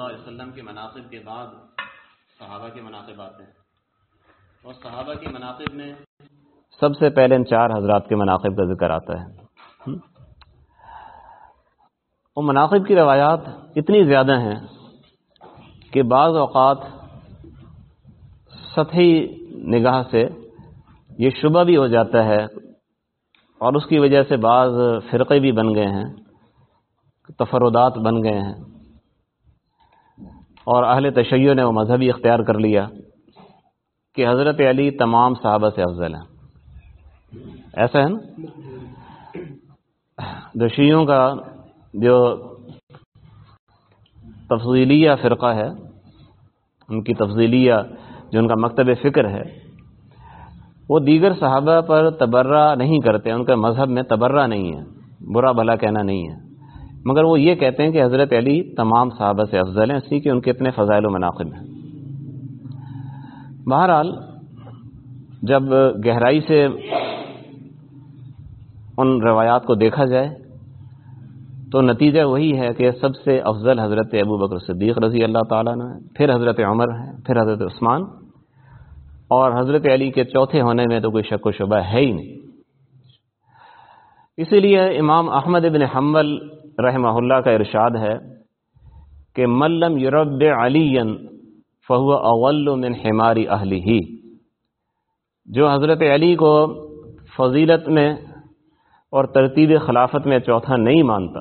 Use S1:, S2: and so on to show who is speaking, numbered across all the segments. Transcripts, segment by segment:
S1: اللہ علیہ وسلم کے مناقب کے بعد صحابہ کے مناقب آتے ہیں۔ اور صحابہ کے مناقب میں سب سے پہلے ان چار حضرات کے مناقب کا ذکر آتا ہے۔ وہ مناقب کی روایات اتنی زیادہ ہیں کہ بعض اوقات سطحی نگاہ سے یہ شبہ بھی ہو جاتا ہے اور اس کی وجہ سے بعض فرقے بھی بن گئے ہیں، تفردات بن گئے ہیں۔ اور اہل تشیع نے وہ مذہبی اختیار کر لیا کہ حضرت علی تمام صحابہ سے افضل ہیں۔ ایسا ہے نا؟ دشیوں کا جو تفضیلیہ فرقہ ہے، ان کی تفضیلیہ جو ان کا مکتب فکر ہے، وہ دیگر صحابہ پر تبرہ نہیں کرتے، ان کا مذہب میں تبرہ نہیں ہے، برا بھلا کہنا نہیں ہے۔ مگر وہ یہ کہتے ہیں کہ حضرت علی تمام صحابہ سے افضل ہیں اسی کہ ان کے اتنے فضائل و مناقب ہیں۔ بہرحال، جب گہرائی سے ان روایات کو دیکھا جائے، تو نتیجہ وہی ہے کہ سب سے افضل حضرت ابو بکر صدیق رضی اللہ تعالیٰ نے پھر حضرت عمر ہے پھر حضرت عثمان، اور حضرت علی کے چوتھے ہونے میں تو کوئی شک و شبہ ہے ہی نہیں۔ اسی لیے امام احمد ابن حنبل رحمہ اللہ کا ارشاد ہے کہ ملم یورب علی فہو اول من حماری اہلی ہی جو حضرت علی کو فضیلت میں اور ترتیب خلافت میں چوتھا نہیں مانتا،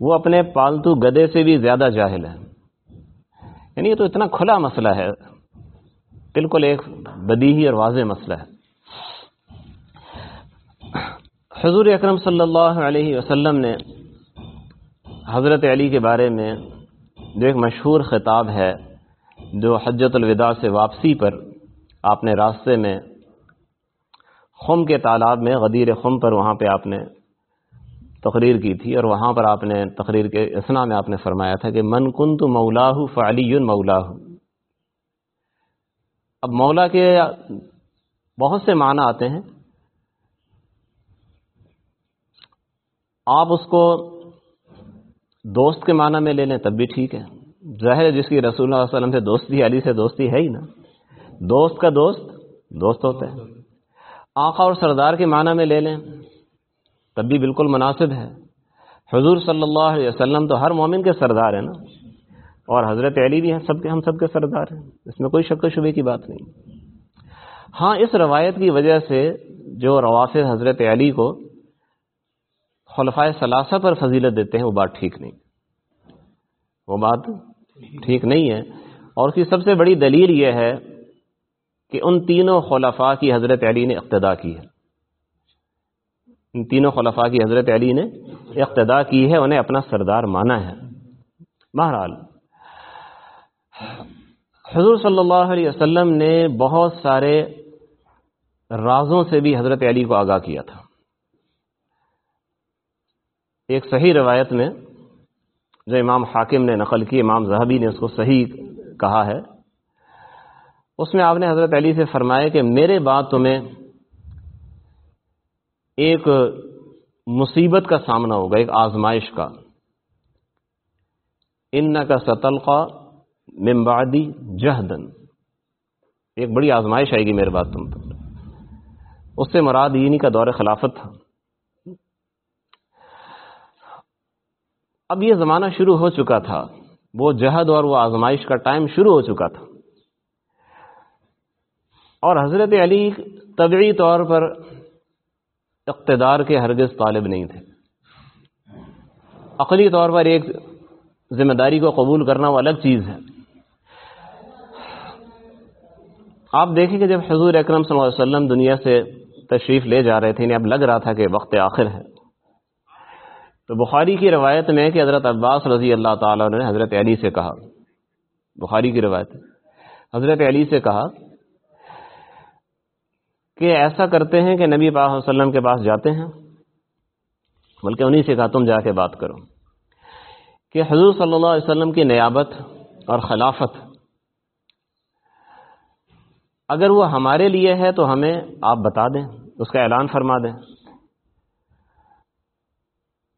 S1: وہ اپنے پالتو گدے سے بھی زیادہ جاہل ہے۔ یعنی یہ تو اتنا کھلا مسئلہ ہے، بالکل ایک بدیہی اور واضح مسئلہ ہے۔ حضور اکرم صلی اللہ علیہ وسلم نے حضرت علی کے بارے میں جو ایک مشہور خطاب ہے، جو حجت الوداع سے واپسی پر آپ نے راستے میں خم کے تالاب میں، غدیر خم پر وہاں پہ آپ نے تقریر کی تھی اور وہاں پر آپ نے تقریر کے اسنا میں آپ نے فرمایا تھا کہ من کن تو مولاح فعلی مولاح اب مولا کے بہت سے معنی آتے ہیں آپ اس کو دوست کے معنی میں لے لیں تب بھی ٹھیک ہے۔ ظاہر جس کی رسول اللہ علیہ وسلم سے دوستی علی سے دوستی ہے ہی نا۔ دوست کا دوست دوست ہوتا ہے۔ آقا اور سردار کے معنی میں لے لیں، تب بھی بالکل مناسب ہے۔ حضور صلی اللہ علیہ وسلم تو ہر مومن کے سردار ہیں نا۔ اور حضرت علی بھی ہیں، سب کے ہم سب کے سردار ہیں۔ اس میں کوئی شک و شبے کی بات نہیں۔ ہاں اس روایت کی وجہ سے جو روافظ حضرت علی کو خلفۂ ثلاثہ پر فضیلت دیتے ہیں، وہ بات ٹھیک نہیں۔ وہ بات ٹھیک نہیں ہے۔ اور اس کی سب سے بڑی دلیل یہ ہے کہ ان تینوں خلفاء کی حضرت علی نے اقتدا کی ہے۔ ان تینوں خلفاء کی حضرت علی نے اقتدا کی ہے، انہیں اپنا سردار مانا ہے۔ بہرحال، حضور صلی اللہ علیہ وسلم نے بہت سارے رازوں سے بھی حضرت علی کو آگاہ کیا تھا۔ ایک صحیح روایت میں جو امام حاکم نے نقل کی، امام زہبی نے اس کو صحیح کہا ہے، اس میں آپ نے حضرت علی سے فرمایا کہ میرے بعد تمہیں ایک مصیبت کا سامنا ہوگا، ایک آزمائش کا۔ ان کا ستلقہ ممبادی جہدن۔ ایک بڑی آزمائش آئے گی میرے بعد تم پر۔ اس سے مراد یعنی کا دور خلافت تھا۔ اب یہ زمانہ شروع ہو چکا تھا۔ وہ جہد اور وہ آزمائش کا ٹائم شروع ہو چکا تھا۔ اور حضرت علی طبعی طور پر اقتدار کے ہرگز طالب نہیں تھے۔ عقلی طور پر ایک ذمہ داری کو قبول کرنا وہ الگ چیز ہے۔ آپ دیکھیں کہ جب حضور اکرم صلی اللہ علیہ وسلم دنیا سے تشریف لے جا رہے تھے انہیں اب لگ رہا تھا کہ وقت آخر ہے۔ تو بخاری کی روایت میں کہ حضرت عباس رضی اللہ تعالیٰ نے حضرت علی سے کہا۔ بخاری کی روایت حضرت علی سے کہا کہ ایسا کرتے ہیں کہ نبی پاک وسلم کے پاس جاتے ہیں، بلکہ انہیں سے کہا، تم جا کے بات کرو۔ کہ حضور صلی اللہ علیہ وسلم کی نیابت اور خلافت اگر وہ ہمارے لیے ہے تو ہمیں آپ بتا دیں، اس کا اعلان فرما دیں۔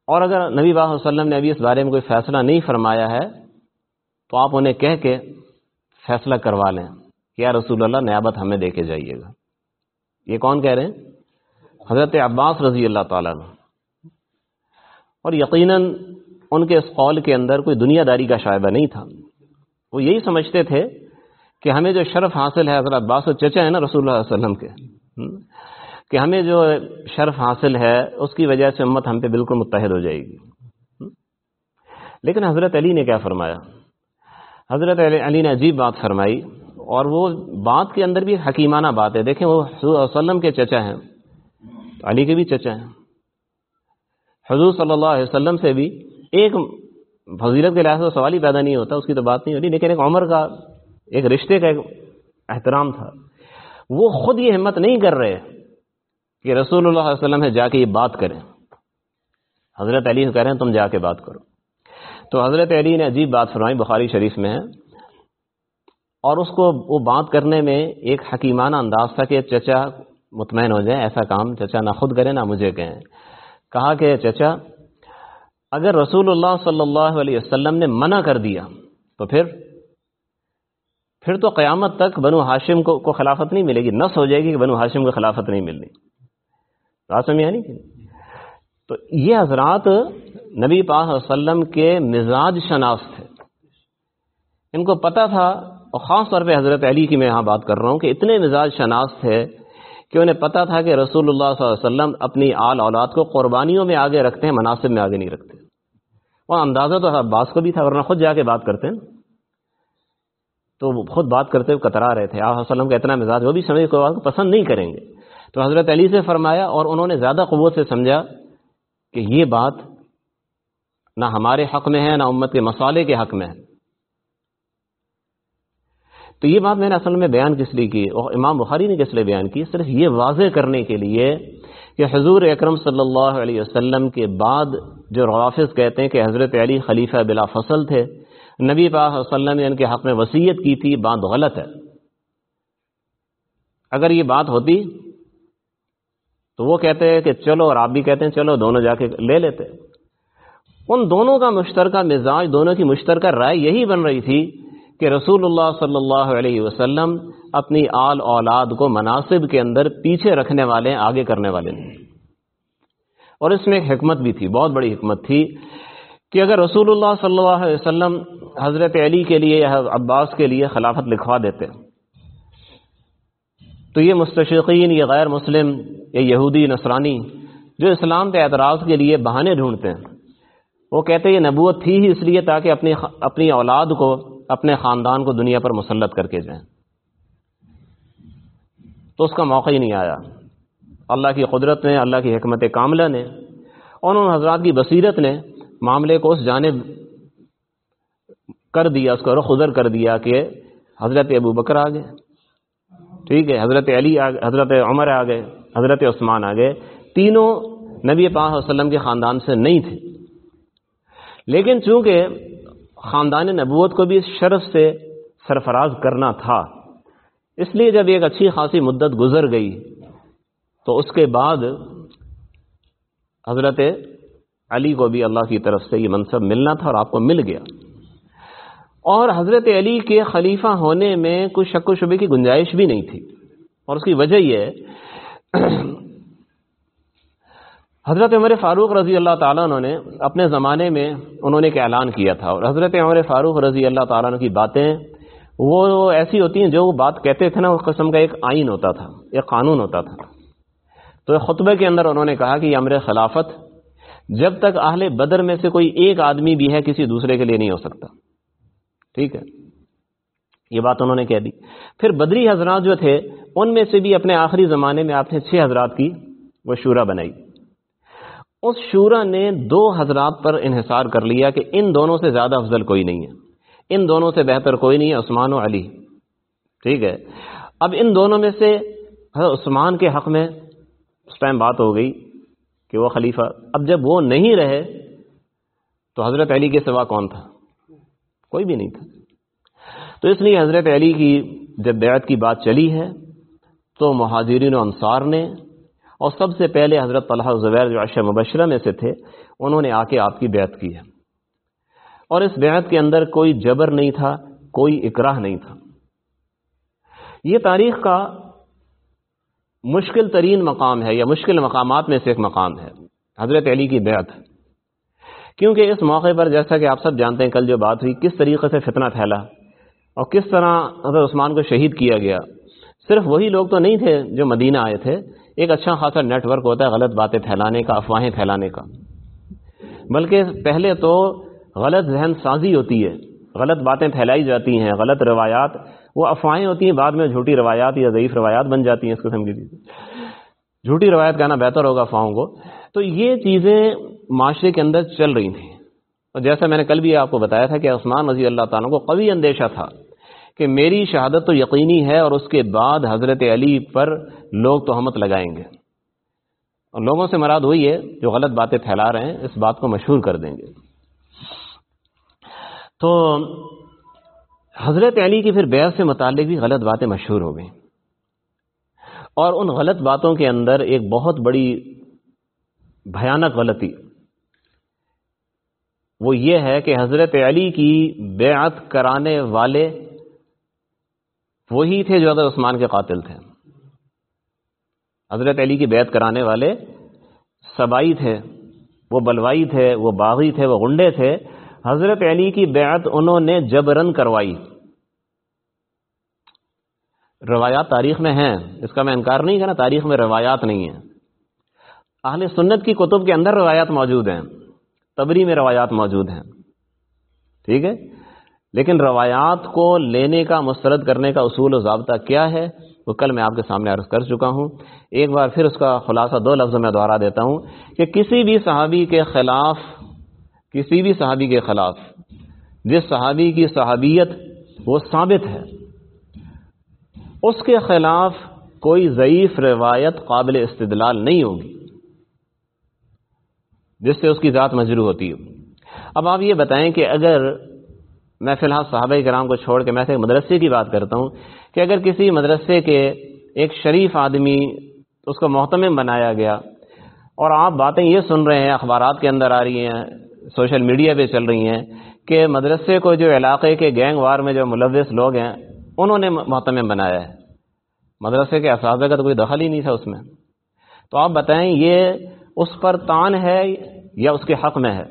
S1: اور اگر نبی باہ وسلم نے ابھی اس بارے میں کوئی فیصلہ نہیں فرمایا ہے، تو آپ انہیں کہہ کے فیصلہ کروا لیں کہ یا رسول اللہ نیابت ہمیں دے کے جائیے گا۔ یہ کون کہہ رہے ہیں؟ حضرت عباس رضی اللہ تعالیٰ نے اور یقیناً ان کے اس قول کے اندر کوئی دنیا داری کا شائبہ نہیں تھا۔ وہ یہی سمجھتے تھے کہ ہمیں جو شرف حاصل ہے، حضرت عباس و چچا ہے نا رسول اللہ علیہ وسلم کے۔ کہ ہمیں جو شرف حاصل ہے، اس کی وجہ سے امت ہم پہ بالکل متحد ہو جائے گی۔ لیکن حضرت علی نے کیا فرمایا؟ حضرت علی نے عجیب بات فرمائی، اور وہ بات کے اندر بھی حکیمانہ بات ہے۔ دیکھیں، وہ حضور وسلم کے چچا ہیں۔ علی کے بھی چچا ہیں۔ حضور صلی اللہ علیہ وسلم سے بھی ایک فضیلت کے لحاظ سے سوال ہی پیدا نہیں ہوتا، اس کی تو بات نہیں ہوتی لیکن ایک عمر کا، ایک رشتے کا ایک احترام تھا۔ وہ خود یہ ہمت نہیں کر رہے کہ رسول اللہ علیہ وسلم ہے جا کے یہ بات کریں۔ حضرت علی کہہ رہے ہیں، تم جا کے بات کرو۔ تو حضرت علی نے عجیب بات فرمائی، بخاری شریف میں ہے۔ اور اس کو وہ بات کرنے میں ایک حکیمانہ انداز تھا کہ چچا مطمئن ہو جائیں، ایسا کام چچا نہ خود کریں نہ مجھے کہیں۔ کہا کہ چچا، اگر رسول اللہ صلی اللہ علیہ وسلم نے منع کر دیا، تو پھر پھر تو قیامت تک بنو ہاشم کو کو خلافت نہیں ملے گی، نس ہو جائے گی کہ بنو ہاشم کو خلافت نہیں ملنی۔ راسم یعنی تو یہ حضرات نبی پاک وسلم کے مزاج شناس تھے۔ ان کو پتا تھا اور خاص طور پہ حضرت علی کی میں یہاں بات کر رہا ہوں کہ اتنے مزاج شناس تھے کہ انہیں پتا تھا کہ رسول اللہ صلی اللہ علیہ وسلم اپنی آل اولاد کو قربانیوں میں آگے رکھتے ہیں، مناسب میں آگے نہیں رکھتے۔ وہ اندازہ تو عباس کو بھی تھا، ورنہ خود جا کے بات کرتے ہیں۔ تو وہ خود بات کرتے ہوئے کترا رہے تھے۔ آپ وسلم کا اتنا مزاج، وہ بھی سمجھ کو بات کو پسند نہیں کریں گے۔ تو حضرت علی سے فرمایا اور انہوں نے زیادہ قوت سے سمجھا کہ یہ بات نہ ہمارے حق میں ہے، نہ امت کے مسالے کے حق میں ہے۔ تو یہ بات میں نے اصل میں بیان کس لیے کی؟ اور امام بخاری نے کس لیے بیان کی؟ صرف یہ واضح کرنے کے لیے کہ حضور اکرم صلی اللہ علیہ وسلم کے بعد جو روافظ کہتے ہیں کہ حضرت علی خلیفہ بلا فصل تھے، نبی پاک وسلم نے ان کے حق میں وسیعت کی تھی، بات غلط ہے۔ اگر یہ بات ہوتی تو وہ کہتے ہیں کہ چلو اور آپ بھی کہتے ہیں چلو دونوں جا کے لے لیتے ان دونوں کا مشترکہ مزاج، دونوں کی مشترکہ رائے یہی بن رہی تھی کہ رسول اللہ صلی اللہ علیہ وسلم اپنی آل اولاد کو مناسب کے اندر پیچھے رکھنے والے آگے کرنے والے نہیں اور اس میں ایک حکمت بھی تھی، بہت بڑی حکمت تھی کہ اگر رسول اللہ صلی اللہ علیہ وسلم حضرت علی کے لیے یا عباس کے لیے خلافت لکھوا دیتے۔ تو یہ مستشقین یہ غیر مسلم یا یہودی، نصرانی جو اسلام پہ اعتراض کے لیے بہانے ڈھونڈتے ہیں، وہ کہتے یہ نبوت تھی ہی اس لیے تاکہ اپنی اپنی اولاد کو، اپنے خاندان کو دنیا پر مسلط کر کے جائیں۔ تو اس کا موقع ہی نہیں آیا۔ اللہ کی قدرت نے، اللہ کی حکمت کاملہ نے اور ان حضرات کی بصیرت نے معاملے کو اس جانب کر دیا، اس کو رخ ادر کر دیا کہ حضرت ابو بکر آ گئے۔ ٹھیک ہے، حضرت علی حضرت عمر آ گئے، حضرت عثمان آ گئے، تینوں نبی پاک وسلم کے خاندان سے نہیں تھے۔ لیکن چونکہ خاندان نبوت کو بھی اس شرف سے سرفراز کرنا تھا، اس لیے جب ایک اچھی خاصی مدت گزر گئی، تو اس کے بعد حضرت علی کو بھی اللہ کی طرف سے یہ منصب ملنا تھا اور آپ کو مل گیا۔ اور حضرت علی کے خلیفہ ہونے میں کچھ شک و شبے کی گنجائش بھی نہیں تھی۔ اور اس کی وجہ یہ حضرت عمر فاروق رضی اللہ تعالیٰ عنہ نے اپنے زمانے میں انہوں نے ایک اعلان کیا تھا۔ اور حضرت عمر فاروق رضی اللہ تعالیٰ عنہ کی باتیں، وہ ایسی ہوتی ہیں جو وہ بات کہتے تھے نا اس قسم کا ایک آئین ہوتا تھا، ایک قانون ہوتا تھا۔ تو خطبے کے اندر انہوں نے کہا کہ یہ امر خلافت، جب تک اہل بدر میں سے کوئی ایک آدمی بھی ہے، کسی دوسرے کے لیے نہیں ہو سکتا۔ ٹھیک ہے؟ یہ بات انہوں نے کہہ دی۔ پھر بدری حضرات جو تھے، ان میں سے بھی اپنے آخری زمانے میں آپ نے چھ حضرات کی وہ شورا بنائی۔ اس شورا نے دو حضرات پر انحصار کر لیا کہ ان دونوں سے زیادہ افضل کوئی نہیں ہے۔ ان دونوں سے بہتر کوئی نہیں ہے، عثمان و علی۔ ٹھیک ہے؟ اب ان دونوں میں سے عثمان کے حق میں اس ٹائم بات ہو گئی کہ وہ خلیفہ، اب جب وہ نہیں رہے تو حضرت علی کے سوا کون تھا؟ کوئی بھی نہیں تھا۔ تو اس لیے حضرت علی کی جب بیعت کی بات چلی ہے، تو مہاجرین و انصار نے، اور سب سے پہلے حضرت طلحہ زبیر جو عشر مبشرہ میں سے تھے، انہوں نے آ کے آپ کی بیعت کی ہے۔ اور اس بیعت کے اندر کوئی جبر نہیں تھا، کوئی اکراہ نہیں تھا۔ یہ تاریخ کا مشکل ترین مقام ہے، یا مشکل مقامات میں سے ایک مقام ہے۔ حضرت علی کی بیعت۔ کیونکہ اس موقع پر جیسا کہ آپ سب جانتے ہیں، کل جو بات ہوئی، کس طریقے سے فتنہ پھیلا اور کس طرح حضرت عثمان کو شہید کیا گیا۔ صرف وہی لوگ تو نہیں تھے جو مدینہ آئے تھے۔ ایک اچھا خاصا نیٹ ورک ہوتا ہے غلط باتیں پھیلانے کا، افواہیں پھیلانے کا۔ بلکہ پہلے تو غلط ذہن سازی ہوتی ہے۔ غلط باتیں پھیلائی جاتی ہیں، غلط روایات، وہ افواہیں ہوتی ہیں، بعد میں جھوٹی روایات یا ضعیف روایات بن جاتی ہیں اس قسم کی چیزیں۔ جھوٹی روایت کہنا بہتر ہوگا افواہوں کو۔ تو یہ چیزیں معاشرے کے اندر چل رہی تھیں۔ اور جیسا میں نے کل بھی آپ کو بتایا تھا کہ عثمان رضی اللہ تعالیٰ کو قوی اندیشہ تھا کہ میری شہادت تو یقینی ہے اور اس کے بعد حضرت علی پر لوگ تہمت لگائیں گے۔ اور لوگوں سے مراد ہوئی ہے جو غلط باتیں پھیلا رہے ہیں، اس بات کو مشہور کر دیں گے۔ تو حضرت علی کی پھر بیعت سے متعلق بھی غلط باتیں مشہور ہو گئیں۔ اور ان غلط باتوں کے اندر ایک بہت بڑی بھیانک غلطی۔ وہ یہ ہے کہ حضرت علی کی بیعت کرانے والے وہی تھے جو حضرت عثمان کے قاتل تھے۔ حضرت علی کی بیعت کرانے والے سبائی تھے، وہ بلوائی تھے، وہ باغی تھے، وہ گنڈے تھے۔ حضرت علی کی بیعت انہوں نے جبرن کروائی۔ روایات تاریخ میں ہیں، اس کا میں انکار نہیں کرنا، تاریخ میں روایات نہیں ہیں۔ اہل سنت کی کتب کے اندر روایات موجود ہیں، تبری میں روایات موجود ہیں، ٹھیک ہے؟ لیکن روایات کو لینے کا، مسترد کرنے کا اصول و ضابطہ کیا ہے، وہ کل میں آپ کے سامنے عرض کر چکا ہوں۔ ایک بار پھر اس کا خلاصہ دو لفظ میں دوہرا دیتا ہوں کہ کسی بھی صحابی کے خلاف، کسی بھی صحابی کے خلاف، جس صحابی کی صحابیت وہ ثابت ہے، اس کے خلاف کوئی ضعیف روایت قابل استدلال نہیں ہوگی۔ جس سے اس کی ذات مجرو ہوتی ہے۔ اب آپ یہ بتائیں کہ اگر میں فی الحال صحابہ کرام کو چھوڑ کے میں سے مدرسے کی بات کرتا ہوں کہ اگر کسی مدرسے کے ایک شریف آدمی اس کو محتمم بنایا گیا اور آپ باتیں یہ سن رہے ہیں، اخبارات کے اندر آ رہی ہیں، سوشل میڈیا پہ چل رہی ہیں کہ مدرسے کو جو علاقے کے گینگ وار میں جو ملوث لوگ ہیں، انہوں نے محتمم بنایا ہے۔ مدرسے کے اساتذہ کا تو کوئی دخل ہی نہیں تھا اس میں۔ تو آپ بتائیں یہ اس پر تان ہے یا اس کے حق میں ہے؟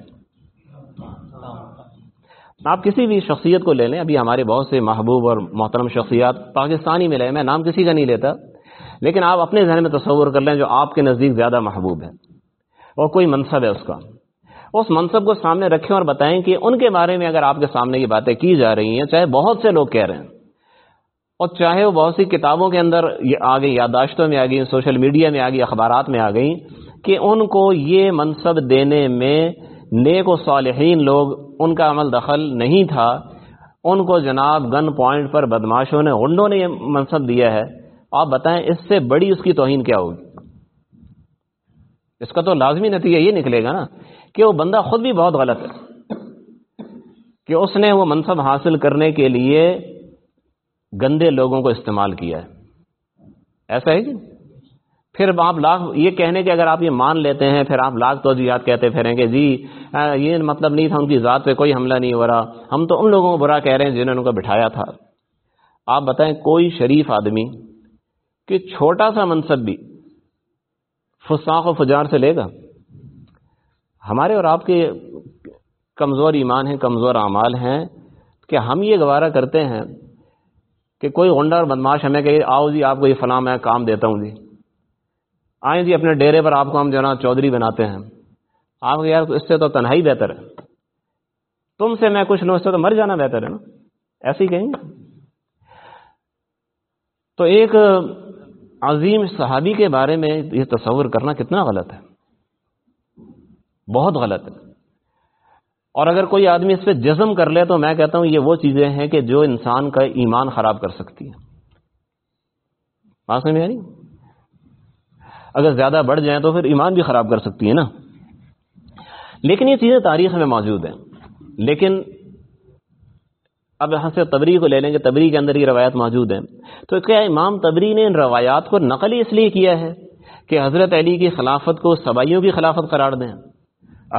S1: آپ کسی بھی شخصیت کو لے لیں، ابھی ہمارے بہت سے محبوب اور محترم شخصیات پاکستانی میں لے میں نام کسی کا نہیں لیتا، لیکن آپ اپنے ذہن میں تصور کر لیں جو آپ کے نزدیک زیادہ محبوب ہے اور کوئی منصب ہے اس کا۔ اس منصب کو سامنے رکھیں اور بتائیں کہ ان کے بارے میں اگر آپ کے سامنے یہ باتیں کی جا رہی ہیں، چاہے بہت سے لوگ کہہ رہے ہیں، اور چاہے وہ بہت سی کتابوں کے اندر آ گئی یادداشتوں میں آ گئی سوشل میڈیا میں آ گئی اخبارات میں آ گئی کہ ان کو یہ منصب دینے میں نیک و صالحین لوگ ان کا عمل دخل نہیں تھا۔ ان کو جناب گن پوائنٹ پر بدماشوں نے غنڈوں نے یہ منصب دیا ہے۔ آپ بتائیں اس سے بڑی اس کی توہین کیا ہوگی؟ اس کا تو لازمی نتیجہ یہ نکلے گا نا کہ وہ بندہ خود بھی بہت غلط ہے۔ کہ اس نے وہ منصب حاصل کرنے کے لیے گندے لوگوں کو استعمال کیا ہے۔ ایسا ہے کہ پھر آپ لاکھ، یہ کہنے کے اگر آپ یہ مان لیتے ہیں، پھر آپ لاکھ توجیات کہتے پھریں گے جی یہ مطلب نہیں تھا ان کی ذات پہ کوئی حملہ نہیں ہو رہا۔ ہم تو ان لوگوں کو برا کہہ رہے ہیں جنہوں نے ان کو بٹھایا تھا۔ آپ بتائیں کوئی شریف آدمی کہ چھوٹا سا منصب بھی فساق و فجار سے لے گا؟ ہمارے اور آپ کے کمزور ایمان ہیں، کمزور اعمال ہیں کہ ہم یہ گوارا کرتے ہیں کہ کوئی غنڈا اور بدماش ہمیں کہ آؤ جی آپ کو یہ فلاں میں کام دیتا ہوں جی۔ آئیں جی اپنے ڈیرے پر آپ کو ہم جو نا چودھری بناتے ہیں۔ آپ کو یار اس سے تو تنہائی بہتر ہے۔ تم سے میں کچھ لوں اس سے تو مر جانا بہتر ہے نا۔ ایسے ہی کہیں گے۔ تو ایک عظیم صحابی کے بارے میں یہ تصور کرنا کتنا غلط ہے۔ بہت غلط ہے۔ اور اگر کوئی آدمی اس پہ جزم کر لے تو میں کہتا ہوں یہ وہ چیزیں ہیں کہ جو انسان کا ایمان خراب کر سکتی ہے بات میں نہیں اگر زیادہ بڑھ جائیں تو پھر ایمان بھی خراب کر سکتی ہے نا۔ لیکن یہ چیزیں تاریخ میں موجود ہیں۔ لیکن اب یہاں سے تبری کو لے لیں گے تبری کے اندر یہ روایت موجود ہیں۔ تو کیا امام تبری نے ان روایات کو نقل ہی اس لیے کیا ہے کہ حضرت علی کی خلافت کو سبائیوں کی خلافت قرار دیں،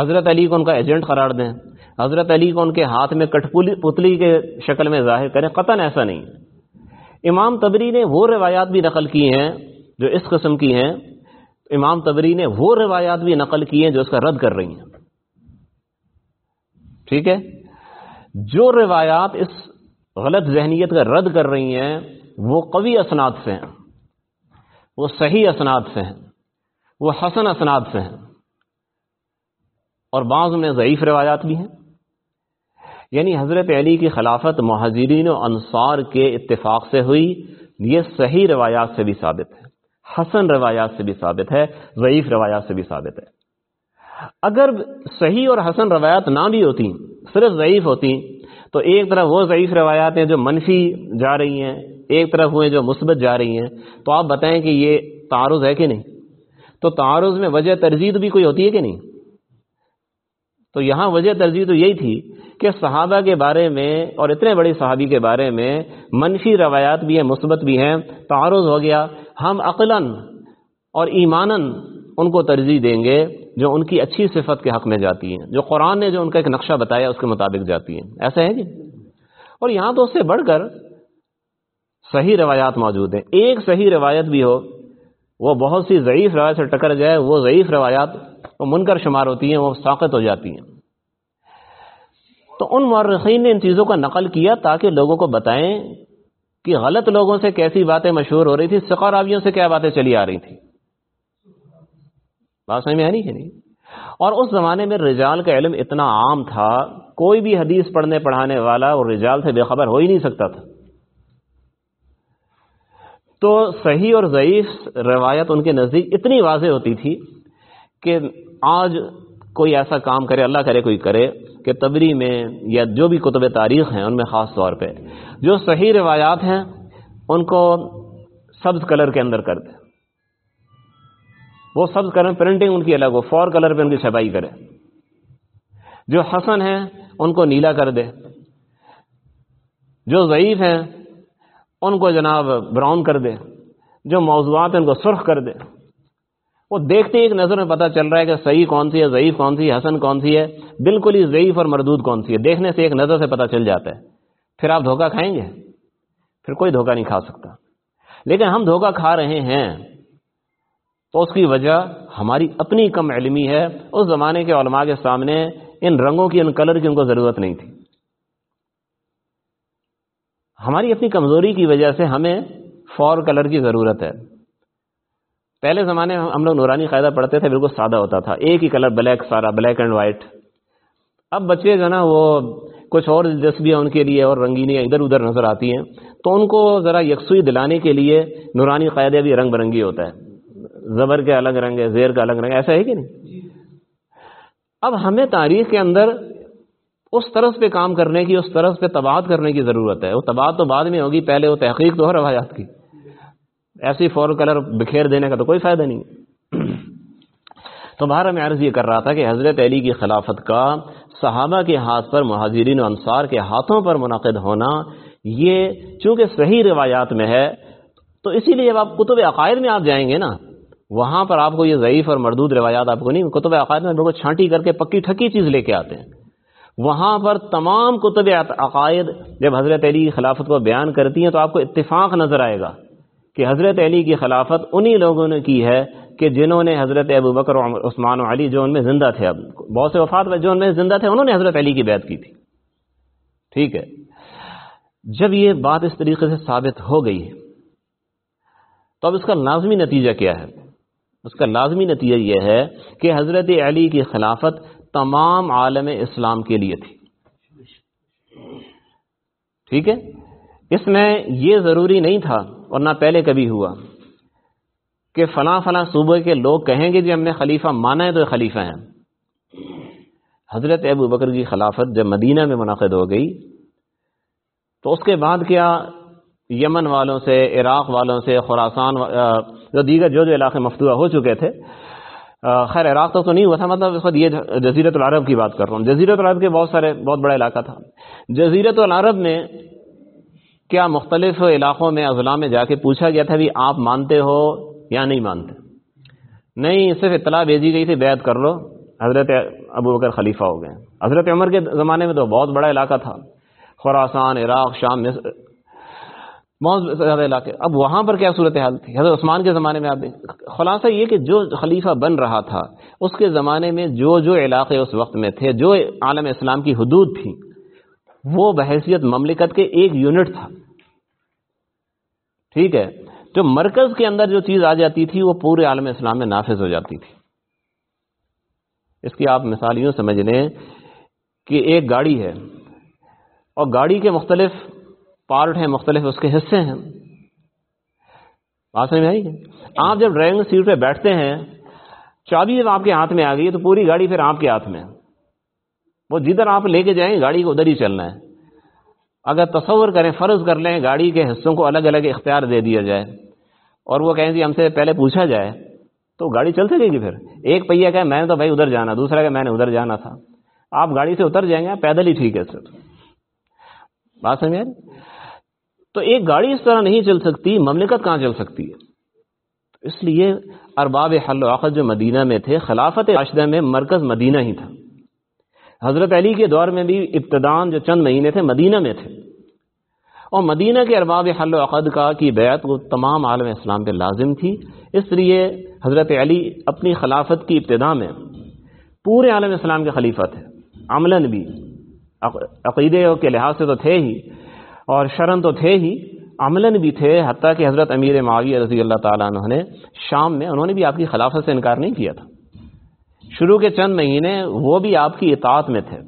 S1: حضرت علی کو ان کا ایجنٹ قرار دیں، حضرت علی کو ان کے ہاتھ میں کٹ پتلی کے شکل میں ظاہر کریں، قطن ایسا نہیں۔ امام تبری نے وہ روایات بھی نقل کی ہیں جو اس قسم کی ہیں امام تبری نے وہ روایات بھی نقل کی ہیں جو اس کا رد کر رہی ہیں۔ ٹھیک ہے؟ جو روایات اس غلط ذہنیت کا رد کر رہی ہیں، وہ قوی اسناد سے ہیں۔ وہ صحیح اسناد سے ہیں۔ وہ حسن اسناد سے ہیں۔ اور بعض میں ضعیف روایات بھی ہیں۔ یعنی حضرت علی کی خلافت مہاجرین و انصار کے اتفاق سے ہوئی، یہ صحیح روایات سے بھی ثابت ہے۔ حسن روایات سے بھی ثابت ہے، ضعیف روایات سے بھی ثابت ہے۔ اگر صحیح اور حسن روایات نہ بھی ہوتی صرف ضعیف ہوتی تو ایک طرف وہ ضعیف روایات ہیں جو منفی جا رہی ہیں، ایک طرف ہوئے جو مثبت جا رہی ہیں۔ تو آپ بتائیں کہ یہ تعارض ہے کہ نہیں؟ تو تعارض میں وجہ ترجیح بھی کوئی ہوتی ہے کہ نہیں؟ تو یہاں وجہ ترجیح تو یہی تھی کہ صحابہ کے بارے میں اور اتنے بڑے صحابی کے بارے میں منفی روایات بھی ہیں، مثبت بھی ہیں، تعارض ہو گیا۔ ہم عقلاً اور ایمانن ان کو ترجیح دیں گے جو ان کی اچھی صفت کے حق میں جاتی ہیں، جو قرآن نے جو ان کا ایک نقشہ بتایا اس کے مطابق جاتی ہیں۔ ایسا ہے جی؟ اور یہاں تو اس سے بڑھ کر صحیح روایات موجود ہیں۔ ایک صحیح روایت بھی ہو، وہ بہت سی ضعیف روایت سے ٹکر جائے، وہ ضعیف روایات وہ منکر شمار ہوتی ہیں، وہ ساقت ہو جاتی ہیں۔ تو ان مورخین نے ان چیزوں کا نقل کیا تاکہ لوگوں کو بتائیں کہ غلط لوگوں سے کیسی باتیں مشہور ہو رہی تھی سقراویوں سے کیا باتیں چلی آ رہی تھی بات سمجھ میں آ رہی کہ نہیں؟ اور اس زمانے میں رجال کا علم اتنا عام تھا، کوئی بھی حدیث پڑھنے پڑھانے والا اور رجال سے بے خبر ہو ہی نہیں سکتا تھا۔ تو صحیح اور ضعیف روایت ان کے نزدیک اتنی واضح ہوتی تھی کہ آج کوئی ایسا کام کرے، اللہ کرے، کوئی کرے۔ کہ تبری میں یا جو بھی کتب تاریخ ہیں ان میں خاص طور پہ جو صحیح روایات ہیں، ان کو سبز کلر کے اندر کر دے وہ سبز کلر پرنٹنگ ان کی الگ ہو فور کلر پہ ان کی چھپائی کرے جو حسن ہیں، ان کو نیلا کر دے جو ضعیف ہیں، ان کو جناب براؤن کر دے جو موضوعات ہیں، ان کو سرخ کر دے وہ دیکھتے ایک نظر میں پتا چل رہا ہے کہ صحیح کون سی ہے، ضعیف کون سی ہے، حسن کون سی ہے۔ بالکل ہی ضعیف اور مردود کون سی ہے۔ دیکھنے سے ایک نظر سے پتا چل جاتا ہے۔ پھر آپ دھوکہ کھائیں گے؟ پھر کوئی دھوکہ نہیں کھا سکتا۔ لیکن ہم دھوکہ کھا رہے ہیں تو اس کی وجہ ہماری اپنی کم علمی ہے۔ اس زمانے کے علماء کے سامنے ان رنگوں کی، ان کلر کی ان کو ضرورت نہیں تھی۔ ہماری اپنی کمزوری کی وجہ سے ہمیں فور کلر کی ضرورت ہے۔ پہلے زمانے میں ہم لوگ نورانی قاعدہ پڑھتے تھے، بالکل سادہ ہوتا تھا۔ ایک ہی کلر، بلیک، سارا، بلیک اینڈ وائٹ۔ اب بچے جو نا، وہ کچھ اور دلچسپیاں ان کے لیے اور رنگینیاں ادھر ادھر نظر آتی ہیں۔ تو ان کو ذرا یکسوئی دلانے کے لیے نورانی قاعدہ بھی رنگ برنگی ہوتا ہے۔ زبر کے الگ رنگ ہے زیر کا الگ رنگ ایسا ہے کہ نہیں؟ اب ہمیں تاریخ کے اندر اس طرف پہ کام کرنے کی، اس طرف پہ تباد کرنے کی ضرورت ہے۔ وہ تباد تو بعد میں ہوگی، پہلے وہ تحقیق تو ہو، روایات کی۔ ایسی فور کلر بکھیر دینے کا تو کوئی فائدہ نہیں تو باہر میں عرض یہ کر رہا تھا کہ حضرت علی کی خلافت کا صحابہ کے ہاتھ پر مہاجرین و انصار کے ہاتھوں پر منعقد ہونا یہ چونکہ صحیح روایات میں ہے، تو اسی لیے جب آپ کتب عقائد میں آپ جائیں گے نا۔ وہاں پر آپ کو یہ ضعیف اور مردود روایات آپ کو نہیں، کتب عقائد میں بالکل چھانٹی کر کے پکی ٹھکی چیز لے کے آتے ہیں۔ وہاں پر تمام کتب عقائد جب حضرت علی کی خلافت کو بیان کرتی ہیں تو آپ کو اتفاق نظر آئے گا۔ کہ حضرت علی کی خلافت انہی لوگوں نے کی ہے کہ جنہوں نے حضرت ابو بکر عثمان و علی جو ان میں زندہ تھے، اب بہت سے وفات جو ان میں زندہ تھے، انہوں نے حضرت علی کی بیعت کی تھی۔ ٹھیک ہے۔ جب یہ بات اس طریقے سے ثابت ہو گئی تو اب اس کا لازمی نتیجہ کیا ہے؟ اس کا لازمی نتیجہ یہ ہے کہ حضرت علی کی خلافت تمام عالم اسلام کے لیے تھی۔ ٹھیک ہے۔ اس میں یہ ضروری نہیں تھا اور نہ پہلے کبھی ہوا کہ فلاں فلاں صوبے کے لوگ کہیں گے جی ہم نے خلیفہ مانا ہے تو خلیفہ ہیں۔ حضرت ابو بکر کی خلافت جب مدینہ میں منعقد ہو گئی تو اس کے بعد کیا یمن والوں سے، عراق والوں سے خوراسان جو دیگر جو جو علاقے مفتوح ہو چکے تھے خیر عراق تو نہیں ہوا تھا مطلب اس وقت یہ جزیرت العرب کی بات کر رہا ہوں۔ جزیرت العرب کے بہت سارے، بہت بڑا علاقہ تھا۔ جزیرت العرب میں کیا مختلف علاقوں میں اضلاع میں جا کے پوچھا گیا تھا بھی آپ مانتے ہو یا نہیں مانتے؟ نہیں، صرف اطلاع بھیجی گئی تھی، بیعت کر لو۔ حضرت ابو بکر خلیفہ ہو گئے۔ حضرت عمر کے زمانے میں تو بہت بڑا علاقہ تھا۔ خوراسان عراق، شام، مصر، بہت زیادہ علاقے۔ اب وہاں پر کیا صورت حال تھی؟ حضرت عثمان کے زمانے میں آپ خلاصہ یہ کہ جو خلیفہ بن رہا تھا، اس کے زمانے میں جو جو علاقے اس وقت میں تھے، جو عالم اسلام کی حدود تھی وہ بحیثیت مملکت کے ایک یونٹ تھا۔ ٹھیک ہے؟ جو مرکز کے اندر جو چیز آ جاتی تھی، وہ پورے عالم اسلام میں نافذ ہو جاتی تھی۔ اس کی آپ مثال یوں سمجھ لیں کہ ایک گاڑی ہے اور گاڑی کے مختلف پارٹ ہیں، مختلف اس کے حصے ہیں۔ بات میں آئی؟ آپ جب ڈرائیونگ سیٹ پہ بیٹھتے ہیں، چابی جب آپ کے ہاتھ میں آ گئی تو پوری گاڑی پھر آپ کے ہاتھ میں وہ جدھر آپ لے کے جائیں، گاڑی کو ادھر ہی چلنا ہے۔ اگر تصور کریں، فرض کر لیں، گاڑی کے حصوں کو الگ الگ اختیار دے دیا جائے اور وہ کہیں جی ہم سے پہلے پوچھا جائے، تو گاڑی چل سکے گی پھر۔ ایک پہیا کہ میں نے تو بھائی ادھر جانا، دوسرا کہ میں نے ادھر جانا تھا۔ آپ گاڑی سے اتر جائیں گے، پیدل ہی ٹھیک ہے سر بات سمجھ تو ایک گاڑی اس طرح نہیں چل سکتی، مملکت کہاں چل سکتی ہے؟ اس لیے ارباب حل و عقد جو مدینہ میں تھے، خلافت راشدہ میں مرکز مدینہ ہی تھا۔ حضرت علی کے دور میں بھی ابتدان جو چند مہینے تھے مدینہ میں تھے۔ اور مدینہ کے ارباب حل و عقد کا کی بیعت وہ تمام عالم اسلام پہ لازم تھی۔ اس لیے حضرت علی اپنی خلافت کی ابتدا میں پورے عالم اسلام کے خلیفہ تھے۔ عملاً بھی۔ عقیدے کے لحاظ سے تو تھے ہی۔ اور شرن تو تھے ہی۔ عملاً بھی تھے۔ حتیٰ کہ حضرت امیر معاویہ رضی اللہ تعالیٰ عنہ نے شام میں انہوں نے بھی آپ کی خلافت سے انکار نہیں کیا تھا۔ شروع کے چند مہینے وہ بھی آپ کی اطاعت میں تھے۔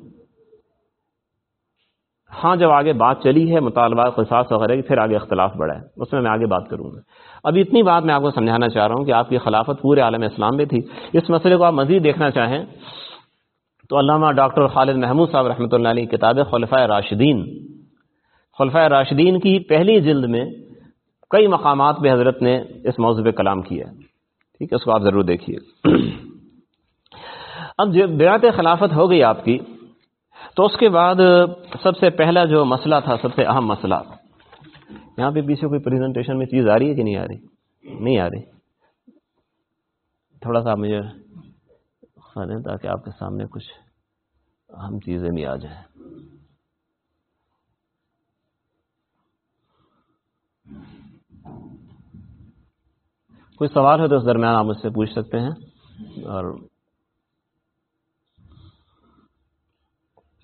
S1: ہاں جب آگے بات چلی ہے مطالبات قصاص وغیرہ کی پھر آگے اختلاف بڑھا ہے۔ اس میں میں آگے بات کروں گا۔ اب اتنی بات میں آپ کو سمجھانا چاہ رہا ہوں کہ آپ کی خلافت پورے عالم اسلام میں تھی۔ اس مسئلے کو آپ مزید دیکھنا چاہیں تو علامہ ڈاکٹر خالد محمود صاحب رحمۃ اللہ علیہ کتاب خلفۂ راشدین۔ خلفۂ راشدین کی پہلی جلد میں کئی مقامات پہ حضرت نے اس موضوع پہ کلام کیا ہے۔ ٹھیک ہے، اس کو آپ ضرور دیکھیے۔ اب جب بیعت خلافت ہو گئی آپ کی، تو اس کے بعد سب سے پہلا جو مسئلہ تھا، سب سے اہم مسئلہ، یہاں پہ پیچھے کوئی پریزنٹیشن میں چیز آ رہی ہے کہ نہیں آ رہی؟ نہیں آ رہی۔ تھوڑا سا مجھے دیں تاکہ آپ کے سامنے کچھ اہم چیزیں بھی آ جائیں۔ کوئی سوال ہے تو اس درمیان آپ مجھ سے پوچھ سکتے ہیں اور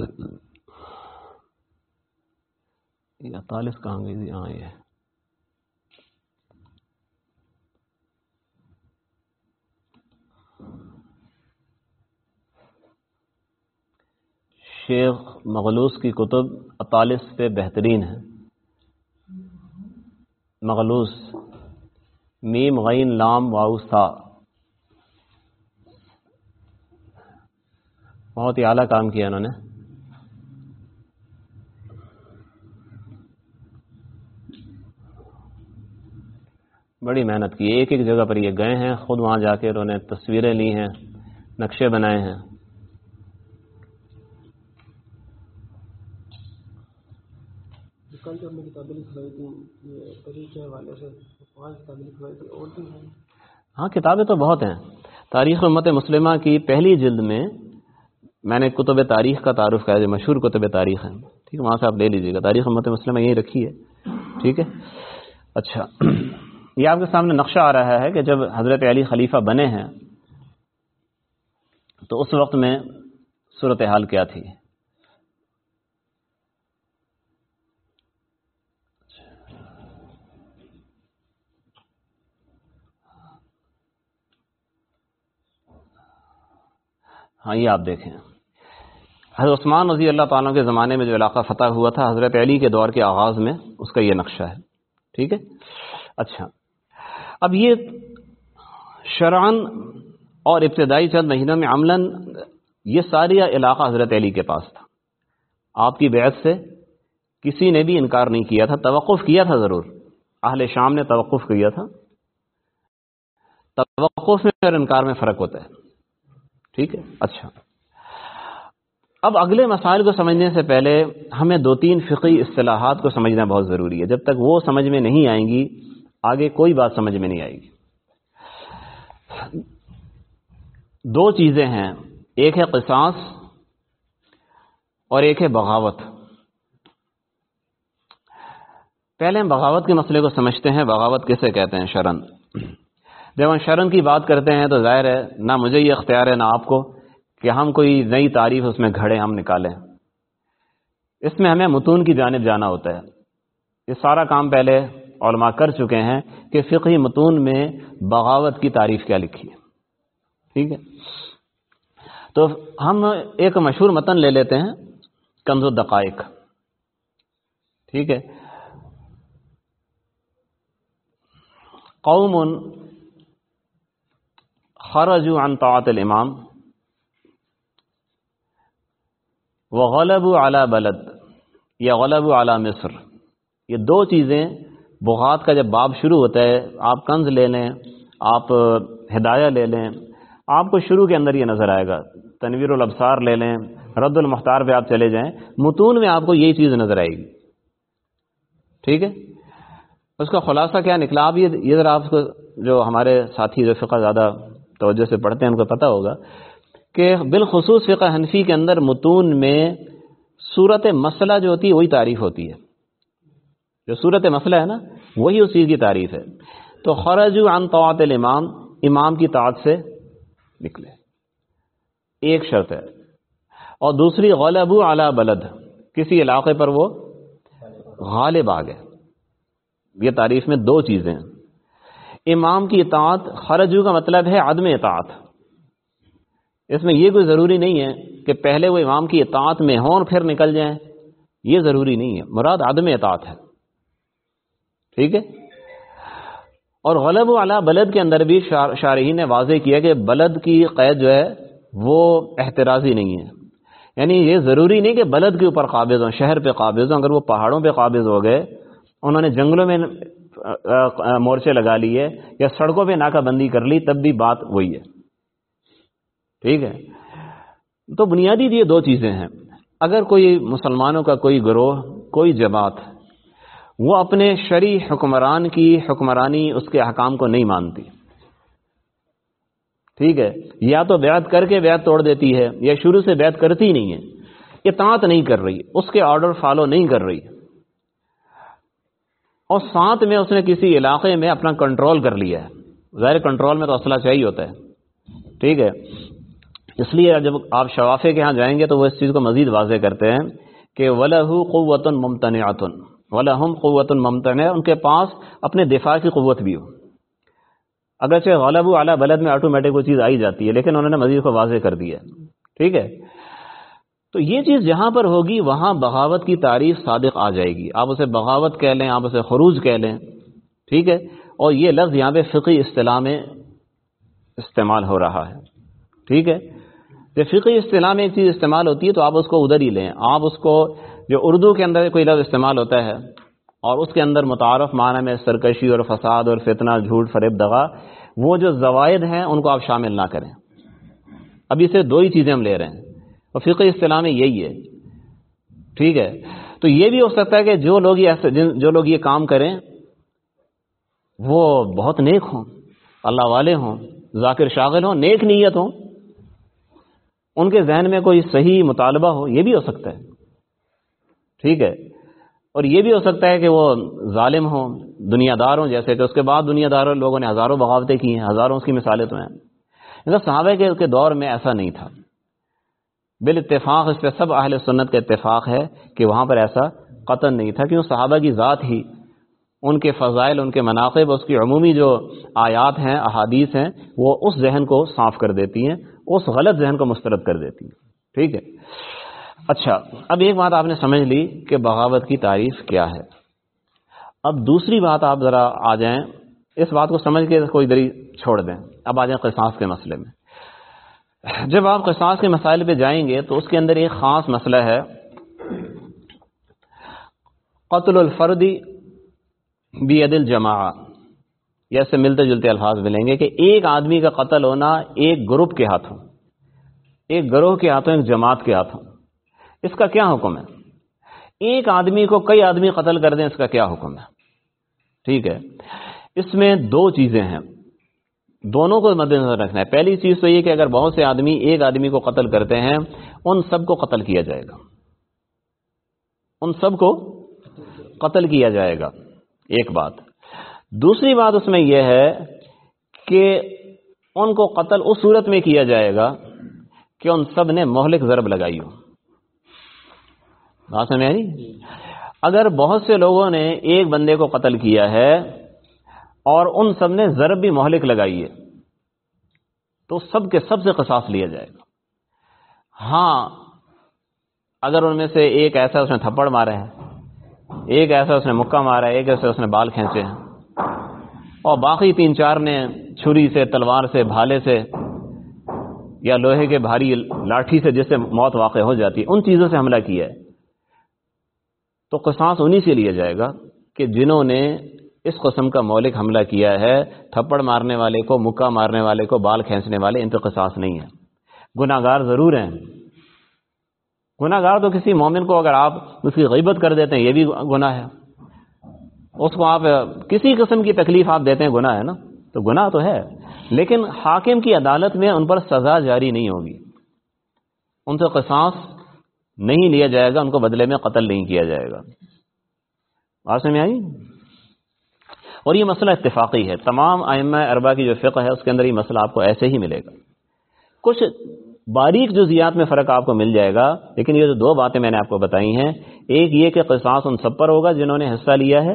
S1: اڑتالیس کہاں گئی تھی؟ ہاں یہ شیخ مغلوس کی کتب اطالس پہ بہترین ہے۔ مغلوس۔ میم، غین، لام واؤ سا۔ بہت ہی اعلیٰ کام کیا انہوں نے۔ بڑی محنت کی۔ ایک ایک جگہ پر یہ گئے ہیں خود وہاں جا کے انہوں نے تصویریں لی ہیں نقشے بنائے ہیں۔ ہاں کتابیں تو بہت ہیں۔ تاریخ امت مسلمہ کی پہلی جلد میں میں نے کتب تاریخ کا تعارف کیا جو مشہور کتب تاریخ ہیں۔ ٹھیک ہے وہاں سے آپ لے لیجیے گا۔ تاریخ امت مسلمہ یہی رکھی ہے۔ ٹھیک ہے۔ اچھا۔ یہ آپ کے سامنے نقشہ آ رہا ہے کہ جب حضرت علی خلیفہ بنے ہیں، تو اس وقت میں صورت حال کیا تھی؟ ہاں یہ آپ دیکھیں۔ حضرت عثمان رضی اللہ تعالیٰ کے زمانے میں جو علاقہ فتح ہوا تھا، حضرت علی کے دور کے آغاز میں، اس کا یہ نقشہ ہے۔ ٹھیک ہے؟ اچھا۔ اب یہ شرعن اور ابتدائی چند مہینوں میں عملاً یہ ساری علاقہ حضرت علی کے پاس تھا۔ آپ کی بیعت سے کسی نے بھی انکار نہیں کیا تھا، توقف کیا تھا ضرور۔ اہل شام نے توقف کیا تھا۔ توقف میں اور انکار میں فرق ہوتا ہے۔ ٹھیک ہے؟ اچھا۔ اب اگلے مسائل کو سمجھنے سے پہلے ہمیں دو تین فقی اصطلاحات کو سمجھنا بہت ضروری ہے۔ جب تک وہ سمجھ میں نہیں آئیں گی آگے کوئی بات سمجھ میں نہیں آئے گی۔ دو چیزیں ہیں، ایک ہے قصاص اور ایک ہے بغاوت۔ پہلے ہم بغاوت کے مسئلے کو سمجھتے ہیں، بغاوت کسے کہتے ہیں؟ شرن۔ جب ہم شرن کی بات کرتے ہیں تو ظاہر ہے، نہ مجھے یہ اختیار ہے، نہ آپ کو کہ ہم کوئی نئی تعریف اس میں گھڑے ہم نکالیں۔ اس میں ہمیں متون کی جانب جانا ہوتا ہے۔ یہ سارا کام پہلے علماء کر چکے ہیں کہ فقہی متون میں بغاوت کی تعریف کیا لکھی ہے۔ ٹھیک ہے؟ تو ہم ایک مشہور متن لے لیتے ہیں، کنز دقائق ٹھیک ہے؟ قوم خرجوا عن طاعت الامام وغلبوا على بلد، یا غلبوا على مصر۔ یہ دو چیزیں بغات کا جب باب شروع ہوتا ہے، آپ کنز لے لیں، آپ ہدایہ لے لیں، آپ کو شروع کے اندر یہ نظر آئے گا۔ تنویر الابصار لے لیں، رد المختار پہ آپ چلے جائیں، متون میں آپ کو یہی چیز نظر آئے گی۔ ٹھیک ہے؟ اس کا خلاصہ کیا نکلا؟ آپ یہ ذرا آپ کو جو ہمارے ساتھی جو فقہ زیادہ توجہ سے پڑھتے ہیں، ان کو پتہ ہوگا کہ بالخصوص فقہ حنفی کے اندر متون میں صورت مسئلہ جو ہوتی ہے، وہی تعریف ہوتی ہے۔ جو صورت مسئلہ ہے نا، وہی اس چیز کی تعریف ہے۔ تو خرج عن طاعت الامام، امام کی طاعت سے نکلے۔ ایک شرط ہے۔ اور دوسری غلب اعلی بلد۔ کسی علاقے پر وہ غالب آ گئے۔ یہ تعریف میں دو چیزیں ہیں۔ امام کی اطاعت، خرجو کا مطلب ہے عدم اطاعت۔ اس میں یہ کوئی ضروری نہیں ہے کہ پہلے وہ امام کی اطاعت میں ہوں اور پھر نکل جائیں۔ یہ ضروری نہیں ہے۔ مراد عدم اطاعت ہے۔ ٹھیک ہے؟ اور غلب و اعلیٰ بلد کے اندر بھی شارحین نے واضح کیا کہ بلد کی قید جو ہے وہ احتراضی نہیں ہے۔ یعنی یہ ضروری نہیں کہ بلد کے اوپر قابض ہوں، شہر پہ قابض ہوں، اگر وہ پہاڑوں پہ قابض ہو گئے، انہوں نے جنگلوں میں مورچے لگا لیے یا سڑکوں پہ ناکہ بندی کر لی، تب بھی بات وہی ہے۔ ٹھیک ہے؟ تو بنیادی یہ دو چیزیں ہیں۔ اگر کوئی مسلمانوں کا کوئی گروہ، کوئی جماعت وہ اپنے شرع حکمران کی حکمرانی اس کے حکام کو نہیں مانتی۔ ٹھیک ہے؟ یا تو بیعت کر کے بیعت توڑ دیتی ہے، یا شروع سے بیعت کرتی نہیں ہے۔ اطاعت نہیں کر رہی، اس کے آرڈر فالو نہیں کر رہی۔ اور ساتھ میں اس نے کسی علاقے میں اپنا کنٹرول کر لیا ہے۔ ظاہر کنٹرول میں تو اسلحہ چاہیے ہوتا ہے۔ ٹھیک ہے؟ اس لیے جب آپ شوافے کے ہاں جائیں گے تو وہ اس چیز کو مزید واضح کرتے ہیں کہ ولہ قوت ممتنعتن ولہم قوت ممتن ان کے پاس اپنے دفاع کی قوت بھی ہو۔ اگرچہ غالب اعلیٰ بلد میں آٹومیٹک وہ چیز آئی جاتی ہے، لیکن انہوں نے مزید کو واضح کر دیا۔ ٹھیک ہے؟ تو یہ چیز جہاں پر ہوگی، وہاں بغاوت کی تعریف صادق آ جائے گی۔ آپ اسے بغاوت کہہ لیں، آپ اسے خروج کہہ لیں۔ ٹھیک ہے؟ اور یہ لفظ یہاں پہ فقی اصطلاح میں استعمال ہو رہا ہے۔ ٹھیک ہے؟ جب فقی اصطلاح میں ایک چیز استعمال ہوتی ہے تو آپ اس کو ادھر ہی لیں۔ آپ اس کو جو اردو کے اندر کوئی لفظ استعمال ہوتا ہے اور اس کے اندر متعارف معنی میں سرکشی اور فساد اور فتنہ، جھوٹ، فریب، دغا، وہ جو زوائد ہیں ان کو آپ شامل نہ کریں۔ ابھی سے دو ہی چیزیں ہم لے رہے ہیں۔ اور فقہ اصطلاح میں یہی ہے۔ ٹھیک ہے؟ تو یہ بھی ہو سکتا ہے کہ جو لوگ یہ جو لوگ یہ کام کریں، وہ بہت نیک ہوں، اللہ والے ہوں، ذاکر شاغل ہوں، نیک نیت ہوں۔ ان کے ذہن میں کوئی صحیح مطالبہ ہو، یہ بھی ہو سکتا ہے۔ ٹھیک ہے؟ اور یہ بھی ہو سکتا ہے کہ وہ ظالم ہوں دنیا دار ہوں، جیسے کہ اس کے بعد دنیا دار لوگوں نے ہزاروں بغاوتیں کی ہیں، ہزاروں اس کی مثالیں تو ہیں۔ مطلب صحابہ کے کے دور میں ایسا نہیں تھا۔ بال اتفاق اس پہ سب اہل سنت کا اتفاق ہے کہ وہاں پر ایسا قتل نہیں تھا کیوں صحابہ کی ذات ہی، ان کے فضائل، ان کے مناقب، اس کی عمومی جو آیات ہیں، احادیث ہیں، وہ اس ذہن کو صاف کر دیتی ہیں، اس غلط ذہن کو مسترد کر دیتی ہیں۔ ٹھیک ہے؟ اچھا اب ایک بات آپ نے سمجھ لی کہ بغاوت کی تعریف کیا ہے۔ اب دوسری بات آپ ذرا آ جائیں، اس بات کو سمجھ کے کوئی دری چھوڑ دیں۔ اب آ جائیں قصاص کے مسئلے میں۔ جب آپ قصاص کے مسائل پہ جائیں گے تو اس کے اندر ایک خاص مسئلہ ہے۔ قتل الفردی بی عدل جمع سے ملتے جلتے الفاظ ملیں گے کہ ایک آدمی کا قتل ہونا ایک گروپ کے ہاتھوں، ایک گروہ کے ہاتھوں، ایک جماعت کے ہاتھوں۔ اس کا کیا حکم ہے؟ ایک آدمی کو کئی آدمی قتل کر دیں، اس کا کیا حکم ہے؟ ٹھیک ہے۔ اس میں دو چیزیں ہیں۔ دونوں کو مد نظر رکھنا ہے۔ پہلی چیز تو یہ کہ اگر بہت سے آدمی ایک آدمی کو قتل کرتے ہیں، ان سب کو قتل کیا جائے گا۔ ان سب کو قتل کیا جائے گا۔ ایک بات۔ دوسری بات اس میں یہ ہے کہ ان کو قتل اس صورت میں کیا جائے گا کہ ان سب نے مہلک ضرب لگائی ہو۔ بات سمجھ آئی اگر بہت سے لوگوں نے ایک بندے کو قتل کیا ہے اور ان سب نے ضرب بھی مہلک لگائی ہے، تو سب کے سب سے قصاص لیا جائے گا۔ ہاں اگر ان میں سے ایک ایسا اس نے تھپڑ مارا ہے ایک ایسا اس نے مکہ مارا ہے، ایک ایسا اس نے بال کھینچے ہیں، اور باقی تین چار نے چھری سے، تلوار سے، بھالے سے یا لوہے کے بھاری لاٹھی سے جس سے موت واقع ہو جاتی ہے ان چیزوں سے حملہ کیا ہے۔ تو قصاص انہی سے لیا جائے گا کہ جنہوں نے اس قسم کا مولک حملہ کیا ہے، تھپڑ مارنے والے کو، مکہ مارنے والے کو، بال کھینچنے والے، ان قصاص نہیں ہے گناہ گار ضرور ہیں۔ گناہ گار تو کسی مومن کو اگر آپ اس کی غیبت کر دیتے ہیں، یہ بھی گناہ ہے۔ اس کو آپ کسی قسم کی تکلیف آپ دیتے ہیں، گناہ ہے نا؟ تو گناہ تو ہے۔ لیکن حاکم کی عدالت میں ان پر سزا جاری نہیں ہوگی۔ ان سے قصاص نہیں لیا جائے گا، ان کو بدلے میں قتل نہیں کیا جائے گا۔ آپ میں آئی؟ اور یہ مسئلہ اتفاقی ہے۔ تمام آئمہ اربا کی جو فقہ ہے، اس کے اندر یہ مسئلہ آپ کو ایسے ہی ملے گا۔ کچھ باریک جو زیات میں فرق آپ کو مل جائے گا، لیکن یہ جو دو باتیں میں نے آپ کو بتائی ہیں، ایک یہ کہ قصاص ان سب پر ہوگا جنہوں نے حصہ لیا ہے،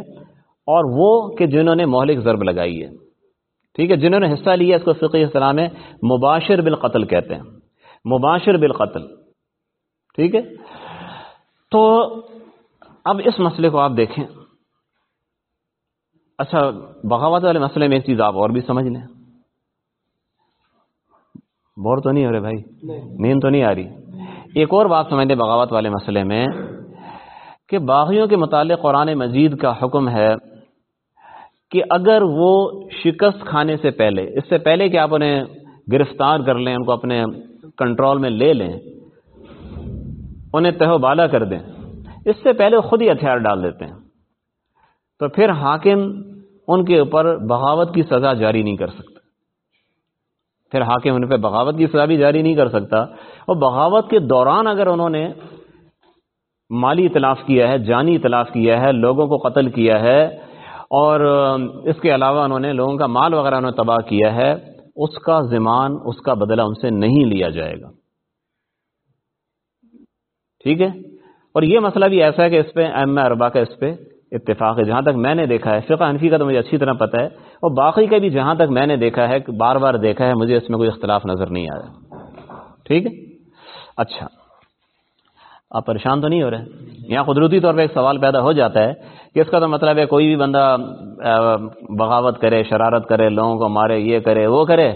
S1: اور وہ کہ جنہوں نے مہلک ضرب لگائی ہے۔ ٹھیک ہے، جنہوں نے حصہ لیا اس کو فقی اسلام میں مباشر بالقتل کہتے ہیں۔ مباشر بالقتل۔ ٹھیک ہے؟ تو اب اس مسئلے کو آپ دیکھیں۔ اچھا بغاوت والے مسئلے میں ایک چیز آپ اور بھی سمجھ لیں۔ بور تو نہیں ہو رہے بھائی؟ نیند تو نہیں آ رہی۔ ایک اور بات سمجھ لیں بغاوت والے مسئلے میں کہ باغیوں کے متعلق قرآن مجید کا حکم ہے کہ اگر وہ شکست کھانے سے پہلے اس سے پہلے کہ آپ انہیں گرفتار کر لیں ان کو اپنے کنٹرول میں لے لیں انہیں تہو بالا کر دیں۔ اس سے پہلے خود ہی ہتھیار ڈال دیتے ہیں۔ تو پھر حاکم ان کے اوپر بغاوت کی سزا جاری نہیں کر سکتا۔ پھر حاکم ان پہ بغاوت کی سزا بھی جاری نہیں کر سکتا۔ اور بغاوت کے دوران اگر انہوں نے مالی اطلاف کیا ہے، جانی اطلاف کیا ہے، لوگوں کو قتل کیا ہے، اور اس کے علاوہ انہوں نے لوگوں کا مال وغیرہ انہوں نے تباہ کیا ہے، اس کا زمان، اس کا بدلہ ان سے نہیں لیا جائے گا۔ ٹھیک ہے؟ اور یہ مسئلہ بھی ایسا ہے کہ اس پہ ایم اربا کا اس پہ اتفاق ہے۔ جہاں تک میں نے دیکھا ہے، فقہ انفی کا تو مجھے اچھی طرح پتہ ہے، اور باقی کا بھی جہاں تک میں نے دیکھا ہے، بار بار دیکھا ہے، مجھے اس میں کوئی اختلاف نظر نہیں آیا ٹھیک ہے؟ اچھا۔ آپ پریشان تو نہیں ہو رہے؟ یہاں قدرتی طور پہ ایک سوال پیدا ہو جاتا ہے کہ اس کا تو مطلب ہے کوئی بھی بندہ بغاوت کرے، شرارت کرے، لوگوں کو مارے، یہ کرے، وہ کرے،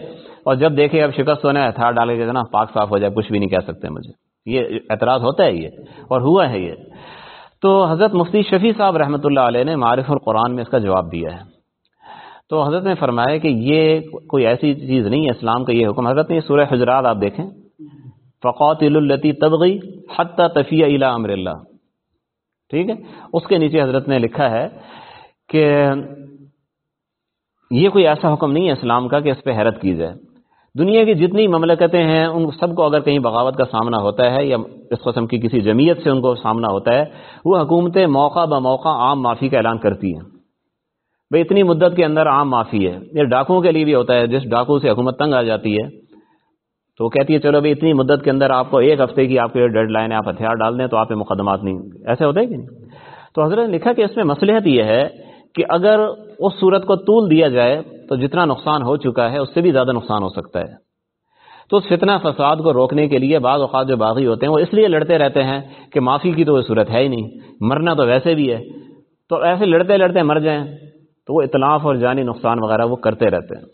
S1: اور جب دیکھے اب شکست ہونے ہتھیار ڈالے کے نا، پاک صاف ہو جائے، کچھ بھی نہیں کہہ سکتے مجھے۔ یہ اعتراض ہوتا ہے یہ، اور ہوا ہے یہ۔ تو حضرت مفتی شفیع صاحب رحمۃ اللہ علیہ نے معرف القرآن میں اس کا جواب دیا ہے۔ تو حضرت نے فرمایا کہ یہ کوئی ایسی چیز نہیں ہے، اسلام کا یہ حکم۔ حضرت نے سورہ حجرات آپ دیکھیں۔ فقوت التی تبغی حتیٰ تفیع الا امر اللہ ٹھیک ہے؟ اس کے نیچے حضرت نے لکھا ہے کہ یہ کوئی ایسا حکم نہیں ہے اسلام کا کہ اس پہ حیرت کی جائے۔ دنیا کی جتنی مملکتیں ہیں، ان سب کو اگر کہیں بغاوت کا سامنا ہوتا ہے یا اس قسم کی کسی جمعیت سے ان کو سامنا ہوتا ہے، وہ حکومتیں موقع بموقع عام معافی کا اعلان کرتی ہیں۔ بھائی اتنی مدت کے اندر عام معافی ہے۔ یہ ڈاکوؤں کے لیے بھی ہوتا ہے، جس ڈاکو سے حکومت تنگ آ جاتی ہے، تو وہ کہتی ہے، چلو بھائی اتنی مدت کے اندر آپ کو ایک ہفتے کی آپ کے ڈیڈ لائن ہے، آپ ہتھیار ڈال دیں تو آپ مقدمات نہیں ایسے ہوتا ہے کہ نہیں؟ تو حضرت نے لکھا کہ اس میں مسلحت یہ ہے کہ اگر اس صورت کو طول دیا جائے تو جتنا نقصان ہو چکا ہے اس سے بھی زیادہ نقصان ہو سکتا ہے۔ تو اس فتنہ فساد کو روکنے کے لیے بعض اوقات جو باغی ہوتے ہیں وہ اس لیے لڑتے رہتے ہیں کہ معافی کی تو وہ صورت ہے ہی نہیں، مرنا تو ویسے بھی ہے۔ تو ایسے لڑتے لڑتے مر جائیں تو وہ اطلاف اور جانی نقصان وغیرہ وہ کرتے رہتے ہیں۔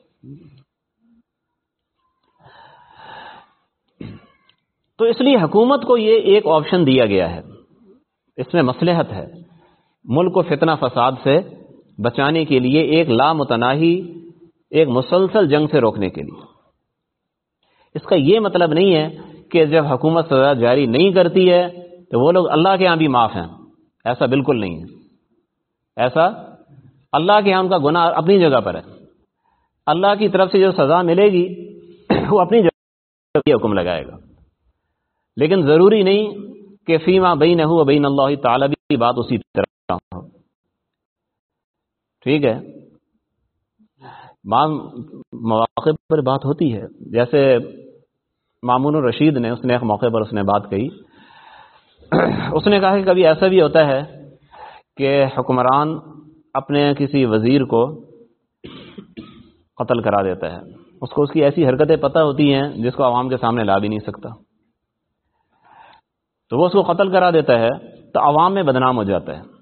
S1: تو اس لیے حکومت کو یہ ایک آپشن دیا گیا ہے۔ اس میں مسلحت ہے۔ ملک کو فتنہ فساد سے بچانے کے لیے ایک لامتناہی، ایک مسلسل جنگ سے روکنے کے لیے۔ اس کا یہ مطلب نہیں ہے کہ جب حکومت سزا جاری نہیں کرتی ہے تو وہ لوگ اللہ کے یہاں بھی معاف ہیں۔ ایسا بالکل نہیں ہے۔ ایسا اللہ کے یہاں ان کا گناہ اپنی جگہ پر ہے۔ اللہ کی طرف سے جو سزا ملے گی، وہ اپنی جگہ حکم لگائے گا۔ لیکن ضروری نہیں کہ فیما بین ہو بین اللہ تعالی بھی بات اسی طرح ہو۔ ٹھیک ہے۔ مواقع پر بات ہوتی ہے۔ جیسے مامون الرشید نے، اس نے ایک موقع پر اس نے بات کہی۔ اس نے کہا کہ کبھی ایسا بھی ہوتا ہے کہ حکمران اپنے کسی وزیر کو قتل کرا دیتا ہے۔ اس کو اس کی ایسی حرکتیں پتہ ہوتی ہیں جس کو عوام کے سامنے لا بھی نہیں سکتا۔ تو وہ اس کو قتل کرا دیتا ہے تو عوام میں بدنام ہو جاتا ہے۔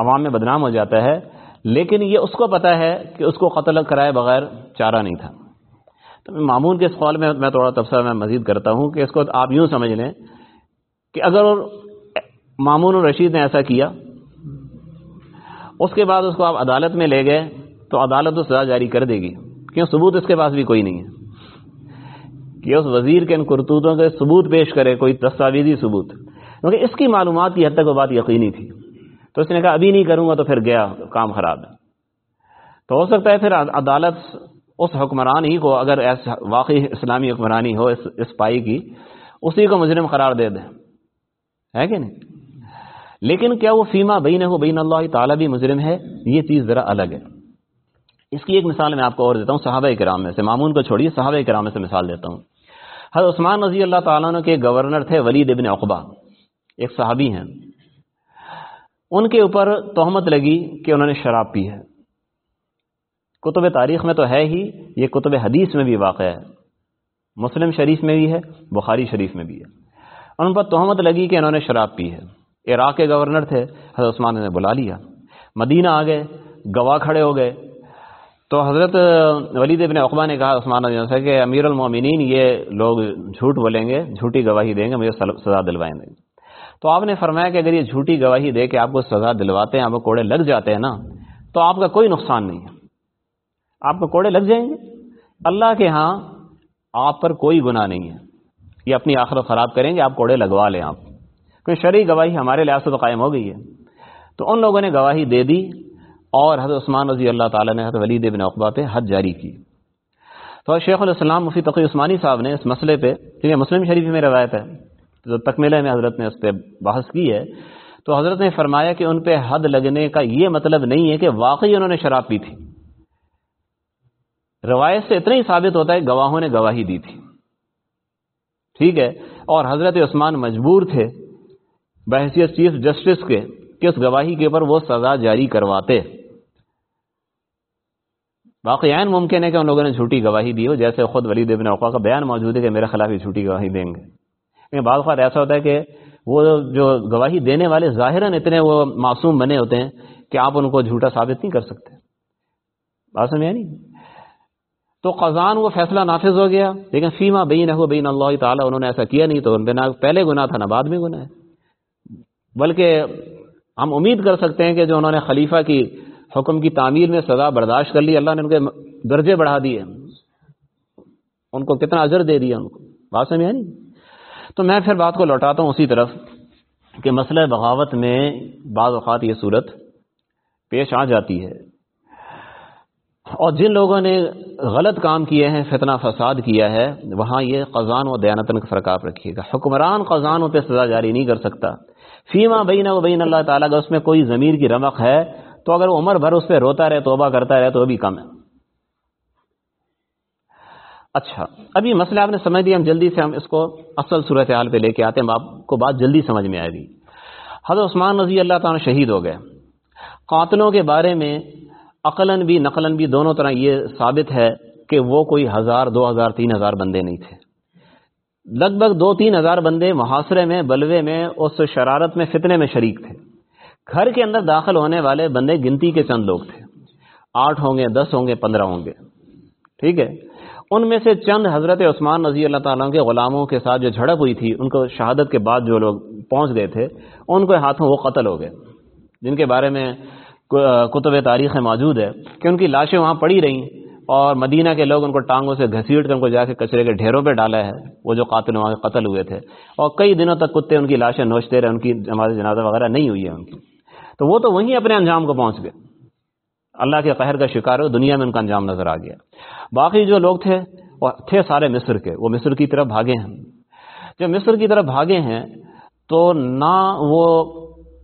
S1: عوام میں بدنام ہو جاتا ہے، لیکن یہ اس کو پتا ہے کہ اس کو قتل کرائے بغیر چارہ نہیں تھا۔ تو معمول کے اس قول میں میں تھوڑا تبصرہ، میں مزید کرتا ہوں کہ اس کو آپ یوں سمجھ لیں کہ اگر معمول الرشید نے ایسا کیا، اس کے بعد اس کو آپ عدالت میں لے گئے تو عدالت تو سزا جاری کر دے گی۔ کیوں؟ ثبوت اس کے پاس بھی کوئی نہیں ہے۔ کہ اس وزیر کے ان کرتوتوں کے ثبوت پیش کرے، کوئی دستاویزی ثبوت۔ کیونکہ اس کی معلومات کی حد تک وہ بات یقینی تھی۔ تو اس نے کہا، ابھی نہیں کروں گا تو پھر گیا کام خراب ہے۔ تو ہو سکتا ہے پھر عدالت اس حکمران ہی کو اگر ایسا واقعی اسلامی حکمرانی ہو اس اس پائی کی، اسی کو مجرم قرار دے دیں ہے کہ نہیں؟ لیکن کیا وہ فیما بین ہو بین اللہ تعالیٰ بھی مجرم ہے؟ یہ چیز ذرا الگ ہے۔ اس کی ایک مثال میں آپ کو اور دیتا ہوں صحابہ کرام میں سے معمون کو چھوڑیے، صحابہ کرام میں سے مثال دیتا ہوں۔ حضرت عثمان رضی اللہ تعالیٰ کے گورنر تھے ولید ابن اقبا ایک صحابی ہیں۔ ان کے اوپر تہمت لگی کہ انہوں نے شراب پی ہے۔ کتب تاریخ میں تو ہے ہی، یہ کتب حدیث میں بھی واقع ہے۔ مسلم شریف میں بھی ہے، بخاری شریف میں بھی ہے۔ ان پر تہمت لگی کہ انہوں نے شراب پی ہے۔ عراق کے گورنر تھے، حضرت عثمان نے بلا لیا۔ مدینہ آ گئے، گواہ کھڑے ہو گئے۔ تو حضرت ولید ابن اقبا نے کہا، عثمان سے کہ، امیر المومنین یہ لوگ جھوٹ بولیں گے، جھوٹی گواہی دیں گے، مجھے سزا دلوائیں گے۔ تو آپ نے فرمایا کہ اگر یہ جھوٹی گواہی دے کے آپ کو سزا دلواتے ہیں، آپ کو کوڑے لگ جاتے ہیں نا، تو آپ کا کوئی نقصان نہیں ہے۔ آپ کو کوڑے لگ جائیں گے۔ اللہ کے ہاں آپ پر کوئی گناہ نہیں ہے۔ یہ اپنی آخرت خراب کریں گے، آپ کوڑے لگوا لیں آپ۔ کیونکہ شرعی گواہی ہمارے لحاظ سے تو قائم ہو گئی ہے۔ تو ان لوگوں نے گواہی دے دی اور حضرت عثمان رضی اللہ تعالیٰ نے حضرت ولید بن اقبا پہ حد جاری کی۔ تو شیخ السلام مفی تقی عثمانی صاحب نے اس مسئلے پہ، کیونکہ مسلم شریف میں روایت ہے جو تکمیلہ میں حضرت نے اس پہ بحث کی ہے، تو حضرت نے فرمایا کہ ان پہ حد لگنے کا یہ مطلب نہیں ہے کہ واقعی انہوں نے شراب پی تھی۔ روایت سے اتنا ہی ثابت ہوتا ہے، گواہوں نے گواہی دی تھی۔ ٹھیک ہے، اور حضرت عثمان مجبور تھے بحثیت چیف جسٹس کے کہ اس گواہی کے اوپر وہ سزا جاری کرواتے۔ باقی ممکن ہے کہ ان لوگوں نے جھوٹی گواہی دی ہو، جیسے خود ولید ابن اوقا کا بیان موجود ہے کہ میرے خلاف ہی جھوٹی گواہی دیں گے۔ بعض اوقات ایسا ہوتا ہے کہ وہ جو گواہی دینے والے ظاہراً اتنے وہ معصوم بنے ہوتے ہیں کہ آپ ان کو جھوٹا ثابت نہیں کر سکتے۔ بات سمجھا نہیں؟ تو قزان وہ فیصلہ نافذ ہو گیا، لیکن فیما بین ہو بین اللہ تعالیٰ، انہوں نے ایسا کیا نہیں تو ان پہ نہ پہلے گناہ تھا، نہ بعد میں گناہ ہے۔ بلکہ ہم امید کر سکتے ہیں کہ جو انہوں نے خلیفہ کی حکم کی تعمیر میں سزا برداشت کر لی، اللہ نے ان کے درجے بڑھا دیے۔ ان کو کتنا اجر دے دیا ان کو؟ بات سمجھا نہیں؟ تو میں پھر بات کو لوٹاتا ہوں اسی طرف کہ مسئلہ بغاوت میں بعض اوقات یہ صورت پیش آ جاتی ہے۔ اور جن لوگوں نے غلط کام کیے ہیں، فتنہ فساد کیا ہے، وہاں یہ قزان و دیانتن کا فرق آپ رکھیے گا۔ حکمران قزان پہ سزا جاری نہیں کر سکتا۔ فیما بین و بین اللہ تعالیٰ کا اس میں کوئی ضمیر کی رمق ہے، تو اگر عمر بھر اس پہ روتا رہے، توبہ کرتا رہے، تو وہ بھی کم ہے۔ اچھا ابھی مسئلہ آپ نے سمجھ دیا ہم جلدی سے ہم اس کو اصل صورت حال پہ لے کے آتے ہیں آپ کو بات جلدی سمجھ میں آئے گی۔ حضرت عثمان رضی اللہ تعالیٰ شہید ہو گئے۔ قاتلوں کے بارے میں عقلاً بھی، نقلاً بھی دونوں طرح یہ ثابت ہے کہ وہ کوئی ہزار، دو ہزار، تین ہزار بندے نہیں تھے۔ لگ بھگ دو، تین ہزار بندے محاصرے میں، بلوے میں، اس شرارت میں، فتنے میں شریک تھے۔ گھر کے اندر داخل ہونے والے بندے گنتی کے چند لوگ تھے۔ آٹھ ہوں گے، دس ہوں گے، پندرہ ہوں گے۔ ٹھیک ہے؟ ان میں سے چند حضرت عثمان رضی اللہ تعالیٰ کے غلاموں کے ساتھ جو جھڑپ ہوئی تھی، ان کو شہادت کے بعد جو لوگ پہنچ گئے تھے، ان کے ہاتھوں وہ قتل ہو گئے۔ جن کے بارے میں کتب تاریخ موجود ہے کہ ان کی لاشیں وہاں پڑی رہیں اور مدینہ کے لوگ ان کو ٹانگوں سے گھسیٹ کر ان کو جا کے کچرے کے ڈھیروں پہ ڈالا ہے۔ وہ جو قاتل وہاں قتل ہوئے تھے۔ اور کئی دنوں تک کتے ان کی لاشیں نوچتے رہے، ان کی جماعت جنازہ وغیرہ نہیں ہوئی ہے ان کی۔ تو وہ تو وہیں اپنے انجام کو پہنچ گئے۔ اللہ کے قہر کا شکار ہو دنیا میں ان کا انجام نظر آ گیا۔ باقی جو لوگ تھے، وہ تھے سارے مصر کے۔ وہ مصر کی طرف بھاگے ہیں۔ جب مصر کی طرف بھاگے ہیں، تو نہ وہ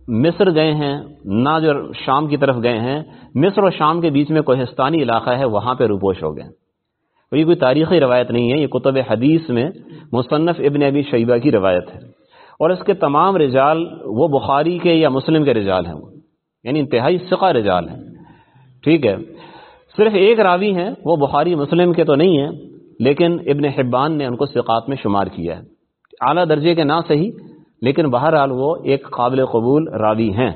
S1: مصر گئے ہیں، نہ جو شام کی طرف گئے ہیں۔ مصر اور شام کے بیچ میں کوہستانی علاقہ ہے، وہاں پہ روپوش ہو گئے۔ یہ کوئی تاریخی روایت نہیں ہے، یہ کتب حدیث میں مصنف ابن ابی شیبہ کی روایت ہے۔ اور اس کے تمام رجال، وہ بخاری کے یا مسلم کے رجال ہیں وہ۔ یعنی انتہائی سقا رجال ہیں۔ ٹھیک ہے۔ صرف ایک راوی ہیں، وہ بخاری مسلم کے تو نہیں ہیں، لیکن ابن حبان نے ان کو ثقات میں شمار کیا ہے۔ اعلیٰ درجے کے نہ صحیح، لیکن بہرحال وہ ایک قابل قبول راوی ہیں۔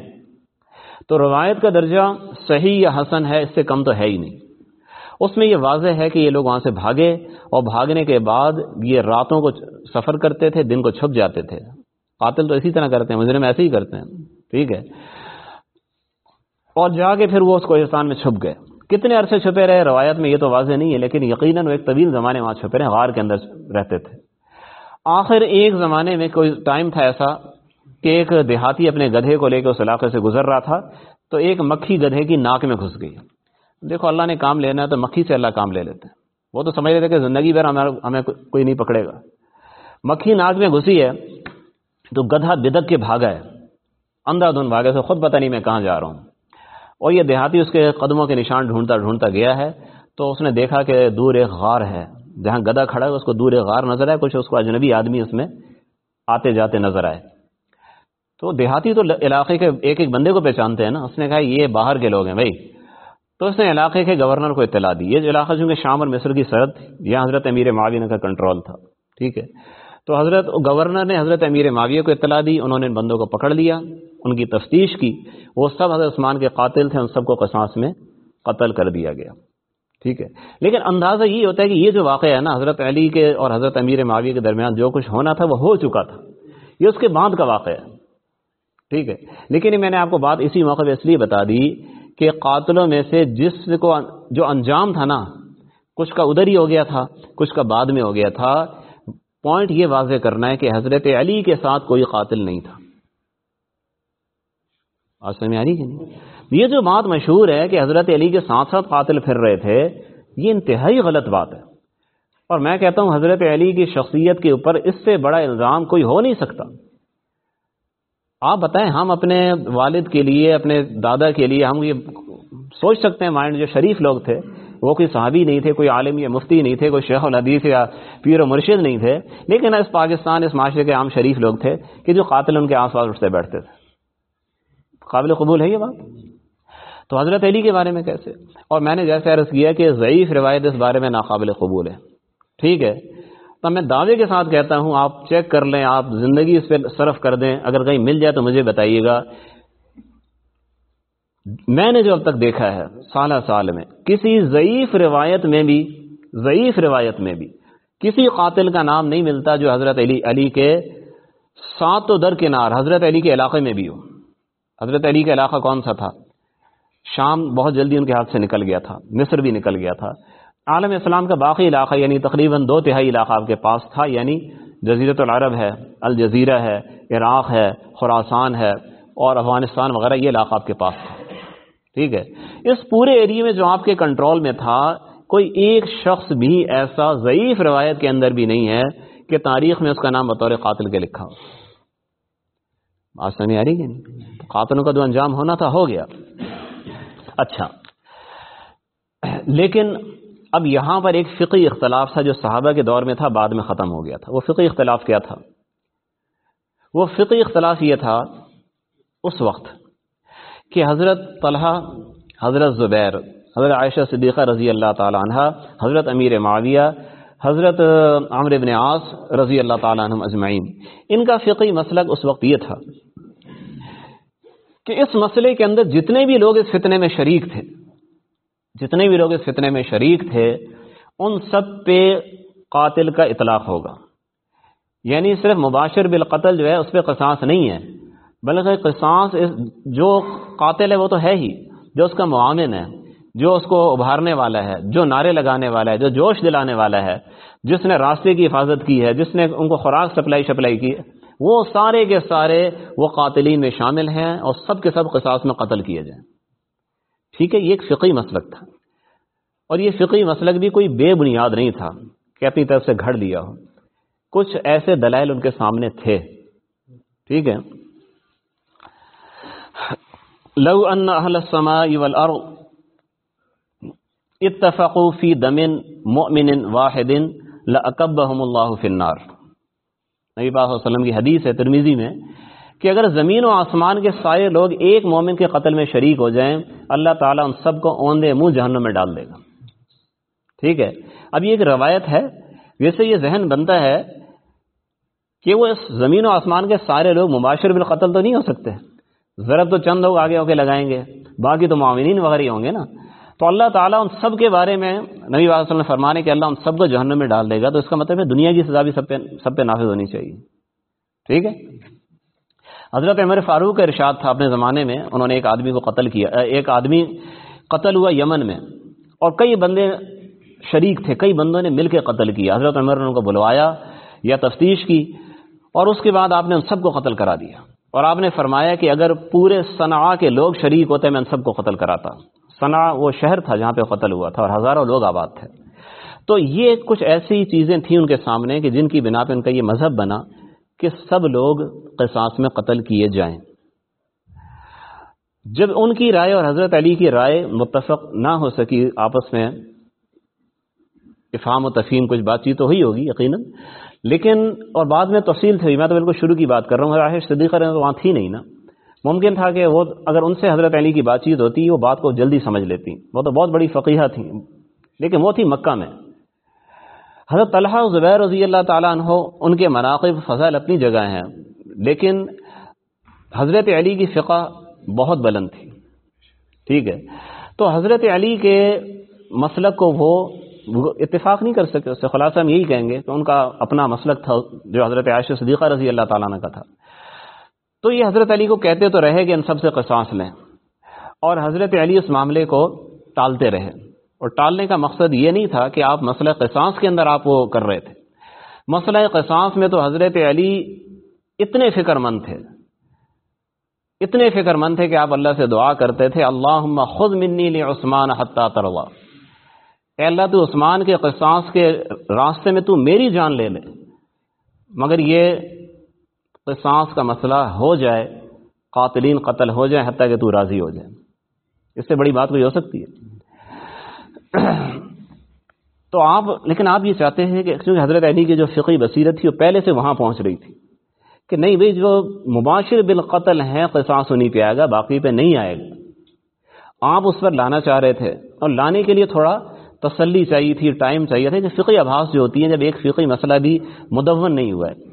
S1: تو روایت کا درجہ صحیح یا حسن ہے، اس سے کم تو ہے ہی نہیں۔ اس میں یہ واضح ہے کہ یہ لوگ وہاں سے بھاگے اور بھاگنے کے بعد یہ راتوں کو سفر کرتے تھے، دن کو چھپ جاتے تھے۔ قاتل تو اسی طرح کرتے ہیں مجرم ایسے ہی کرتے ہیں۔ ٹھیک ہے۔ اور جا کے پھر وہ اس کوہستان میں چھپ گئے۔ کتنے عرصے چھپے رہے؟ روایت میں یہ تو واضح نہیں ہے، لیکن یقیناً وہ ایک طویل زمانے وہاں چھپے رہے، غار کے اندر رہتے تھے۔ آخر ایک زمانے میں کوئی ٹائم تھا ایسا کہ ایک دیہاتی اپنے گدھے کو لے کے اس علاقے سے گزر رہا تھا، تو ایک مکھی گدھے کی ناک میں گھس گئی۔ دیکھو، اللہ نے کام لینا ہے تو مکھی سے اللہ کام لے لیتے ہیں۔ وہ تو سمجھ رہے تھے کہ زندگی بھر ہمیں کوئی نہیں پکڑے گا۔ مکھی ناک میں گھسی ہے تو گدھا بدک کے بھاگا ہے۔ اندھا دھن بھاگے سے خود پتہ نہیں میں کہاں جا رہا ہوں۔ اور یہ دیہاتی اس کے قدموں کے نشان ڈھونڈتا ڈھونڈتا گیا ہے تو اس نے دیکھا کہ دور ایک غار ہے۔ جہاں گدا کھڑا ہے، اس کو دور ایک غار نظر آئے، کچھ اس کو اجنبی آدمی اس میں آتے جاتے نظر آئے۔ تو دیہاتی تو علاقے کے ایک ایک بندے کو پہچانتے ہیں نا۔ اس نے کہا، یہ باہر کے لوگ ہیں بھائی۔ تو اس نے علاقے کے گورنر کو اطلاع دی۔ یہ علاقہ چونکہ شام اور مصر کی سرحد، یہاں حضرت امیر معاویہ کا کنٹرول تھا۔ ٹھیک ہے۔ تو حضرت گورنر نے حضرت امیر معاویہ کو اطلاع دی، انہوں نے ان بندوں کو پکڑ لیا، ان کی تفتیش کی۔ وہ سب حضرت عثمان کے قاتل تھے، ان سب کو قصاص میں قتل کر دیا گیا۔ ٹھیک ہے۔ لیکن اندازہ یہ ہوتا ہے کہ یہ جو واقعہ ہے نا، حضرت علی کے اور حضرت امیر معاویہ کے درمیان جو کچھ ہونا تھا، وہ ہو چکا تھا۔ یہ اس کے بعد کا واقعہ ہے۔ ٹھیک ہے۔ لیکن میں نے آپ کو بات اسی موقع پہ اس لیے بتا دی کہ قاتلوں میں سے جس کو جو انجام تھا نا، کچھ کا ادھر ہی ہو گیا تھا، کچھ کا بعد میں ہو گیا تھا پوائنٹ یہ واضح کرنا ہے کہ حضرت علی کے ساتھ کوئی قاتل نہیں تھا۔ آج آ رہی کہ نہیں؟ یہ جو بات مشہور ہے کہ حضرت علی کے ساتھ ساتھ قاتل پھر رہے تھے، یہ انتہائی غلط بات ہے۔ اور میں کہتا ہوں حضرت علی کی شخصیت کے اوپر اس سے بڑا الزام کوئی ہو نہیں سکتا۔ آپ بتائیں، ہم اپنے والد کے لیے، اپنے دادا کے لیے ہم یہ سوچ سکتے ہیں، مائنڈ جو شریف لوگ تھے وہ کوئی صحابی نہیں تھے، کوئی عالم یا مفتی نہیں تھے، کوئی شیخ الحدیث یا پیر و مرشد نہیں تھے، لیکن اس پاکستان، اس معاشرے کے عام شریف لوگ تھے کہ جو قاتل ان کے آس پاس اٹھتے بیٹھتے تھے۔ قابل قبول ہے یہ بات؟ تو حضرت علی کے بارے میں کیسے؟ اور میں نے جیسے عرض کیا کہ ضعیف روایت اس بارے میں ناقابل قبول ہے۔ ٹھیک ہے؟ تو میں دعوے کے ساتھ کہتا ہوں، آپ چیک کر لیں، آپ زندگی اس پہ صرف کر دیں۔ اگر کہیں مل جائے تو مجھے بتائیے گا۔ میں نے جو اب تک دیکھا ہے سالہ سال میں، کسی ضعیف روایت میں بھی، ضعیف روایت میں بھی، کسی قاتل کا نام نہیں ملتا جو حضرت علی علی کے سات و در کنار، حضرت علی کے علاقے میں بھی ہو۔ حضرت علی کا علاقہ کون سا تھا؟ شام بہت جلدی ان کے ہاتھ سے نکل گیا تھا، مصر بھی نکل گیا تھا۔ عالم اسلام کا باقی علاقہ یعنی تقریباً دو تہائی علاقہ آپ کے پاس تھا یعنی جزیرت العرب ہے، الجزیرہ ہے، عراق ہے خوراسان ہے اور افغانستان وغیرہ، یہ علاقہ آپ کے پاس تھا۔ ٹھیک ہے۔ اس پورے ایریے میں جو آپ کے کنٹرول میں تھا، کوئی ایک شخص بھی ایسا ضعیف روایت کے اندر بھی نہیں ہے کہ تاریخ میں اس کا نام بطور قاتل کے لکھا ہو۔ بات سمجھ آ رہی کہ نہیں؟ قاتلوں کا جو انجام ہونا تھا، ہو گیا۔ اچھا۔ لیکن اب یہاں پر ایک فقی اختلاف تھا جو صحابہ کے دور میں تھا، بعد میں ختم ہو گیا تھا۔ وہ فقی اختلاف کیا تھا؟ وہ فقی اختلاف یہ تھا، اس وقت کہ حضرت طلحہ، حضرت زبیر، حضرت عائشہ صدیقہ رضی اللہ تعالی عنہ، حضرت امیر معاویہ، حضرت عمر بن عاص رضی اللہ تعالیٰ عنہ اجمعین۔ ان کا فقی مسلک اس وقت یہ تھا کہ اس مسئلے کے اندر جتنے بھی لوگ اس فتنے میں شریک تھے، جتنے بھی لوگ اس فتنے میں شریک تھے، ان سب پہ قاتل کا اطلاق ہوگا۔ یعنی صرف مباشر بالقتل جو ہے، اس پہ قصاص نہیں ہے۔ بلکہ قصاص جو قاتل ہے وہ تو ہے ہی، جو اس کا معامن ہے، جو اس کو ابھارنے والا ہے، جو نعرے لگانے والا ہے، جو جوش دلانے والا ہے، جس نے راستے کی حفاظت کی ہے، جس نے ان کو خوراک سپلائی شپلائی کی، وہ سارے کے سارے وہ قاتلین میں شامل ہیں اور سب کے سب قصاص میں قتل کیے جائیں۔ ٹھیک ہے، یہ ایک فقی مسلک تھا۔ اور یہ فقی مسلک بھی کوئی بے بنیاد نہیں تھا کہ اپنی طرف سے گھڑ لیا ہو۔ کچھ ایسے دلائل ان کے سامنے تھے۔ ٹھیک ہے۔ لو ان اہل السماء والارض اتفقوا فی دم مؤمن واحد لاکبہم اللہ فی النار. نبی پاک صلی اللہ علیہ وسلم کی حدیث ہے ترمیزی میں کہ اگر زمین و آسمان کے سارے لوگ ایک مومن کے قتل میں شریک ہو جائیں، اللہ تعالیٰ ان سب کو اوندے منہ جہنم میں ڈال دے گا۔ ٹھیک ہے؟ اب یہ ایک روایت ہے۔ ویسے یہ ذہن بنتا ہے کہ وہ اس زمین و آسمان کے سارے لوگ مباشر بالقتل تو نہیں ہو سکتے۔ ضرب تو چند لوگ آگے ہو کے لگائیں گے، باقی تو معاونین وغیرہ ہوں گے نا۔ تو اللہ تعالیٰ ان سب کے بارے میں نبی وسلم نے فرمانے کہ اللہ ان سب کو جہنم میں ڈال دے گا، تو اس کا مطلب ہے دنیا کی سزا بھی سب پہ سب پہ نافذ ہونی چاہیے۔ ٹھیک ہے؟ حضرت عمر فاروق کا ارشاد تھا اپنے زمانے میں، انہوں نے ایک آدمی کو قتل کیا ایک آدمی قتل ہوا یمن میں۔ اور کئی بندے شریک تھے، کئی بندوں نے مل کے قتل کیا۔ حضرت عمر نے ان کو بلوایا یا تفتیش کی اور اس کے بعد آپ نے ان سب کو قتل کرا دیا۔ اور آپ نے فرمایا کہ اگر پورے صنعا کے لوگ شریک ہوتے، میں ان سب کو قتل کراتا۔ صنع وہ شہر تھا جہاں پہ قتل ہوا تھا اور ہزاروں لوگ آباد تھے۔ تو یہ کچھ ایسی چیزیں تھیں ان کے سامنے کہ جن کی بنا پہ ان کا یہ مذہب بنا کہ سب لوگ قصاص میں قتل کیے جائیں۔ جب ان کی رائے اور حضرت علی کی رائے متفق نہ ہو سکی، آپس میں افہام و تفہیم کچھ بات چیت تو ہوئی ہوگی، یقیناً۔ لیکن، اور بعد میں تفصیل تھی میں تو بالکل شروع کی بات کر رہا ہوں راہش صدیقہ تو وہاں تھی نہیں نا، ممکن تھا کہ وہ، اگر ان سے حضرت علی کی بات چیت ہوتی، وہ بات کو جلدی سمجھ لیتی۔ وہ تو بہت بڑی فقیہ تھیں، لیکن وہ تھی مکہ میں۔ حضرت طلحہ زبیر رضی اللہ تعالیٰ عنہ، ان کے مناقب فضائل اپنی جگہ ہیں، لیکن حضرت علی کی فقہ بہت بلند تھی۔ ٹھیک ہے؟ تو حضرت علی کے مسلک کو وہ اتفاق نہیں کر سکے، اس سے خلاصہ ہم یہی کہیں گے کہ ان کا اپنا مسلک تھا، جو حضرت عائشہ صدیقہ رضی اللہ تعالیٰ عنہ کا تھا۔ تو یہ حضرت علی کو کہتے تو رہے کہ ان سب سے قصاص لیں۔ اور حضرت علی اس معاملے کو ٹالتے رہے۔ اور ٹالنے کا مقصد یہ نہیں تھا کہ آپ مسئلہ قصاص کے اندر آپ وہ کر رہے تھے۔ مسئلہ قصاص میں تو حضرت علی اتنے فکر مند تھے۔ اتنے فکر مند تھے کہ آپ اللہ سے دعا کرتے تھے اللہ خود منی عثمان حتیٰ تروا اے اللہ تو عثمان کے قصاص کے راستے میں تو میری جان لے لے۔ مگر یہ قصاص کا مسئلہ ہو جائے، قاتلین قتل ہو جائے حتیٰ کہ تو راضی ہو جائے اس سے بڑی بات کوئی ہو سکتی ہے۔ تو آپ، لیکن آپ یہ چاہتے ہیں کہ کیونکہ حضرت علی کی جو فقی بصیرت تھی، وہ پہلے سے وہاں پہنچ رہی تھی کہ نہیں بھائی، جو مباشر بالقتل ہیں، قصاص نہیں پہ آئے گا، باقی پہ نہیں آئے گا۔ آپ اس پر لانا چاہ رہے تھے اور لانے کے لیے تھوڑا تسلی چاہیے تھی، ٹائم چاہیے تھا کہ فقی آباس جو ہوتی ہیں، جب ایک فقی مسئلہ بھی مدون نہیں ہوا ہے۔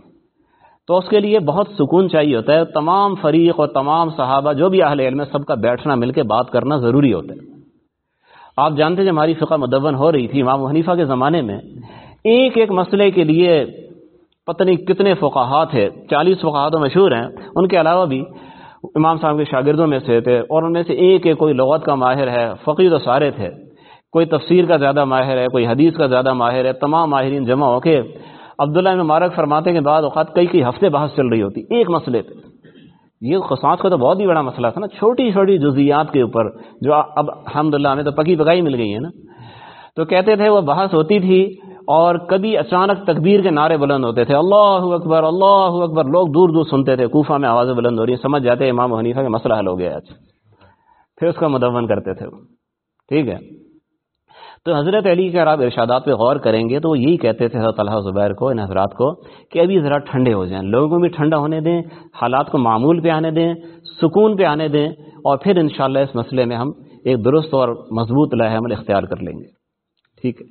S1: تو اس کے لیے بہت سکون چاہیے ہوتا ہے، تمام فریق اور تمام صحابہ، جو بھی اہل علم ہے سب کا بیٹھنا، مل کے بات کرنا ضروری ہوتا ہے۔ آپ جانتے جب ہماری فقہ مدون ہو رہی تھی، امام حنیفہ کے زمانے میں، ایک ایک مسئلے کے لیے پتہ نہیں کتنے فقاہا تھے، چالیس فقاہ مشہور ہیں۔ ان کے علاوہ بھی امام صاحب کے شاگردوں میں سے تھے، اور ان میں سے ایک ایک کوئی لغت کا ماہر ہے فقیر تو سارے تھے۔ کوئی تفسیر کا زیادہ ماہر ہے، کوئی حدیث کا زیادہ ماہر ہے، تمام ماہرین جمع ہو کے عبداللہ مبارک فرماتے کے بعد اوقات کئی کئی ہفتے بحث چل رہی ہوتی، ایک مسئلے پہ۔ یہ خسانس کا تو بہت ہی بڑا مسئلہ تھا نا، چھوٹی چھوٹی جزیات کے اوپر جو اب الحمد للہ ہمیں تو پکی پکائی مل گئی ہے نا۔ تو کہتے تھے وہ بحث ہوتی تھی اور کبھی اچانک تکبیر کے نعرے بلند ہوتے تھے۔ اللہ اکبر اللہ اکبر، لوگ دور دور سنتے تھے، کوفہ میں آوازیں بلند ہو رہی ہیں، سمجھ جاتے امام حنیفہ کا مسئلہ حل ہو گیا آج پھر اس کا مدون کرتے تھے۔ وہ ٹھیک ہے۔ تو حضرت علی کے اگر آپ ارشادات پہ غور کریں گے تو وہ یہی کہتے تھے حضرت اللہ زبیر کو ان حضرات کو کہ ابھی ذرا ٹھنڈے ہو جائیں، لوگوں کو بھی ٹھنڈا ہونے دیں، حالات کو معمول پہ آنے دیں، سکون پہ آنے دیں اور پھر انشاءاللہ اس مسئلے میں ہم ایک درست اور مضبوط لہ عمل اختیار کر لیں گے۔ ٹھیک۔ ہے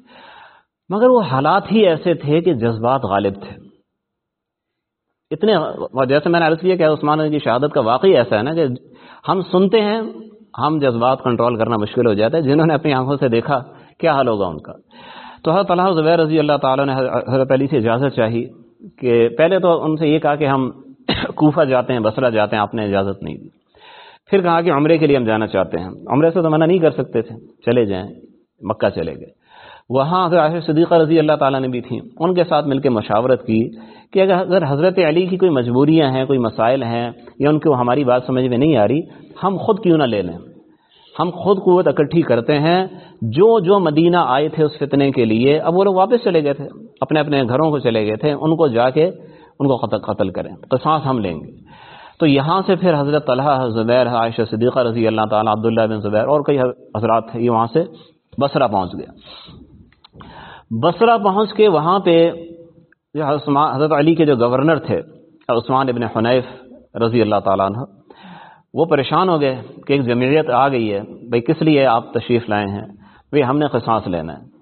S1: مگر وہ حالات ہی ایسے تھے کہ جذبات غالب تھے۔ اتنے جیسے میں نے عرض کیا کہ عثمان کی شہادت کا واقعی ایسا ہے نا کہ ہم سنتے ہیں، ہم جذبات کنٹرول کرنا مشکل ہو جاتا ہے، جنہوں نے اپنی آنکھوں سے دیکھا کیا حال ہوگا ان کا؟ تو حضرت اللہ زبیر رضی اللہ تعالیٰ نے حضرت علی سے اجازت چاہی کہ پہلے تو ان سے یہ کہا کہ ہم کوفہ جاتے ہیں بسرا جاتے ہیں، آپ نے اجازت نہیں دی۔ پھر کہا کہ عمرے کے لیے ہم جانا چاہتے ہیں۔ عمرے سے تو منع نہیں کر سکتے تھے، چلے جائیں، مکہ چلے گئے۔ وہاں اگر عائشہ صدیقہ رضی اللہ تعالیٰ نے بھی تھیں، ان کے ساتھ مل کے مشاورت کی کہ اگر اگر حضرت علی کی کوئی مجبوریاں ہیں، کوئی مسائل ہیں یا ان کو ہماری بات سمجھ میں نہیں آ رہی، ہم خود کیوں نہ لے لیں؟ ہم خود قوت اکٹھی کرتے ہیں۔ جو جو مدینہ آئے تھے اس فتنے کے لیے، اب وہ لوگ واپس چلے گئے تھے، اپنے اپنے گھروں کو چلے گئے تھے، ان کو جا کے ان کو قتل قتل کریں، قصاص ہم لیں گے۔ تو یہاں سے پھر حضرت طلحہ زبیر عائشہ صدیقہ رضی اللہ تعالیٰ، عبداللہ بن زبیر اور کئی حضرات تھے، یہ وہاں سے بسرا پہنچ گیا۔ بسرا پہنچ کے وہاں پہ حضرت علی کے جو گورنر تھے، عثمان ابن حنیف رضی اللہ تعالیٰ عنہ وہ پریشان ہو گئے کہ ایک جمعیت آ گئی ہے، بھائی کس لیے آپ تشریف لائے ہیں؟ بھائی ہم نے قصاص لینا ہے۔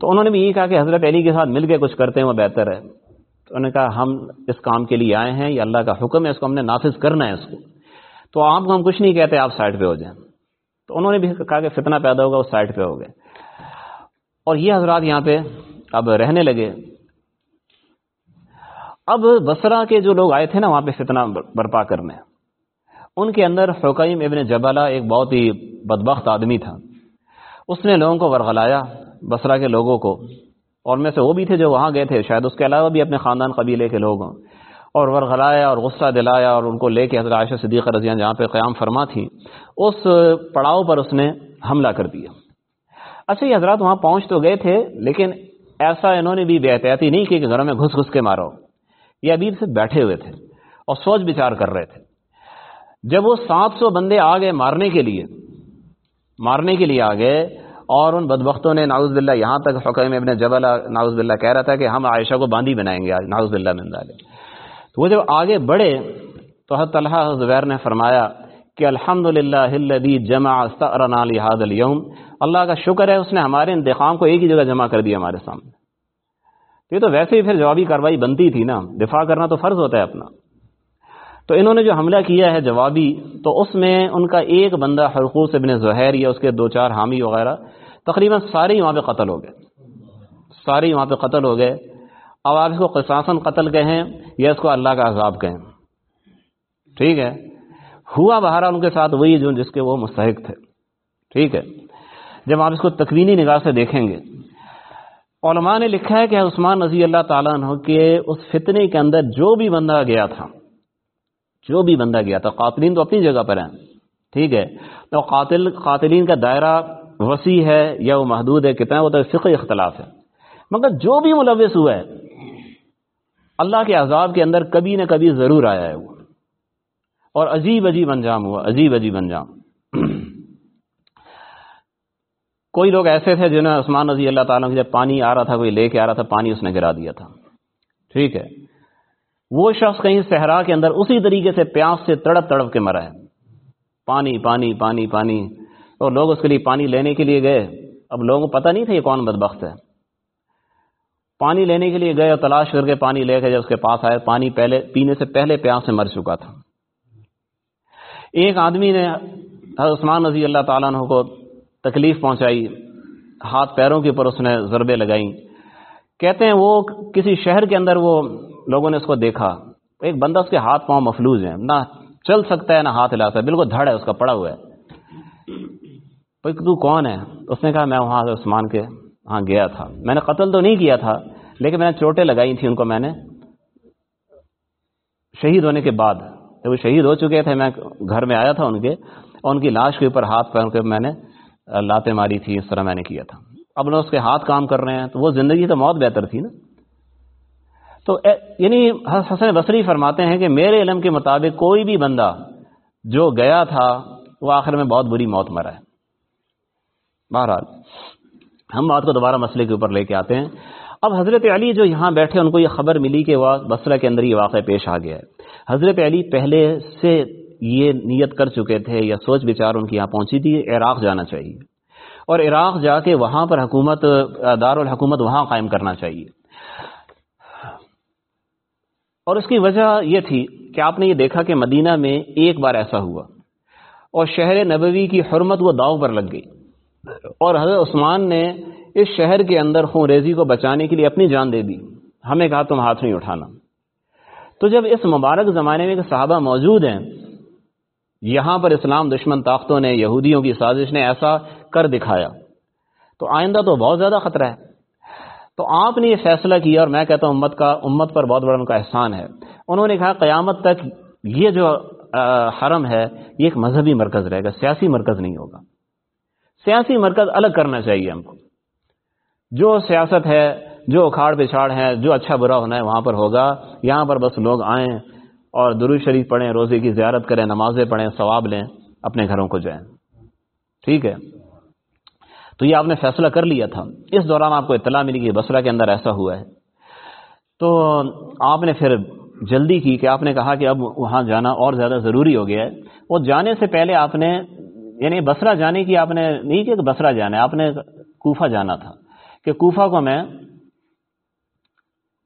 S1: تو انہوں نے بھی یہ کہا کہ حضرت علی کے ساتھ مل کے کچھ کرتے ہیں، وہ بہتر ہے۔ تو انہوں نے کہا ہم اس کام کے لیے آئے ہیں، یہ اللہ کا حکم ہے، اس کو ہم نے نافذ کرنا ہے اس کو۔ تو آپ کو ہم کچھ نہیں کہتے، آپ سائڈ پہ ہو جائیں۔ تو انہوں نے بھی کہا کہ فتنہ پیدا ہوگا اس سائڈ پہ ہو گئے۔ اور یہ حضرات یہاں پہ اب رہنے لگے۔ اب بسرا کے جو لوگ آئے تھے نا، وہاں پہ فتنہ برپا کرنے۔ ان کے اندر حکیم ابن جبالہ ایک بہت ہی بدبخت آدمی تھا۔ اس نے لوگوں کو ورغلایا بسرا کے لوگوں کو۔ اور میں سے وہ بھی تھے جو وہاں گئے تھے، شاید اس کے علاوہ بھی اپنے خاندان قبیلے کے لوگ ہوں۔ اور ورغلایا اور غصہ دلایا اور ان کو لے کے حضرت عائشہ صدیقہ رضیہ جہاں پہ قیام فرما تھی، اس پڑاؤ پر اس نے حملہ کر دیا۔ اچھا یہ حضرات وہاں پہنچ تو گئے تھے، لیکن ایسا انہوں نے بھی بے احتیاطی نہیں کی کہ گھروں میں گھس گھس کے مارو۔ یہ ابھی سے بیٹھے ہوئے تھے اور سوچ بچار کر رہے تھے۔ جب وہ سات سو بندے آ گئے مارنے کے لیے، مارنے کے لیے آ گئے، اور ان بدبختوں نے ناؤز بلّہ یہاں تک حکم ابن جبل ناؤز بلّہ کہہ رہا تھا کہ ہم عائشہ کو باندھی بنائیں گے ناؤز بلّہ من ڈالے تو وہ جب آگے بڑھے، تو حضرت طلحہ زبیر نے فرمایا کہ الحمد للہ جمع حاد اليوم۔ اللہ کا شکر ہے، اس نے ہمارے انتخاب کو ایک ہی جگہ جمع کر دیا ہمارے سامنے۔ یہ تو ویسے ہی پھر جوابی کاروائی بنتی تھی نا۔ دفاع کرنا تو فرض ہوتا ہے اپنا۔ تو انہوں نے جو حملہ کیا ہے جوابی، تو اس میں ان کا ایک بندہ حرقوس ابن زہیر یا اس کے دو چار حامی وغیرہ، تقریباً سارے ہی وہاں پہ قتل ہو گئے۔ سارے ہی وہاں پہ قتل ہو گئے۔ اب آپ اس کو قصاصن قتل کہیں یا اس کو اللہ کا عذاب کہیں؟ ٹھیک ہے۔ ہوا بہارا ان کے ساتھ وہی جو جس کے وہ مستحق تھے۔ ٹھیک ہے۔ جب آپ اس کو تکوینی نگاہ سے دیکھیں گے، علماء نے لکھا ہے کہ عثمان رضی اللہ تعالیٰ عنہ کے اس فتنے کے اندر جو بھی بندہ گیا تھا جو بھی بندہ گیا تھا قاتلین تو اپنی جگہ پر ہیں۔ ٹھیک ہے۔ تو قاتل، قاتلین کا دائرہ وسیع ہے یا وہ محدود ہے، کتنا وہ تو فقہ اختلاف ہے۔ مگر جو بھی ملوث ہوا ہے، اللہ کے عذاب کے اندر کبھی نہ کبھی ضرور آیا ہے وہ۔ اور عجیب عجیب انجام ہوا، عجیب عجیب انجام۔ کوئی لوگ ایسے تھے جنہوں نے عثمان رضی اللہ تعالیٰ جب پانی آ رہا تھا، کوئی لے کے آ رہا تھا، پانی اس نے گرا دیا تھا۔ ٹھیک ہے۔ وہ شخص کہیں صحرا کے اندر اسی طریقے سے پیاس سے تڑپ تڑپ کے مرا ہے۔ پانی پانی پانی پانی۔ اور لوگ اس کے لیے پانی لینے کے لیے گئے۔ اب لوگوں کو پتہ نہیں تھا یہ کون بدبخت ہے۔ پانی لینے کے لیے گئے اور تلاش کر کے پانی لے کے جب اس کے پاس آئے، پانی پہلے، پینے سے پہلے پیاس سے مر چکا تھا۔ ایک آدمی نے عثمان رضی اللہ تعالیٰ عنہ کو تکلیف پہنچائی، ہاتھ پیروں کے اوپر اس نے ضربے لگائی کہتے ہیں وہ کسی شہر کے اندر وہ لوگوں نے اس کو دیکھا، ایک بندہ اس کے ہاتھ پاؤں مفلوج ہیں، نہ چل سکتا ہے، نہ ہاتھ ہلا سکتا ہے، بالکل دھڑ ہے، اس کا پڑا ہوا ہے۔ تو کون ہے؟ اس نے کہا، میں وہاں عثمان کے ہاں گیا تھا۔ میں نے قتل تو نہیں کیا تھا، لیکن میں نے چوٹیں لگائی تھیں ان کو۔ میں نے شہید ہونے کے بعد، جب وہ شہید ہو چکے تھے، میں گھر میں آیا تھا ان کے، اور ان کی لاش کے اوپر ہاتھ پہن کے میں نے لاتیں ماری تھی اس طرح میں نے کیا تھا۔ اب نہ اس کے ہاتھ کام کر رہے ہیں تو وہ زندگی تو موت بہتر تھی نا۔ تو یعنی حسن بصری فرماتے ہیں کہ میرے علم کے مطابق کوئی بھی بندہ جو گیا تھا، وہ آخر میں بہت بری موت مرا ہے۔ بہرحال، ہم بات کو دوبارہ مسئلے کے اوپر لے کے آتے ہیں۔ اب حضرت علی جو یہاں بیٹھے، ان کو یہ خبر ملی کہ بسرہ کے اندر یہ واقعہ پیش آ گیا ہے۔ حضرت علی پہلے سے یہ نیت کر چکے تھے یا سوچ بچار ان کی یہاں پہنچی تھی، عراق جانا چاہیے۔ اور عراق جا کے وہاں پر حکومت، دارالحکومت وہاں قائم کرنا چاہیے۔ اور اس کی وجہ یہ تھی کہ آپ نے یہ دیکھا کہ مدینہ میں ایک بار ایسا ہوا اور شہر نبوی کی حرمت وہ داؤ پر لگ گئی۔ اور حضرت عثمان نے اس شہر کے اندر خون ریزی کو بچانے کے لیے اپنی جان دے دی۔ ہمیں کہا تم ہاتھ نہیں اٹھانا۔ تو جب اس مبارک زمانے میں صحابہ موجود ہیں، یہاں پر اسلام دشمن طاقتوں نے، یہودیوں کی سازش نے ایسا کر دکھایا۔ تو آئندہ تو بہت زیادہ خطرہ ہے۔ تو آپ نے یہ فیصلہ کیا اور میں کہتا ہوں امت کا، امت پر بہت بڑا ان کا احسان ہے۔ انہوں نے کہا، قیامت تک یہ جو حرم ہے، یہ ایک مذہبی مرکز رہے گا، سیاسی مرکز نہیں ہوگا۔ سیاسی مرکز الگ کرنا چاہیے ہم کو۔ جو سیاست ہے، جو اکھاڑ پچھاڑ ہے، جو اچھا برا ہونا ہے، وہاں پر ہوگا۔ یہاں پر بس لوگ آئیں اور درو شریف پڑھیں، روزے کی زیارت کریں، نمازیں پڑھیں، ثواب لیں، اپنے گھروں کو جائیں۔ ٹھیک ہے؟ تو یہ آپ نے فیصلہ کر لیا تھا۔ اس دوران آپ کو اطلاع ملی کہ بسرا کے اندر ایسا ہوا ہے۔ تو آپ نے پھر جلدی کی کہ آپ نے کہا کہ اب وہاں جانا اور زیادہ ضروری ہو گیا ہے۔ وہ جانے سے پہلے آپ نے یعنی بسرا جانے کی آپ نے نہیں کہ بسرا جانا ہے، آپ نے کوفہ جانا تھا کہ کوفہ کو میں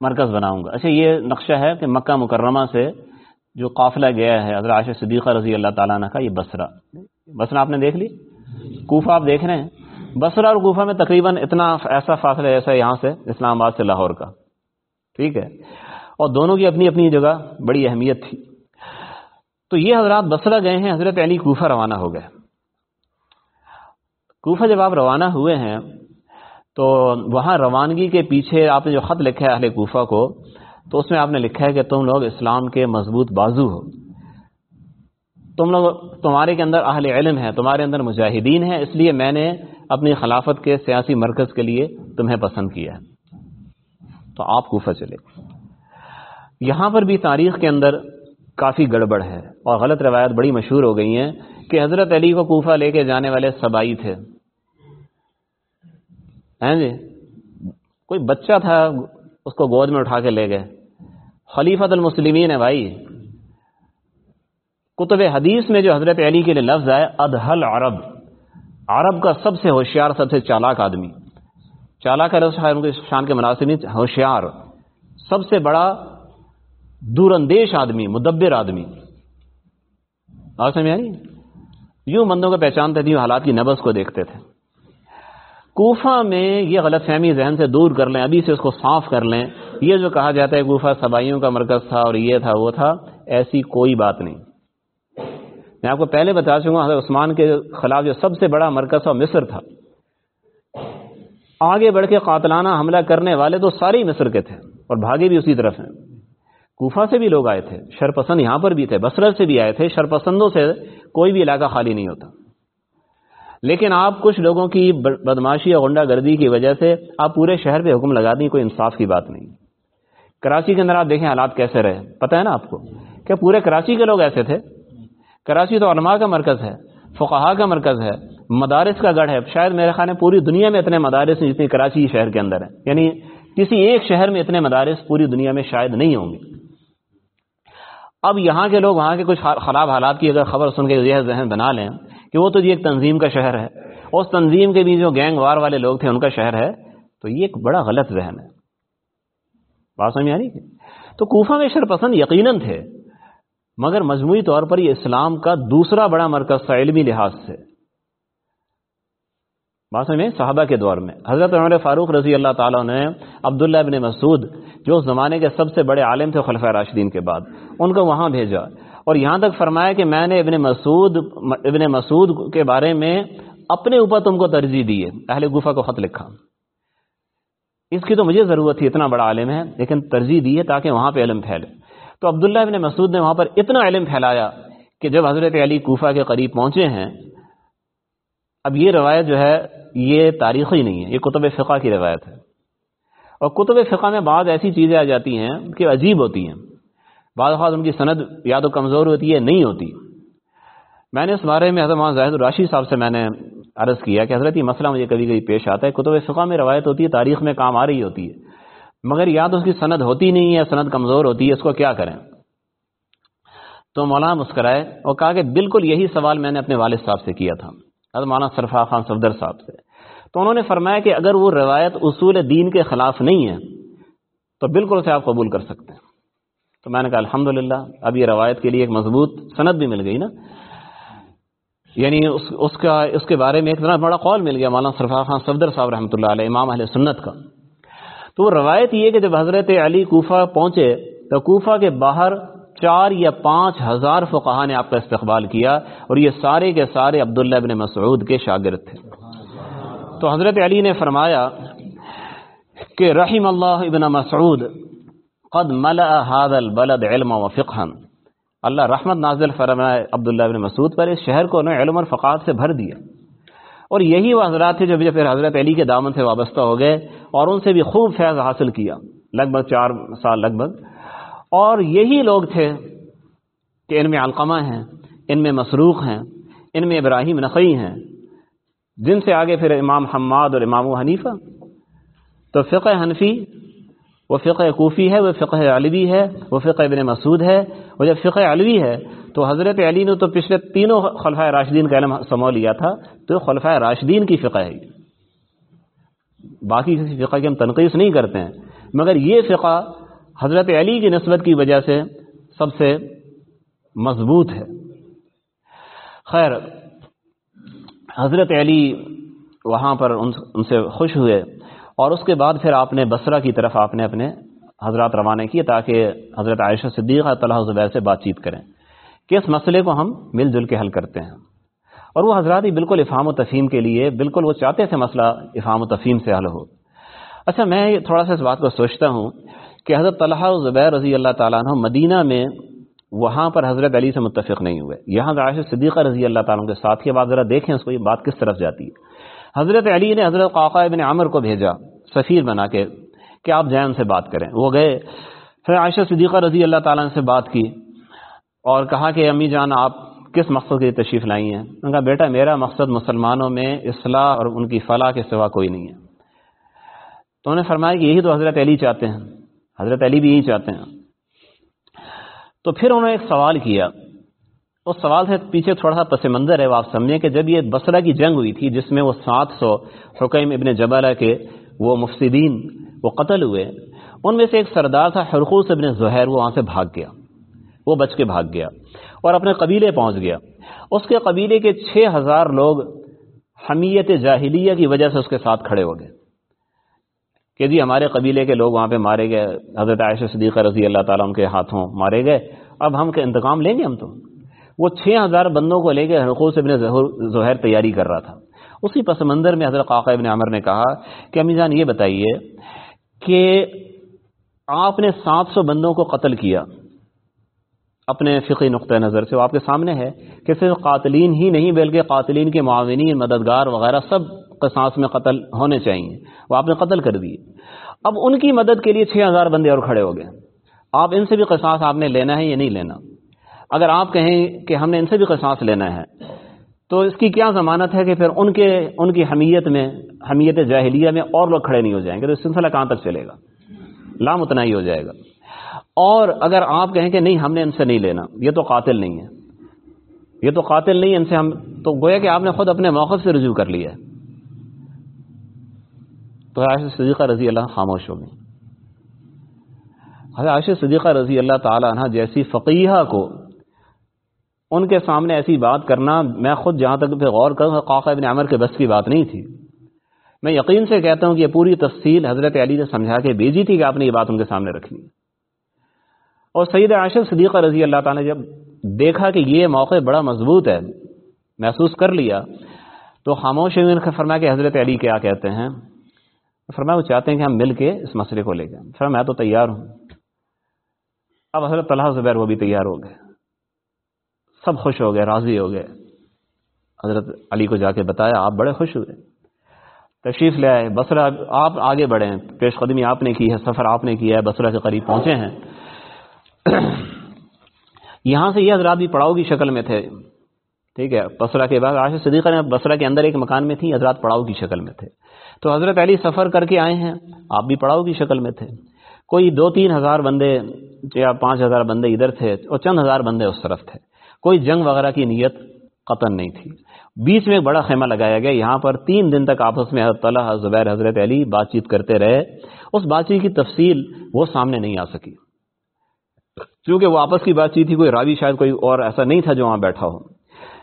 S1: مرکز بناؤں گا۔ اچھا یہ نقشہ ہے کہ مکہ مکرمہ سے جو قافلہ گیا ہے، حضرت عاشق صدیقہ رضی اللہ تعالیٰ نے کا، یہ بسرا۔ بسرا آپ نے دیکھ لی؟ کوفہ آپ دیکھ رہے ہیں؟ بسرا اور کوفہ میں تقریباً اتنا ایسا فاصلہ ایسا یہاں سے اسلام آباد سے لاہور کا۔ ٹھیک ہے؟ اور دونوں کی اپنی اپنی جگہ بڑی اہمیت تھی۔ تو یہ حضرات بسرا گئے ہیں، حضرت علی کوفہ روانہ ہو گئے۔ کوفہ جب آپ روانہ ہوئے ہیں، تو وہاں روانگی کے پیچھے آپ نے جو خط لکھا ہے اہل کوفہ کو، تو اس میں آپ نے لکھا ہے کہ تم لوگ اسلام کے مضبوط بازو ہو۔ تم لوگ، تمہارے کے اندر اہل علم ہے تمہارے اندر مجاہدین ہیں، اس لیے میں نے اپنی خلافت کے سیاسی مرکز کے لیے تمہیں پسند کیا ہے۔ تو آپ کوفہ چلے۔ یہاں پر بھی تاریخ کے اندر کافی گڑبڑ ہے اور غلط روایت بڑی مشہور ہو گئی ہیں کہ حضرت علی کو کوفہ لے کے جانے والے سبائی تھے۔ ہیں جی؟ کوئی بچہ تھا، اس کو گود میں اٹھا کے لے گئے۔ خلیفت المسلمین ہے بھائی۔ کتب حدیث میں جو حضرت علی کے لیے لفظ ہے ادہل عرب۔ عرب کا سب سے ہوشیار، سب سے چالاک آدمی۔ چالاک شان کے مناسب ہوشیار۔ سب سے بڑا دور اندیش آدمی، مدبر آدمی۔ اور سمجھ آئی یوں بندوں کو پہچانتے تھے حالات کی نبس کو دیکھتے تھے۔ کوفہ میں یہ غلط فہمی ذہن سے دور کر لیں، ابھی سے اس کو صاف کر لیں۔ یہ جو کہا جاتا ہے، کوفہ سبائیوں کا مرکز تھا اور یہ تھا، وہ تھا، ایسی کوئی بات نہیں۔ میں آپ کو پہلے بتا چکا حضرت عثمان کے خلاف جو سب سے بڑا مرکز تھا، مصر تھا۔ آگے بڑھ کے قاتلانہ حملہ کرنے والے تو سارے ہی مصر کے تھے اور بھاگے بھی اسی طرف ہیں۔ کوفہ سے بھی لوگ آئے تھے، شرپسند یہاں پر بھی تھے بسرت سے بھی آئے تھے، شرپسندوں سے کوئی بھی علاقہ خالی نہیں ہوتا۔ لیکن آپ کچھ لوگوں کی بدماشی اور غنڈہ گردی کی وجہ سے آپ پورے شہر پہ حکم لگا دیں، کوئی انصاف کی بات نہیں۔ کراچی کے اندر آپ دیکھیں حالات کیسے رہے۔ پتہ ہے نا آپ کو کہ پورے کراچی کے لوگ ایسے تھے۔ کراچی تو علماء کا مرکز ہے فقہا کا مرکز ہے، مدارس کا گڑھ ہے۔ شاید میرے خیال میں پوری دنیا میں اتنے مدارس ہیں جتنے کراچی شہر کے اندر ہیں۔ یعنی کسی ایک شہر میں اتنے مدارس پوری دنیا میں شاید نہیں ہوں گے۔ اب یہاں کے لوگ، وہاں کے کچھ خراب حالات کی اگر خبر سن کے یہ ذہن بنا لیں کہ وہ تو جی ایک تنظیم کا شہر ہے۔ اس تنظیم کے بھی جو گینگ وار والے لوگ تھے، ان کا شہر ہے۔ تو یہ ایک بڑا غلط ذہن ہے۔ بات سمجھ آ رہی تو کوفہ میں شر پسند یقیناً تھے۔ مگر مجموعی طور پر یہ اسلام کا دوسرا بڑا مرکز تھا علمی لحاظ سے۔ بات میں صحابہ کے دور میں۔ حضرت عمر فاروق رضی اللہ تعالیٰ نے عبداللہ ابن مسعود، جو اس زمانے کے سب سے بڑے عالم تھے خلفۂ راشدین کے بعد، ان کو وہاں بھیجا۔ اور یہاں تک فرمایا کہ میں نے ابن مسعود ابن مسعود کے بارے میں اپنے اوپر تم کو ترجیح دی ہے، اہل گفا کو خط لکھا۔ اس کی تو مجھے ضرورت تھی، اتنا بڑا عالم ہے، لیکن ترجیح دی ہے تاکہ وہاں پہ علم پھیلے۔ تو عبداللہ ابن مسعود نے وہاں پر اتنا علم پھیلایا کہ جب حضرت علی کوفہ کے قریب پہنچے ہیں، اب یہ روایت جو ہے، یہ تاریخی نہیں ہے، یہ کتب فقہ کی روایت ہے۔ اور کتب فقہ میں بعض ایسی چیزیں آ جاتی ہیں کہ عجیب ہوتی ہیں۔ بعض اوقات ان کی سند یا تو کمزور ہوتی ہے نہیں ہوتی۔ میں نے اس بارے میں حضرت زاہد الراشی صاحب سے میں نے عرض کیا کہ حضرت یہ مسئلہ مجھے کبھی کبھی پیش آتا ہے۔ کتب فقہ میں روایت ہوتی ہے، تاریخ میں کام آ رہی ہوتی ہے۔ مگر یا تو اس کی سند ہوتی نہیں ہے سند کمزور ہوتی ہے، اس کو کیا کریں؟ تو مولانا مسکرائے، اور کہا کہ بالکل یہی سوال میں نے اپنے والد صاحب سے کیا تھا، حضرت مولانا سرفا خان صفدر صاحب سے۔ تو انہوں نے فرمایا کہ اگر وہ روایت اصول دین کے خلاف نہیں ہے، تو بالکل اسے آپ قبول کر سکتے ہیں۔ تو میں نے کہا الحمد اب یہ روایت کے لیے ایک مضبوط صنعت بھی مل گئی نا۔ یعنی اس اس کا، اس کے بارے میں ایک طرح بڑا قول مل گیا مولانا سرفا خان صفدر صاحب رحمۃ اللہ علیہ، امام اہل سنت کا۔ تو وہ روایت یہ کہ جب حضرت علی کوفہ پہنچے تو کوفہ کے باہر چار یا پانچ ہزار فقہ نے آپ کا استقبال کیا اور یہ سارے کے سارے عبداللہ ابن مسعود کے شاگرد تھے۔ تو حضرت علی نے فرمایا کہ رحم اللہ ابن مسعود، قد ملأ هذا البلد علم و فقہ اللہ رحمت نازل فرمائے عبداللہ ابن مسعود پر، اس شہر کو علم اور فقات سے بھر دیا۔ اور یہی وہ حضرات تھے جو پھر حضرت علی کے دامن سے وابستہ ہو گئے اور ان سے بھی خوب فیض حاصل کیا لگ بھگ چار سال لگ بھگ اور یہی لوگ تھے کہ ان میں علقمہ ہیں، ان میں مسروق ہیں، ان میں ابراہیم نقی ہیں، جن سے آگے پھر امام حماد اور امام و حنیفہ۔ تو فقہ حنفی وہ فقہ کوفی ہے، وہ فقہ علوی ہے، وہ فقہ ابن مسعود ہے، وہ جب فقہ علوی ہے تو حضرت علی نے تو پچھلے تینوں خلفۂ راشدین کا علم سمو لیا تھا، تو خلفۂ راشدین کی فقہ ہے۔ باقی کسی فقہ کی ہم تنقید نہیں کرتے ہیں۔ مگر یہ فقہ حضرت علی کی نسبت کی وجہ سے سب سے مضبوط ہے۔ خیر، حضرت علی وہاں پر ان سے خوش ہوئے۔ اور اس کے بعد پھر آپ نے بصرہ کی طرف آپ نے اپنے حضرات روانہ کیے تاکہ حضرت عائشہ صدیقہ طلحہ زبیر سے بات چیت کریں۔ کہ اس مسئلے کو ہم مل جل کے حل کرتے ہیں؟ اور وہ حضرات ہی بالکل افہام و تفہیم کے لیے بالکل وہ چاہتے تھے مسئلہ افہام و تفہیم سے حل ہو۔ اچھا میں تھوڑا سا اس بات کو سوچتا ہوں کہ حضرت طلحہ زبیر رضی اللہ تعالیٰ عنہ مدینہ میں وہاں پر حضرت علی سے متفق نہیں ہوئے۔ یہاں عائشہ صدیقہ رضی اللہ تعالیٰ کے ساتھ کے بعد ذرا دیکھیں اس کو یہ بات کس طرف جاتی ہے۔ حضرت علی نے حضرت قاقا ابن عامر کو بھیجا، سفیر بنا کے، کہ آپ جائیں ان سے بات کریں۔ وہ گئے، پھر عائشہ صدیقہ رضی اللہ تعالیٰ سے بات کی اور کہا کہ امی جان، آپ کس مقصد کے تشریف لائی ہیں؟ نے کہا، بیٹا، میرا مقصد مسلمانوں میں اصلاح اور ان کی فلاح کے سوا کوئی نہیں ہے۔ تو انہوں نے فرمایا کہ یہی تو حضرت علی چاہتے ہیں، حضرت علی بھی یہی چاہتے ہیں۔ تو پھر انہوں نے ایک سوال کیا۔ اس سوال سے پیچھے تھوڑا سا پس منظر ہے وہ آپ سمجھیں کہ جب یہ بسرا کی جنگ ہوئی تھی، جس میں وہ سات سو حکیم ابن جبالہ کے وہ مفسدین، وہ قتل ہوئے، ان میں سے ایک سردار تھا حرخوص ابن زہر وہ وہاں سے بھاگ گیا۔ وہ بچ کے بھاگ گیا اور اپنے قبیلے پہنچ گیا۔ اس کے قبیلے کے چھ ہزار لوگ حمیت جاہلیہ کی وجہ سے اس کے ساتھ کھڑے ہو گئے۔ کہ جی ہمارے قبیلے کے لوگ وہاں پہ مارے گئے، حضرت عائشہ صدیقہ رضی اللہ تعالیٰ ان کے ہاتھوں مارے گئے، اب ہم کے انتقام لیں گے ہم تو؟ وہ چھ ہزار بندوں کو لے کے حقوق ابن ظہر تیاری کر رہا تھا۔ اسی پس منظر میں حضرت قاقہ ابن عمر نے کہا کہ امی جان یہ بتائیے کہ آپ نے سات سو بندوں کو قتل کیا۔ اپنے فقی نقطۂ نظر سے وہ آپ کے سامنے ہے کہ صرف قاتلین ہی نہیں بلکہ قاتلین کے معاونین، مددگار وغیرہ سب قصاص میں قتل ہونے چاہیے۔ وہ آپ نے قتل کر دیے۔ اب ان کی مدد کے لیے چھ ہزار بندے اور کھڑے ہو گئے۔ آپ ان سے بھی قصاص آپ نے لینا ہے یا نہیں لینا؟ اگر آپ کہیں کہ ہم نے ان سے بھی قصاص لینا ہے، تو اس کی کیا ضمانت ہے کہ پھر ان کے، ان کی حمیت میں، حمیت جاہلیہ میں اور لوگ کھڑے نہیں ہو جائیں گے، تو سلسلہ کہاں تک چلے گا؟ لام اتنا ہی ہو جائے گا۔ اور اگر آپ کہیں کہ نہیں، ہم نے ان سے نہیں لینا، یہ تو قاتل نہیں ہے۔ یہ تو قاتل نہیں، ان سے ہم، تو گویا کہ آپ نے خود اپنے موقف سے رجوع کر لیا ہے۔ تو عائشہ صدیقہ رضی اللہ خاموش ہو گئی عائشہ صدیقہ رضی اللہ تعالیٰ عنہ جیسی فقیہ کو ان کے سامنے ایسی بات کرنا میں خود جہاں تک پہ غور کروں قاقہ ابن عمر کے بس کی بات نہیں تھی۔ میں یقین سے کہتا ہوں کہ یہ پوری تفصیل حضرت علی نے سمجھا کے بھیجی تھی کہ آپ نے یہ بات ان کے سامنے رکھنی۔ اور سید عائشہ صدیقہ رضی اللہ تعالیٰ نے جب دیکھا کہ یہ موقع بڑا مضبوط ہے، محسوس کر لیا، تو خاموش فرمایا کہ حضرت علی کیا کہتے ہیں؟ فرمایا وہ چاہتے ہیں کہ ہم مل کے اس مسئلے کو لے گئے فرمایا میں تو تیار ہوں۔ اب حضرت طلحہ زبیر وہ بھی تیار ہو گئے۔ سب خوش ہو گئے، راضی ہو گئے۔ حضرت علی کو جا کے بتایا، آپ بڑے خوش ہوئے۔ تشریف لے آئے بسرا آپ آگے بڑھے۔ ہیں پیش قدمی آپ نے کی ہے، سفر آپ نے کیا ہے بسرا کے قریب پہنچے ہیں۔ یہاں سے یہ حضرات بھی پڑاؤ کی شکل میں تھے۔ ٹھیک ہے بسرا کے بعد آش صدیقہ نے بسرا کے اندر ایک مکان میں تھی، حضرات پڑاؤ کی شکل میں تھے۔ تو حضرت علی سفر کر کے آئے ہیں، آپ بھی پڑاؤ کی شکل میں تھے۔ کوئی دو تین ہزار بندے یا پانچ ہزار بندے ادھر تھے اور چند ہزار بندے اس طرف تھے۔ کوئی جنگ وغیرہ کی نیت قطن نہیں تھی۔ بیچ میں ایک بڑا خیمہ لگایا گیا۔ یہاں پر تین دن تک آپس میں حضرت اللہ زبیر، حضرت علی بات چیت کرتے رہے۔ اس بات چیت کی تفصیل وہ سامنے نہیں آ سکی۔ کیونکہ وہ آپس کی بات چیت تھی، کوئی راوی شاید کوئی اور ایسا نہیں تھا جو وہاں بیٹھا ہو۔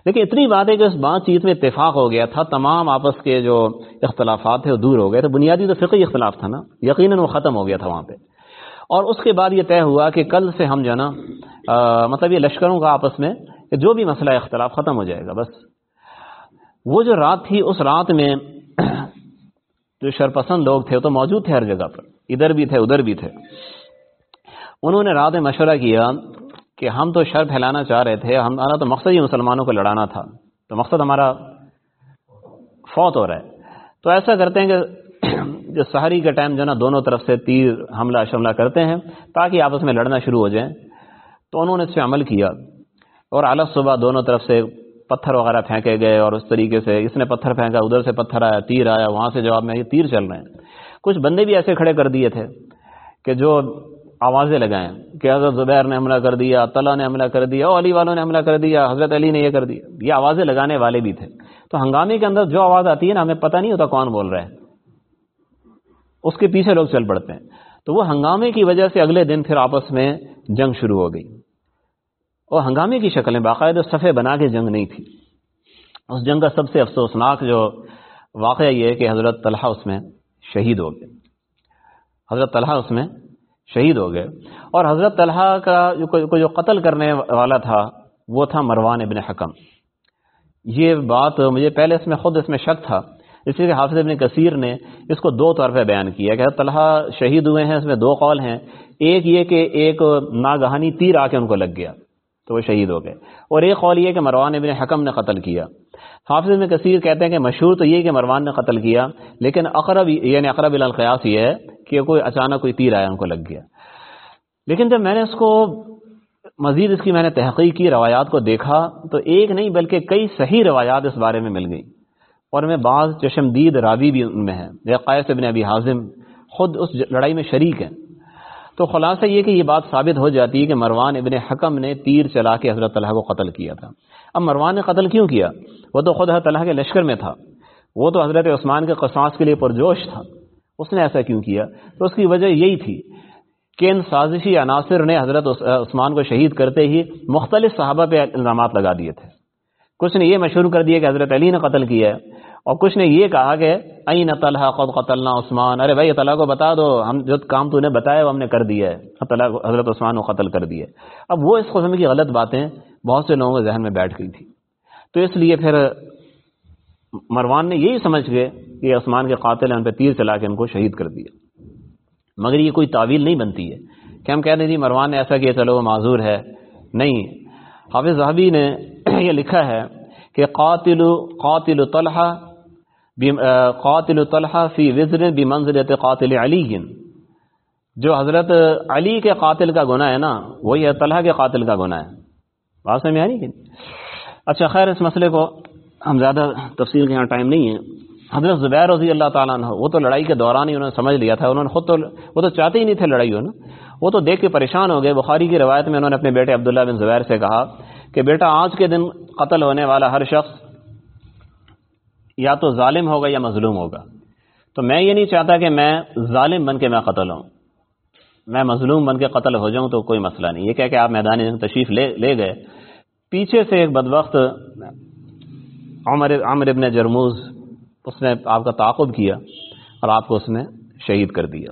S1: لیکن اتنی بات ہے کہ اس بات چیت میں اتفاق ہو گیا تھا، تمام آپس کے جو اختلافات تھے وہ دور ہو گئے۔ تو بنیادی تو فقی اختلاف تھا نا۔ یقیناً وہ ختم ہو گیا تھا وہاں پہ۔ اور اس کے بعد یہ طے ہوا کہ کل سے ہم جو ہے نا مطلب یہ لشکروں کا آپس میں کہ جو بھی مسئلہ اختلاف ختم ہو جائے گا، بس۔ وہ جو رات تھی، اس رات میں جو شرپسند لوگ تھے، وہ تو موجود تھے ہر جگہ پر۔ ادھر بھی تھے، ادھر بھی تھے۔ انہوں نے رات میں مشورہ کیا کہ ہم تو شر پھیلانا چاہ رہے تھے ہمارا تو مقصد ہی مسلمانوں کو لڑانا تھا۔ تو مقصد ہمارا فوت ہو رہا ہے۔ تو ایسا کرتے ہیں کہ جو سہری کے ٹائم جو نا، دونوں طرف سے تیر حملہ شملہ کرتے ہیں تاکہ آپس میں لڑنا شروع ہو جائیں۔ تو انہوں نے اس پہ عمل کیا اور اعلیٰ صبح دونوں طرف سے پتھر وغیرہ پھینکے گئے اور اس طریقے سے اس نے پتھر پھینکا، ادھر سے پتھر آیا، تیر آیا، وہاں سے جواب میں یہ تیر چل رہے ہیں۔ کچھ بندے بھی ایسے کھڑے کر دیے تھے کہ جو آوازیں لگائیں کہ حضرت زبیر نے حملہ کر دیا طلح نے حملہ کر دیا، علی والوں نے حملہ کر دیا، حضرت علی نے یہ کر دیا۔ یہ آوازیں لگانے والے بھی تھے۔ تو ہنگامے کے اندر جو آواز آتی ہے نا، ہمیں پتہ نہیں ہوتا کون بول رہا ہے۔ اس کے پیچھے لوگ چل پڑتے ہیں۔ تو وہ ہنگامے کی وجہ سے اگلے دن پھر آپس میں جنگ شروع ہو گئی۔ اور ہنگامے کی شکل میں باقاعدہ صفحے بنا کے جنگ نہیں تھی۔ اس جنگ کا سب سے افسوسناک جو واقعہ یہ ہے کہ حضرت طلحہ اس میں شہید ہو گئے۔ حضرت طلحہ اس میں شہید ہو گئے۔ اور حضرت طلحہ کا جو جو قتل کرنے والا تھا، وہ تھا مروان ابن حکم۔ یہ بات مجھے پہلے اس میں خود اس میں شک تھا۔ اس لیے کہ حافظ ابن کثیر نے اس کو دو طور پہ بیان کیا کہ طلحہ شہید ہوئے ہیں، اس میں دو قول ہیں۔ ایک یہ کہ ایک ناگہانی تیر آ کے ان کو لگ گیا تو وہ شہید ہو گئے۔ اور ایک قول یہ کہ مروان ابن حکم نے قتل کیا۔ حافظ ابن کثیر کہتے ہیں کہ مشہور تو یہ کہ مروان نے قتل کیا، لیکن اقرب یعنی اقرب القیاس یہ ہے کہ کوئی اچانک کوئی تیر آیا، ان کو لگ گیا۔ لیکن جب میں نے اس کو مزید اس کی میں نے تحقیق کی، روایات کو دیکھا، تو ایک نہیں بلکہ کئی صحیح روایات اس بارے میں مل گئی اور میں بعض چشمدید راوی بھی ان میں ہے قائص ابن ابی حازم خود اس لڑائی میں شریک ہیں۔ تو خلاصہ یہ کہ یہ بات ثابت ہو جاتی ہے کہ مروان ابن حکم نے تیر چلا کے حضرت طلحہ کو قتل کیا تھا۔ اب مروان نے قتل کیوں کیا؟ وہ تو خود حضرت طلحہ کے لشکر میں تھا۔ وہ تو حضرت عثمان کے قصاص کے لیے پرجوش تھا۔ اس نے ایسا کیوں کیا؟ تو اس کی وجہ یہی تھی کہ ان سازشی عناصر نے حضرت عثمان کو شہید کرتے ہی مختلف صحابہ پہ الزامات لگا دیے تھے۔ کچھ نے یہ مشہور کر دیا کہ حضرت علی نے قتل کیا ہے۔ اور کچھ نے یہ کہا کہ این طلحہ خود قتلنا عثمان ارے بھائی طلحہ کو بتا دو، ہم جو کام تو نے بتایا، وہ ہم نے کر دیا ہے۔ حضرت عثمان کو قتل کر دیا اب وہ اس قسم کی غلط باتیں بہت سے لوگوں کے ذہن میں بیٹھ گئی تھی۔ تو اس لیے پھر مروان نے یہی سمجھ گئے کہ عثمان کے قاتل ان پہ تیر چلا کے ان کو شہید کر دیا۔ مگر یہ کوئی تعویل نہیں بنتی ہے۔ کہ ہم کہہ دیں جی مروان نے ایسا کیا، چلو، وہ معذور ہے۔ نہیں، حافظ صحابی نے یہ لکھا ہے کہ قاتل قاتل طلحہ قاتل طلحہ فی وزر بمنزلت قاتل علی جو حضرت علی کے قاتل کا گناہ ہے نا، وہی ہے طلحہ کے قاتل کا گناہ ہے. بات میں آ رہی اچھا خیر، اس مسئلے کو ہم زیادہ تفصیل کے یہاں ٹائم نہیں ہے. حضرت زبیر رضی اللہ تعالیٰ عنہ، وہ تو لڑائی کے دوران ہی انہوں نے سمجھ لیا تھا، انہوں نے خود تو وہ تو چاہتے ہی نہیں تھے لڑائی ہو نا وہ تو دیکھ کے پریشان ہو گئے. بخاری کی روایت میں انہوں نے اپنے بیٹے عبداللہ بن زبیر سے کہا کہ بیٹا، آج کے دن قتل ہونے والا ہر شخص یا تو ظالم ہوگا یا مظلوم ہوگا۔ تو میں یہ نہیں چاہتا کہ میں ظالم بن کے میں قتل ہوں۔ میں مظلوم بن کے قتل ہو جاؤں تو کوئی مسئلہ نہیں۔ یہ کہہ کہ آپ میدان تشریف لے لے گئے۔ پیچھے سے ایک بدوقت عمر عمر ابن جرموز، اس نے آپ کا تعاقب کیا اور آپ کو اس نے شہید کر دیا۔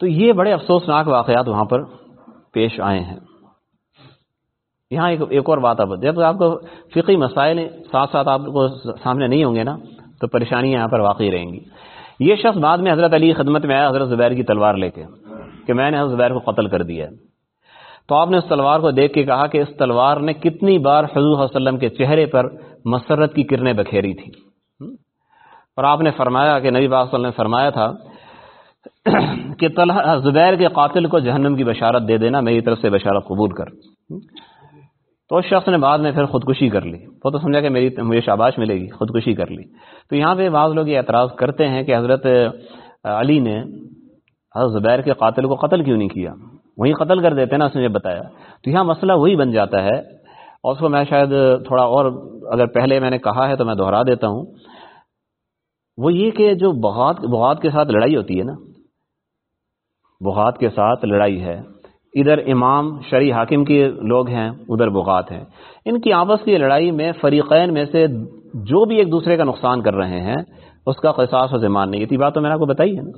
S1: تو یہ بڑے افسوسناک واقعات وہاں پر پیش آئے ہیں۔ یہاں ایک ایک اور بات اب جب آپ کو فقی مسائل ساتھ ساتھ آپ کو سامنے نہیں ہوں گے نا، تو پریشانیاں یہاں پر واقعی رہیں گی۔ یہ شخص بعد میں حضرت علی خدمت میں آیا، حضرت زبیر کی تلوار لے کے، کہ میں نے حضرت زبیر کو قتل کر دیا ہے۔ تو آپ نے اس تلوار کو دیکھ کے کہا کہ اس تلوار نے کتنی بار حضور علیہ وسلم کے چہرے پر مسرت کی کرنیں بکھیری تھی اور آپ نے فرمایا کہ نبی باغ نے فرمایا تھا کہ زبیر کے قاتل کو جہنم کی بشارت دے دینا، میری طرف سے بشارت قبول کر۔ تو اس شخص نے بعد میں پھر خودکشی کر لی۔ وہ تو سمجھا کہ میری مجھے شاباش ملے گی، خودکشی کر لی۔ تو یہاں پہ بعض لوگ یہ اعتراض کرتے ہیں کہ حضرت علی نے حضرت زبیر کے قاتل کو قتل کیوں نہیں کیا؟ وہی قتل کر دیتے نا، اس نے بتایا۔ تو یہاں مسئلہ وہی بن جاتا ہے۔ اور اس کو میں شاید تھوڑا اور اگر پہلے میں نے کہا ہے تو میں دہرا دیتا ہوں۔ وہ یہ کہ جو بغات بغات کے ساتھ لڑائی ہوتی ہے نا بغات کے ساتھ لڑائی ہے۔ ادھر امام شرع حاکم کے لوگ ہیں، ادھر بغات ہیں۔ ان کی آپس کی لڑائی میں فریقین میں سے جو بھی ایک دوسرے کا نقصان کر رہے ہیں، اس کا قصاص و زمان نہیں۔ تھی بات تو میں نے آپ کو بتائی ہے نا۔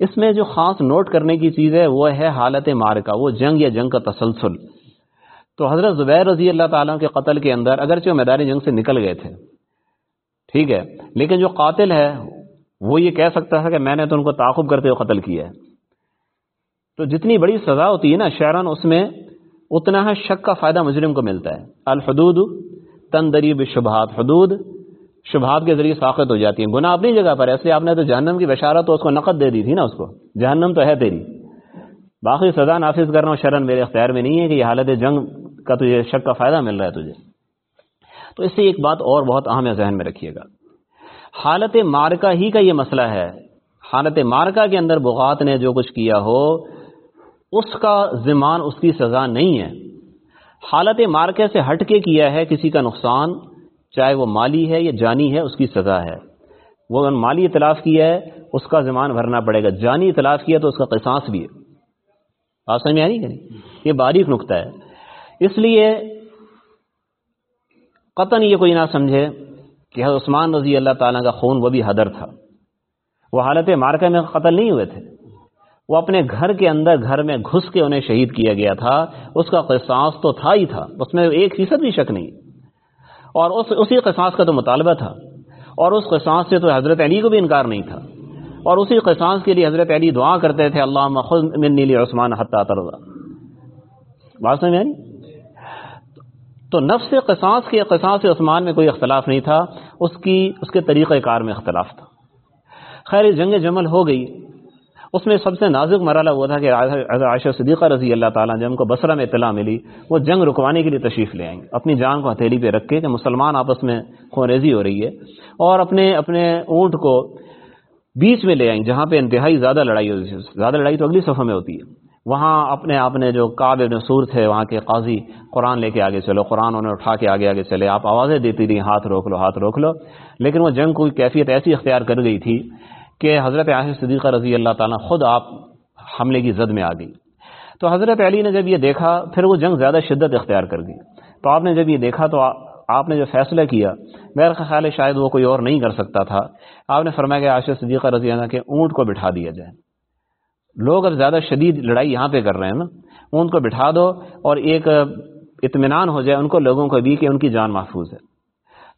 S1: اس میں جو خاص نوٹ کرنے کی چیز ہے، وہ ہے حالت مار کا وہ جنگ یا جنگ کا تسلسل۔ تو حضرت زبیر رضی اللہ تعالیٰ کے قتل کے اندر اگرچہ وہ میدانی جنگ سے نکل گئے تھے، ٹھیک ہے، لیکن جو قاتل ہے، وہ یہ کہہ سکتا ہے کہ میں نے تو ان کو تعاقب کرتے ہوئے قتل کیا ہے۔ تو جتنی بڑی سزا ہوتی ہے نا شہران، اس میں اتنا ہے شک کا فائدہ مجرم کو ملتا ہے۔ الحدود تندری بشبہات، حدود شبہات کے ذریعے ساخت ہو جاتی ہیں۔ گناہ اپنی جگہ پر ایسے آپ نے تو جہنم کی بشارت تو اس کو نقد دے دی تھی نا اس کو۔ جہنم تو ہے تیری۔ باقی سزا نافذ کرنا شرن، میرے اختیار میں نہیں ہے کہ یہ حالت جنگ کا تجھے شک کا فائدہ مل رہا ہے تجھے۔ تو اس سے ایک بات اور بہت اہم ہے ذہن میں رکھیے گا۔ حالت مارکا ہی کا یہ مسئلہ ہے۔ حالت مارکا کے اندر بغات نے جو کچھ کیا ہو اس کا زمان اس کی سزا نہیں ہے۔ حالت مارکے سے ہٹ کے کیا ہے کسی کا نقصان، چاہے وہ مالی ہے یا جانی ہے، اس کی سزا ہے۔ وہ مالی اطلاف کیا ہے، اس کا زمان بھرنا پڑے گا۔ جانی اطلاف کیا تو اس کا قصاص بھی ہے۔ بات سمجھ میں آ رہی یہ باریک نقطہ ہے۔ اس لیے قطن یہ کوئی نہ سمجھے کہ حضرت عثمان رضی اللہ تعالیٰ کا خون وہ بھی حدر تھا۔ وہ حالت مارکہ میں قتل نہیں ہوئے تھے۔ وہ اپنے گھر کے اندر گھر میں گھس کے انہیں شہید کیا گیا تھا، اس کا قصاص تو تھا ہی تھا، اس میں ایک فیصد بھی شک نہیں۔ اور اس، اسی قصاص کا تو مطالبہ تھا۔ اور اس قصاص سے تو حضرت علی کو بھی انکار نہیں تھا۔ اور اسی قصاص کے لیے حضرت علی دعا کرتے تھے اللہ خود من نیلی عثمان حتیٰ ترضا. بات سمجھ میں تو نفس قصاص کے قصاص عثمان میں کوئی اختلاف نہیں تھا، اس کی، اس کے طریقہ کار میں اختلاف تھا۔ خیر جنگ جمل ہو گئی۔ اس میں سب سے نازک مرحلہ وہ تھا کہ عائشہ صدیقہ رضی اللہ تعالیٰ جب ان کو بسرہ میں اطلاع ملی، وہ جنگ رکوانے کے لیے تشریف لے آئیں۔ گے اپنی جان کو ہتھیلی پہ رکھ کے کہ مسلمان آپس میں خوریزی ہو رہی ہے۔ اور اپنے اپنے اونٹ کو بیچ میں لے آئیں، جہاں پہ انتہائی زیادہ لڑائی ہوتی ہے۔ زیادہ لڑائی تو اگلی صفحہ میں ہوتی ہے۔ وہاں اپنے آپ نے جو کاب ابن سور تھے وہاں کے قاضی قرآن لے کے آگے چلو۔ قرآن انہیں اٹھا کے آگے آگے چلے۔ آپ آوازیں دیتی رہی ہاتھ روک لو، ہاتھ روک لو۔ لیکن وہ جنگ کوئی کیفیت ایسی اختیار کر گئی تھی کہ حضرت عاش صدیقہ رضی اللہ تعالیٰ خود آپ حملے کی زد میں آ گئی تو حضرت علی نے جب یہ دیکھا، پھر وہ جنگ زیادہ شدت اختیار کر گئی تو آپ نے جب یہ دیکھا، تو آپ نے جو فیصلہ کیا میرا خیال ہے شاید وہ کوئی اور نہیں کر سکتا تھا۔ آپ نے فرمایا کہ عاشق صدیقہ رضی اللہ کے اونٹ کو بٹھا دیا جائے۔ لوگ اب زیادہ شدید لڑائی یہاں پہ کر رہے ہیں نا۔ اونٹ کو بٹھا دو اور ایک اطمینان ہو جائے ان کو لوگوں کو بھی کہ ان کی جان محفوظ ہے۔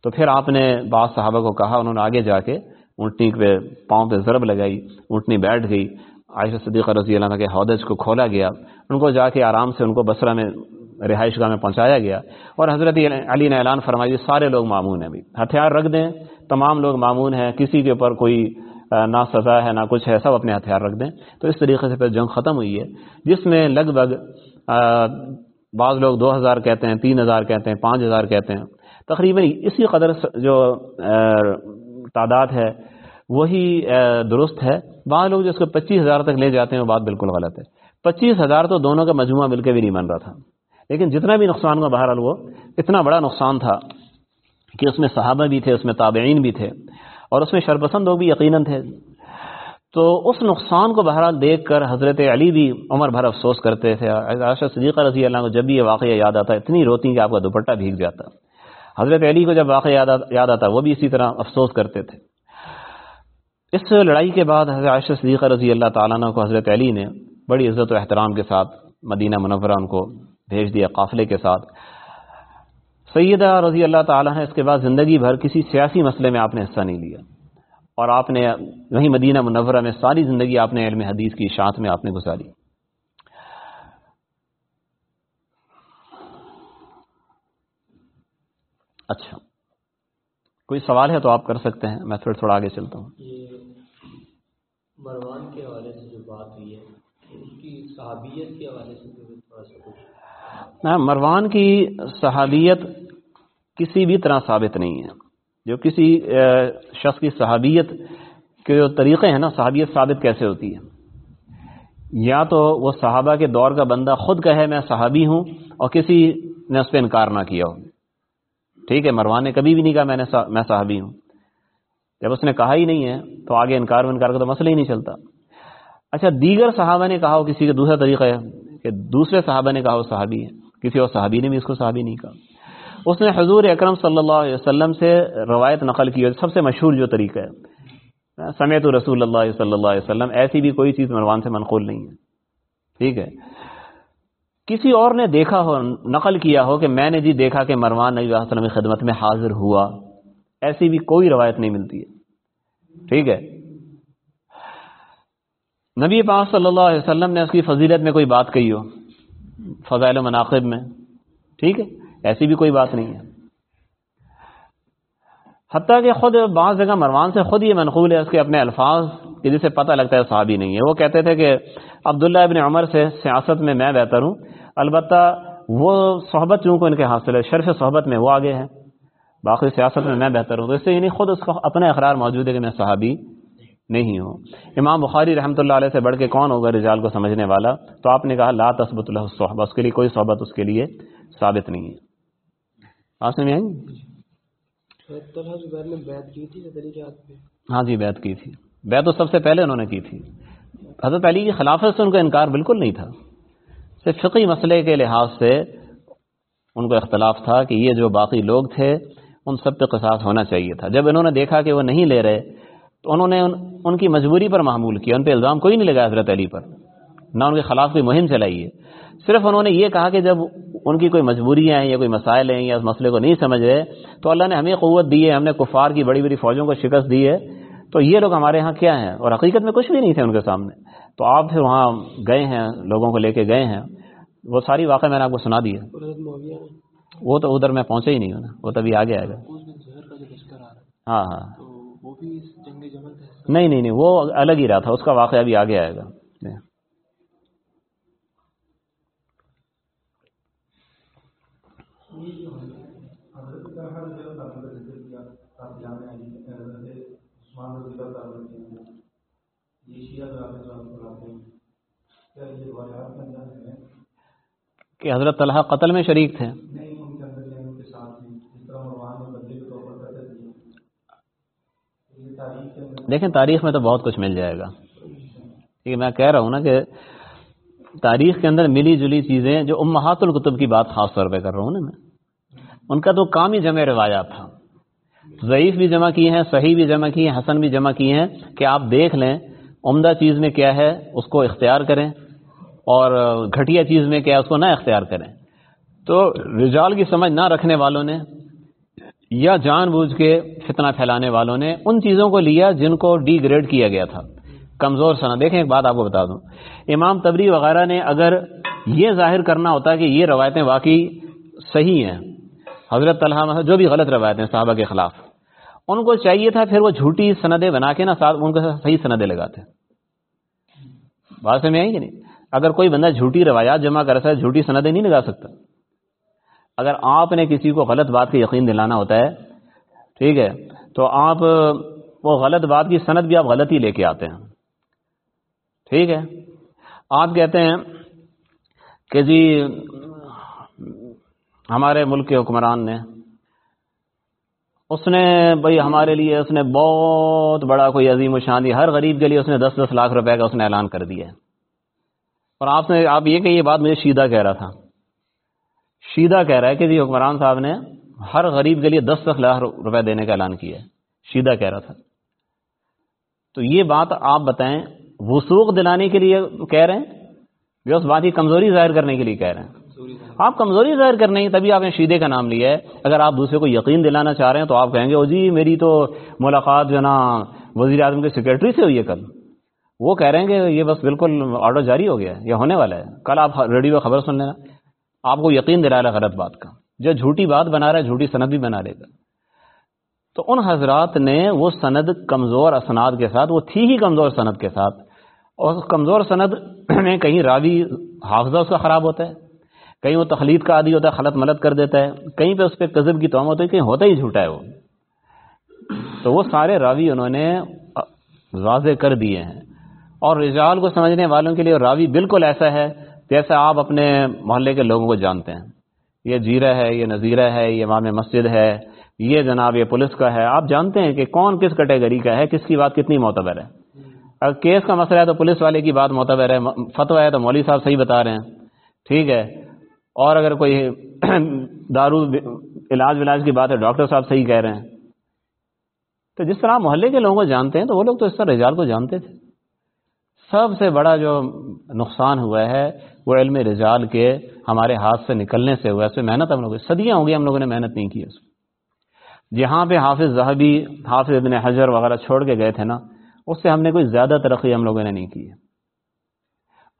S1: تو پھر آپ نے بعض صحابہ کو کہا، انہوں نے آگے جا کے اونٹنی پہ پاؤں پہ ضرب لگائی، اونٹنی بیٹھ گئی۔ عائشہ صدیقہ رضی اللہ کے حودج کو کھولا گیا۔ ان کو جا کے آرام سے ان کو بسرہ میں، رہائش گاہ میں پہنچایا گیا۔ اور حضرت علی نے اعلان فرمائی سارے لوگ معمون ہیں بھی ہتھیار رکھ دیں، تمام لوگ معمون ہیں۔ کسی کے اوپر کوئی نہ سزا ہے، نہ کچھ ہے، سب اپنے ہتھیار رکھ دیں۔ تو اس طریقے سے پھر جنگ ختم ہوئی ہے، جس میں لگ بھگ بعض لوگ دو ہزار کہتے ہیں، تین ہزار کہتے ہیں، پانچ ہزار کہتے ہیں۔ تقریباً اسی قدر جو تعداد ہے وہی درست ہے۔ بعض لوگ جو اس کو پچیس ہزار تک لے جاتے ہیں، وہ بات بالکل غلط ہے۔ پچیس ہزار تو دونوں کا مجموعہ مل کے بھی نہیں بن رہا تھا۔ لیکن جتنا بھی نقصان کا بہرحال وہ، اتنا بڑا نقصان تھا کہ اس میں صحابہ بھی تھے، اس میں تابعین بھی تھے، اور اس میں شرپسند لوگ بھی یقیناً تھے۔ تو اس نقصان کو بہرحال دیکھ کر حضرت علی بھی عمر بھر افسوس کرتے تھے۔ صدیقہ رضی اللہ کو جب بھی یہ واقعہ یاد آتا، اتنی روتی کہ آپ کا دوپٹہ بھیگ جاتا۔ حضرت علی کو جب واقعہ یاد آتا، وہ بھی اسی طرح افسوس کرتے تھے۔ اس لڑائی کے بعد حضرت عائشہ صدیقہ رضی اللہ تعالیٰ کو حضرت علی نے بڑی عزت و احترام کے ساتھ مدینہ منورہ ان کو بھیج دیا قافلے کے ساتھ۔ سیدہ رضی اللہ تعالیٰ نے اس کے بعد زندگی بھر کسی سیاسی مسئلے میں آپ نے حصہ نہیں لیا۔ اور آپ نے وہیں مدینہ منورہ میں ساری زندگی آپ نے علم حدیث کی اشاعت میں آپ نے گزاری۔ اچھا۔ کوئی سوال ہے تو آپ کر سکتے ہیں میں تھوڑا تھوڑا آگے چلتا ہوں۔
S2: مروان کے حوالے سے جو بات ہوئی ہے اس کی صحابیت کے حوالے سے تھوڑا سا کچھ؟
S1: مروان کی صحابیت کسی بھی طرح ثابت نہیں ہے۔ جو کسی شخص کی صحابیت کے جو طریقے ہیں نا صحابیت ثابت کیسے ہوتی ہے؟ یا تو وہ صحابہ کے دور کا بندہ خود کہے میں صحابی ہوں اور کسی نے اس پہ انکار نہ کیا ہو۔ ٹھیک ہے، مروان نے کبھی بھی نہیں کہا میں نے میں صحابی ہوں۔ جب اس نے کہا ہی نہیں ہے، تو آگے انکار انکار کا تو مسئلہ ہی نہیں چلتا۔ اچھا دیگر صحابہ نے کہا ہو کسی کا دوسرا طریقہ ہے کہ دوسرے صحابہ نے کہا وہ صحابی ہے۔ کسی اور صحابی نے بھی اس کو صحابی نہیں کہا۔ اس نے حضور اکرم صلی اللہ علیہ وسلم سے روایت نقل کی سب سے مشہور جو طریقہ ہے، سمیت رسول اللہ صلی اللہ علیہ وسلم، ایسی بھی کوئی چیز مروان سے منقول نہیں ہے۔ ٹھیک ہے۔ کسی اور نے دیکھا ہو، نقل کیا ہو کہ میں نے جی دیکھا کہ مروان نبی علیہ وسلم خدمت میں حاضر ہوا، ایسی بھی کوئی روایت نہیں ملتی ہے۔ ٹھیک ہے؟ نبی پاک صلی اللہ علیہ وسلم نے اس کی فضیلت میں کوئی بات کہی ہو، فضائل و مناقب میں۔ ٹھیک ہے؟ ایسی بھی کوئی بات نہیں ہے۔ حتیٰ کہ خود بعض جگہ مروان سے خود یہ منقول ہے، اس کے اپنے الفاظ کہ جسے پتہ لگتا ہے صحابی نہیں ہے۔ وہ کہتے تھے کہ عبداللہ ابن عمر سے سیاست میں میں بہتر ہوں البتہ وہ صحبت چونکہ ان کے حاصل ہے، شرف صحبت میں وہ آگے ہے باقی سیاست میں میں بہتر ہوں۔ تو اس سے یعنی خود اس کا اپنا اقرار موجود ہے کہ میں صحابی نہیں ہوں۔ امام بخاری رحمۃ اللہ علیہ سے بڑھ کے کون ہوگا رجال کو سمجھنے والا؟ تو آپ نے کہا، لا تثبت اللہ صحبہ اس کے لیے کوئی صحبت اس کے لیے ثابت نہیں ہے۔ آسے میں آئیں ہاں جی بیعت کی تھی۔ بیعت تو سب سے پہلے انہوں نے کی تھی۔ حضرت علی کی خلافت سے ان کا انکار بالکل نہیں تھا۔ فقی مسئلے کے لحاظ سے ان کو اختلاف تھا کہ یہ جو باقی لوگ تھے، ان سب پہ قصاص ہونا چاہیے تھا۔ جب انہوں نے دیکھا کہ وہ نہیں لے رہے، تو انہوں نے ان کی مجبوری پر معمول کیا۔ ان پہ الزام کوئی نہیں لگا حضرت علی پر، نہ ان کے خلاف کوئی مہم چلائی ہے۔ صرف انہوں نے یہ کہا کہ جب ان کی کوئی مجبوریاں ہیں یا کوئی مسائل ہیں یا اس مسئلے کو نہیں سمجھ رہے، تو اللہ نے ہمیں قوت دی ہے، ہم نے کفار کی بڑی بڑی فوجوں کو شکست دی ہے۔ تو یہ لوگ ہمارے ہاں کیا ہیں؟ اور حقیقت میں کچھ بھی نہیں تھے ان کے سامنے۔ تو آپ پھر وہاں گئے ہیں لوگوں کو لے کے گئے ہیں۔ وہ ساری واقع میں نے آپ کو سنا دی ہے۔ وہ تو ادھر میں پہنچے ہی نہیں ہوں نا وہ تبھی آگے آئے گا۔ ہاں ہاں۔ نہیں نہیں نہیں وہ الگ ہی رہا تھا اس کا واقعہ ابھی آگے آئے گا۔ کہ حضرت طلحہ قتل میں شریک تھے۔ دیکھیں تاریخ میں تو بہت کچھ مل جائے گا۔ ٹھیک میں کہہ رہا ہوں نا کہ تاریخ کے اندر ملی جلی چیزیں جو امہات القتب کی بات خاص طور پہ کر رہا ہوں نا میں۔ ان کا تو کام ہی جمع روایات تھا۔ ضعیف بھی جمع کی ہیں صحیح بھی جمع کی ہیں حسن بھی جمع کی ہیں کہ آپ دیکھ لیں عمدہ چیز میں کیا ہے، اس کو اختیار کریں اور گھٹیا چیز میں کیا ہے، اس کو نہ اختیار کریں۔ تو رجال کی سمجھ نہ رکھنے والوں نے یا جان بوجھ کے فتنہ پھیلانے والوں نے ان چیزوں کو لیا جن کو ڈی گریڈ کیا گیا تھا۔ کمزور سنا۔ دیکھیں ایک بات آپ کو بتا دوں۔ امام تبری وغیرہ نے اگر یہ ظاہر کرنا ہوتا کہ یہ روایتیں واقعی صحیح ہیں، حضرت طلحہ جو بھی غلط روایتیں صحابہ کے خلاف، ان کو چاہیے تھا پھر وہ جھوٹی سندیں بنا کے نا ساتھ ان کو صحیح سندیں لگاتے۔ بات میں آئی کہ نہیں؟ اگر کوئی بندہ جھوٹی روایات جمع کر سکتا ہے، جھوٹی سندیں نہیں لگا سکتا۔ اگر آپ نے کسی کو غلط بات کی یقین دلانا ہوتا ہے، ٹھیک ہے، تو آپ وہ غلط بات کی سند بھی آپ غلط ہی لے کے آتے ہیں۔ ٹھیک ہے۔ آپ کہتے ہیں کہ جی ہمارے ملک کے حکمران نے اس نے بھائی ہمارے لیے اس نے بہت بڑا کوئی عظیم و شان ہر غریب کے لیے اس نے دس دس لاکھ روپے کا اس نے اعلان کر دیا ہے۔ اور آپ نے آپ یہ کہ یہ بات مجھے شیدہ کہہ رہا تھا۔ شیدہ کہہ رہا ہے کہ جی حکمران صاحب نے ہر غریب کے لیے دس دس لاکھ روپے دینے کا اعلان کیا ہے۔ شیدہ کہہ رہا تھا۔ تو یہ بات آپ بتائیں، وسوخ دلانے کے لیے کہہ رہے ہیں یا اس بات کی کمزوری ظاہر کرنے کے لیے کہہ رہے ہیں؟ آپ کمزوری ظاہر کر رہی ہیں تبھی آپ نے شیدے کا نام لیا ہے۔ اگر آپ دوسرے کو یقین دلانا چاہ رہے ہیں تو آپ کہیں گے، او جی میری تو ملاقات جو نا وزیر اعظم کے سیکرٹری سے ہوئی ہے کل۔ وہ کہہ رہے ہیں کہ یہ بس بالکل آرڈر جاری ہو گیا ہے یہ ہونے والا ہے۔ کل آپ ریڈیو خبر سن لینا آپ کو یقین دلا رہا غلط بات کا۔ جو جھوٹی بات بنا رہا ہے، جھوٹی سند بھی بنا لے گا۔ تو ان حضرات نے وہ سند کمزور اسناد کے ساتھ، وہ تھی ہی کمزور سند کے ساتھ۔ اور کمزور سند میں کہیں راوی حافظہ اس کا خراب ہوتا ہے۔ کہیں وہ تخلیق کا عادی ہوتا ہے، خلط ملت کر دیتا ہے، کہیں پہ اس پہ قزب کی توم ہوتی ہے، کہیں ہوتا ہی جھوٹا ہے وہ۔ تو وہ سارے راوی انہوں نے واضح کر دیے ہیں۔ اور رجال کو سمجھنے والوں کے لیے راوی بالکل ایسا ہے جیسے آپ اپنے محلے کے لوگوں کو جانتے ہیں۔ یہ جیرہ ہے، یہ نذیرہ ہے، یہ امام مسجد ہے، یہ جناب یہ پولیس کا ہے۔ آپ جانتے ہیں کہ کون کس کیٹیگری کا ہے، کس کی بات کتنی معتبر ہے۔ اگر کیس کا مسئلہ ہے تو پولیس والے کی بات معتبر ہے فتویٰ ہے تو مولوی صاحب صحیح بتا رہے ہیں۔ ٹھیک ہے اور اگر کوئی دارو علاج ولاج کی بات ہے، ڈاکٹر صاحب صحیح کہہ رہے ہیں۔ تو جس طرح محلے کے لوگوں کو جانتے ہیں، تو وہ لوگ تو اس طرح رجال کو جانتے تھے۔ سب سے بڑا جو نقصان ہوا ہے، وہ علم رجال کے ہمارے ہاتھ سے نکلنے سے ہوا ہے۔ اس پہ محنت ہم لوگ صدیاں ہو گئی ہم لوگوں نے محنت نہیں کی اس جہاں پہ حافظ ذہبی، حافظ ابن حجر وغیرہ چھوڑ کے گئے تھے نا، اس سے ہم نے کوئی زیادہ ترقی ہم لوگوں نے نہیں کی ہے۔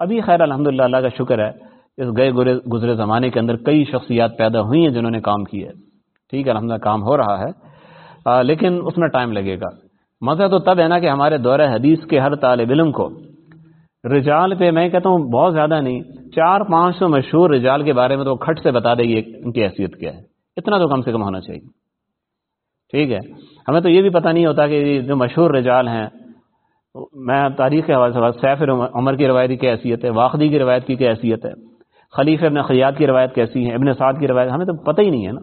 S1: ابھی خیر الحمد اللہ کا شکر ہے اس گئے گزرے زمانے کے اندر کئی شخصیات پیدا ہوئی ہیں جنہوں نے کام کیا ہے۔ ٹھیک ہے الحمد کام ہو رہا ہے۔ آ, لیکن اس میں ٹائم لگے گا۔ مزہ تو تب ہے نا کہ ہمارے دور حدیث کے ہر طالب علم کو رجال پہ میں کہتا ہوں بہت زیادہ نہیں چار پانچ سو مشہور رجال کے بارے میں تو کھٹ سے بتا دے یہ ان کی حیثیت کیا ہے۔ اتنا تو کم سے کم ہونا چاہیے۔ ٹھیک ہے ہمیں تو یہ بھی پتہ نہیں ہوتا کہ جو مشہور رجال ہیں میں تاریخ کے حوالے سے سیف عمر کی روایت کی کیا حیثیت ہے واخدی کی روایت کی کیا حیثیت ہے۔ خلیف ابن خیات کی روایت کیسی ہے ابن سعد کی روایت، ہمیں تو پتہ ہی نہیں ہے نا۔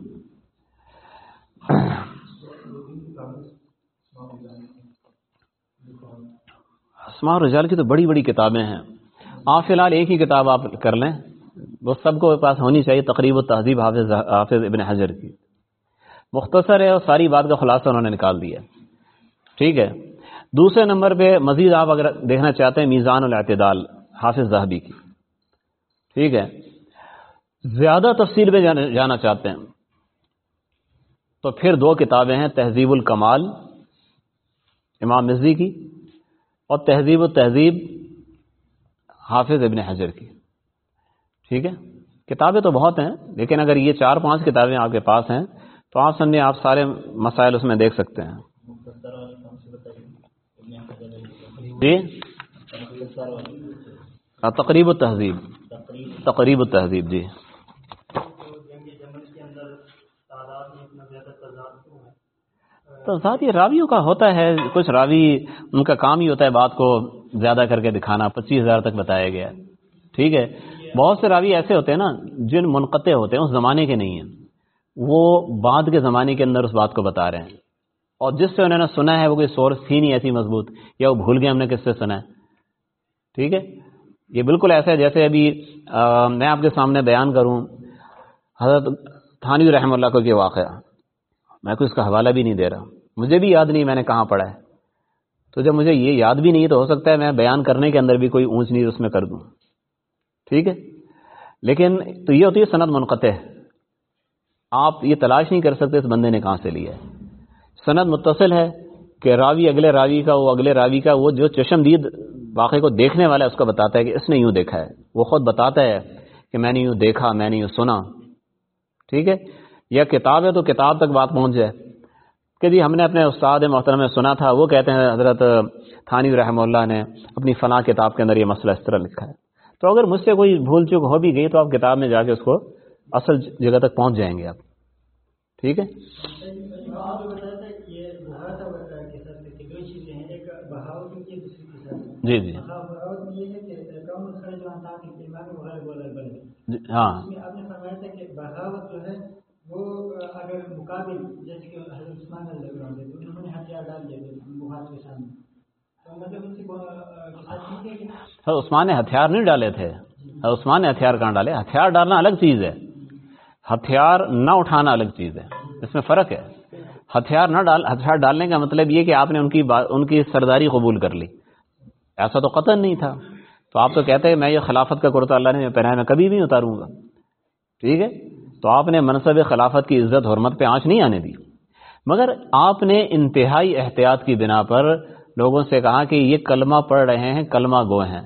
S1: اسماء رجال کی تو بڑی بڑی کتابیں ہیں۔ آپ فی الحال ایک ہی کتاب آپ کر لیں، وہ سب کو پاس ہونی چاہیے، تقریب و تہذیب حافظ حافظ ابن حجر کی۔ مختصر ہے اور ساری بات کا خلاصہ انہوں نے نکال دیا۔ ٹھیک ہے۔ دوسرے نمبر پہ مزید آپ اگر دیکھنا چاہتے ہیں، میزان الاعتدال، حافظ زہبی کی۔ ٹھیک ہے۔ زیادہ تفصیل پہ جانا چاہتے ہیں۔ تو پھر دو کتابیں ہیں، تہذیب الکمال، امام مزی کی، اور تہذیب و تہذیب حافظ ابن حجر کی۔ ٹھیک ہے۔ کتابیں تو بہت ہیں، لیکن اگر یہ چار پانچ کتابیں آپ کے پاس ہیں، تو آپ سمجھیں آپ سارے مسائل اس میں دیکھ سکتے ہیں۔ جی۔ تقریب و تہذیب۔ تقریب و تہذیب جی۔ تو ذات یہ راویوں کا ہوتا ہے، کچھ راوی ان کا کام ہی ہوتا ہے بات کو زیادہ کر کے دکھانا، پچیس ہزار تک بتایا گیا۔ ٹھیک ہے، بہت سے راوی ایسے ہوتے ہیں نا جن منقطع ہوتے ہیں، اس زمانے کے نہیں ہیں۔ وہ بعد کے زمانے کے اندر اس بات کو بتا رہے ہیں۔ اور جس سے انہوں نے سنا ہے، وہ کوئی سورس تھی نہیں ایسی مضبوط، یا وہ بھول گئے ہم نے کس سے سنا ہے۔ ٹھیک ہے یہ بالکل ایسا ہے جیسے ابھی میں آپ کے سامنے بیان کروں، حضرت تھانوی رحم اللہ کو یہ واقعہ۔ میں کو اس کا حوالہ بھی نہیں دے رہا۔ مجھے بھی یاد نہیں میں نے کہاں پڑھا ہے۔ تو جب مجھے یہ یاد بھی نہیں تو ہو سکتا ہے میں بیان کرنے کے اندر بھی کوئی اونچ نیچ اس میں کر دوں۔ ٹھیک ہے؟ لیکن تو یہ ہوتی ہے صنعت منقطع۔ آپ یہ تلاش نہیں کر سکتے اس بندے نے کہاں سے لیا ہے۔ صنعت متصل ہے کہ راوی، اگلے راوی کا، وہ اگلے راوی کا، وہ جو چشمدید واقعے کو دیکھنے والا ہے اس کو بتاتا ہے کہ اس نے یوں دیکھا ہے۔ وہ خود بتاتا ہے کہ میں نے یوں دیکھا، میں نے یوں سنا۔ ٹھیک ہے؟ یا کتاب ہے تو کتاب تک بات پہنچ جائے۔ کہ جی ہم نے اپنے استاد محترم میں سنا تھا، وہ کہتے ہیں حضرت تھانی رحمہ اللہ نے اپنی فلاں کتاب کے اندر یہ مسئلہ اس طرح لکھا ہے۔ تو اگر مجھ سے کوئی بھول چوک ہو بھی گئی تو آپ کتاب میں جا کے اس کو اصل جگہ تک پہنچ جائیں گے آپ۔ ٹھیک ہے؟ جی جی۔ ہاں۔ عثمان نے ہتھیار نہیں؟ ڈالے تھے۔ عثمان نے ہتھیار کہاں ڈالے؟ ہتھیار ڈالنا الگ چیز ہے۔ ہتھیار نہ اٹھانا الگ چیز ہے۔ اس میں فرق ہے۔ ہتھیار نہ ڈال ہتھیار ڈالنے کا مطلب یہ کہ آپ نے ان کی ان کی سرداری قبول کر لی۔ ایسا تو قطن نہیں تھا۔ تو آپ تو کہتے ہیں میں یہ خلافت کا کرتا، اللہ نے پہنایا، میں کبھی بھی اتاروں گا۔ ٹھیک ہے؟ تو آپ نے منصب خلافت کی عزت، حرمت پہ آنچ نہیں آنے دی۔ مگر آپ نے انتہائی احتیاط کی بنا پر لوگوں سے کہا کہ یہ کلمہ پڑھ رہے ہیں، کلمہ گو ہیں۔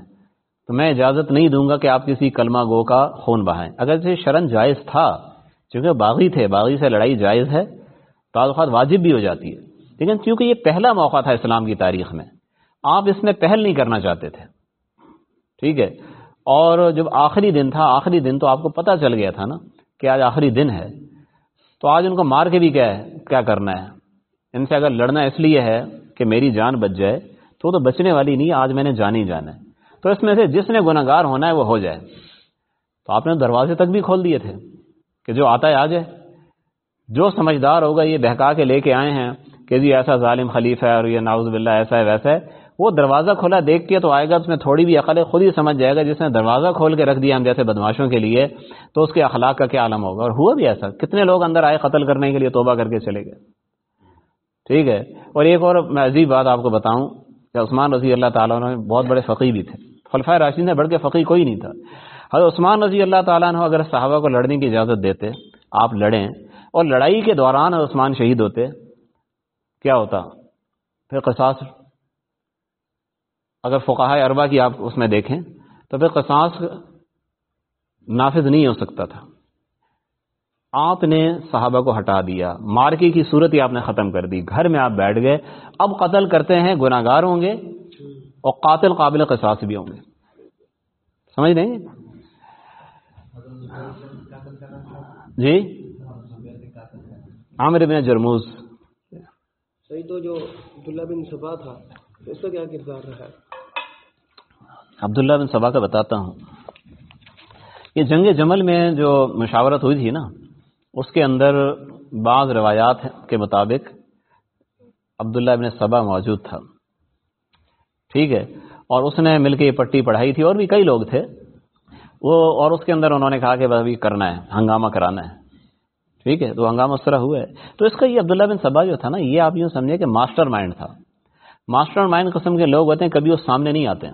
S1: تو میں اجازت نہیں دوں گا کہ آپ کسی کلمہ گو کا خون بہائیں۔ اگر شرن جائز تھا، چونکہ باغی تھے، باغی سے لڑائی جائز ہے تعلقات واجب بھی ہو جاتی ہے۔ لیکن چونکہ یہ پہلا موقع تھا اسلام کی تاریخ میں آپ اس میں پہل نہیں کرنا چاہتے تھے۔ ٹھیک ہے۔ اور جب آخری دن تھا، آخری دن تو آپ کو پتہ چل گیا تھا نا کہ آج آخری دن ہے۔ تو آج ان کو مار کے بھی کیا ہے، کیا کرنا ہے؟ ان سے اگر لڑنا اس لیے ہے کہ میری جان بچ جائے، تو تو بچنے والی نہیں، آج میں نے جان ہی جانا ہے۔ تو اس میں سے جس نے گناہ گار ہونا ہے، وہ ہو جائے۔ تو آپ نے دروازے تک بھی کھول دیے تھے کہ جو آتا ہے، آ جائے۔ جو سمجھدار ہوگا، یہ بہکا کے لے کے آئے ہیں کہ جی ایسا ظالم خلیف ہے اور یہ ناؤز باللہ ایسا ہے، ویسا ہے۔ وہ دروازہ کھولا دیکھ کے تو آئے گا اس میں تھوڑی بھی عقل ہے، خود ہی سمجھ جائے گا جس نے دروازہ کھول کے رکھ دیا ہم جیسے بدماشوں کے لیے، تو اس کے اخلاق کا کیا عالم ہوگا؟ اور ہوا بھی ایسا۔ کتنے لوگ اندر آئے قتل کرنے کے لیے، توبہ کر کے چلے گئے۔ ٹھیک ہے۔ اور ایک اور میں عجیب بات آپ کو بتاؤں، کہ عثمان رضی اللہ تعالیٰ عنہ بہت بڑے فقی بھی تھے۔ خلفۂ راشد نے بڑھ کے فقی کوئی نہیں تھا۔ حضرت عثمان رضی اللہ تعالیٰ عنہ اگر صحابہ کو لڑنے کی اجازت دیتے، آپ لڑیں، اور لڑائی کے دوران عثمان شہید ہوتے، کیا ہوتا؟ پھر قصاص اگر فقاہ اربا کی آپ اس میں دیکھیں، تو پھر قصاص نافذ نہیں ہو سکتا تھا۔ آپ نے صحابہ کو ہٹا دیا مارکی کی صورت ہی آپ نے ختم کر دی۔ گھر میں آپ بیٹھ گئے۔ اب قتل کرتے ہیں گناہ گار ہوں گے اور قاتل قابل قصاص بھی ہوں گے۔ سمجھ رہے جی؟ عامر بن جرموز۔
S3: صحیح تو جو عبداللہ بن سبا تھا اس کا کیا کردار رہا ہے؟
S1: عبداللہ بن سبا کا بتاتا ہوں یہ جنگ جمل میں جو مشاورت ہوئی تھی نا، اس کے اندر بعض روایات کے مطابق عبداللہ ابن سبا موجود تھا۔ ٹھیک ہے، اور اس نے مل کے یہ پٹی پڑھائی تھی، اور بھی کئی لوگ تھے۔ وہ، اور اس کے اندر انہوں نے کہا کہ ابھی کرنا ہے، ہنگامہ کرانا ہے۔ ٹھیک ہے، تو ہنگامہ اس طرح ہوا ہے۔ تو اس کا یہ عبداللہ بن سبا جو تھا نا، یہ آپ یوں سمجھے کہ ماسٹر مائنڈ تھا۔ ماسٹر مائنڈ قسم کے لوگ ہوتے ہیں، کبھی وہ سامنے نہیں آتے ہیں۔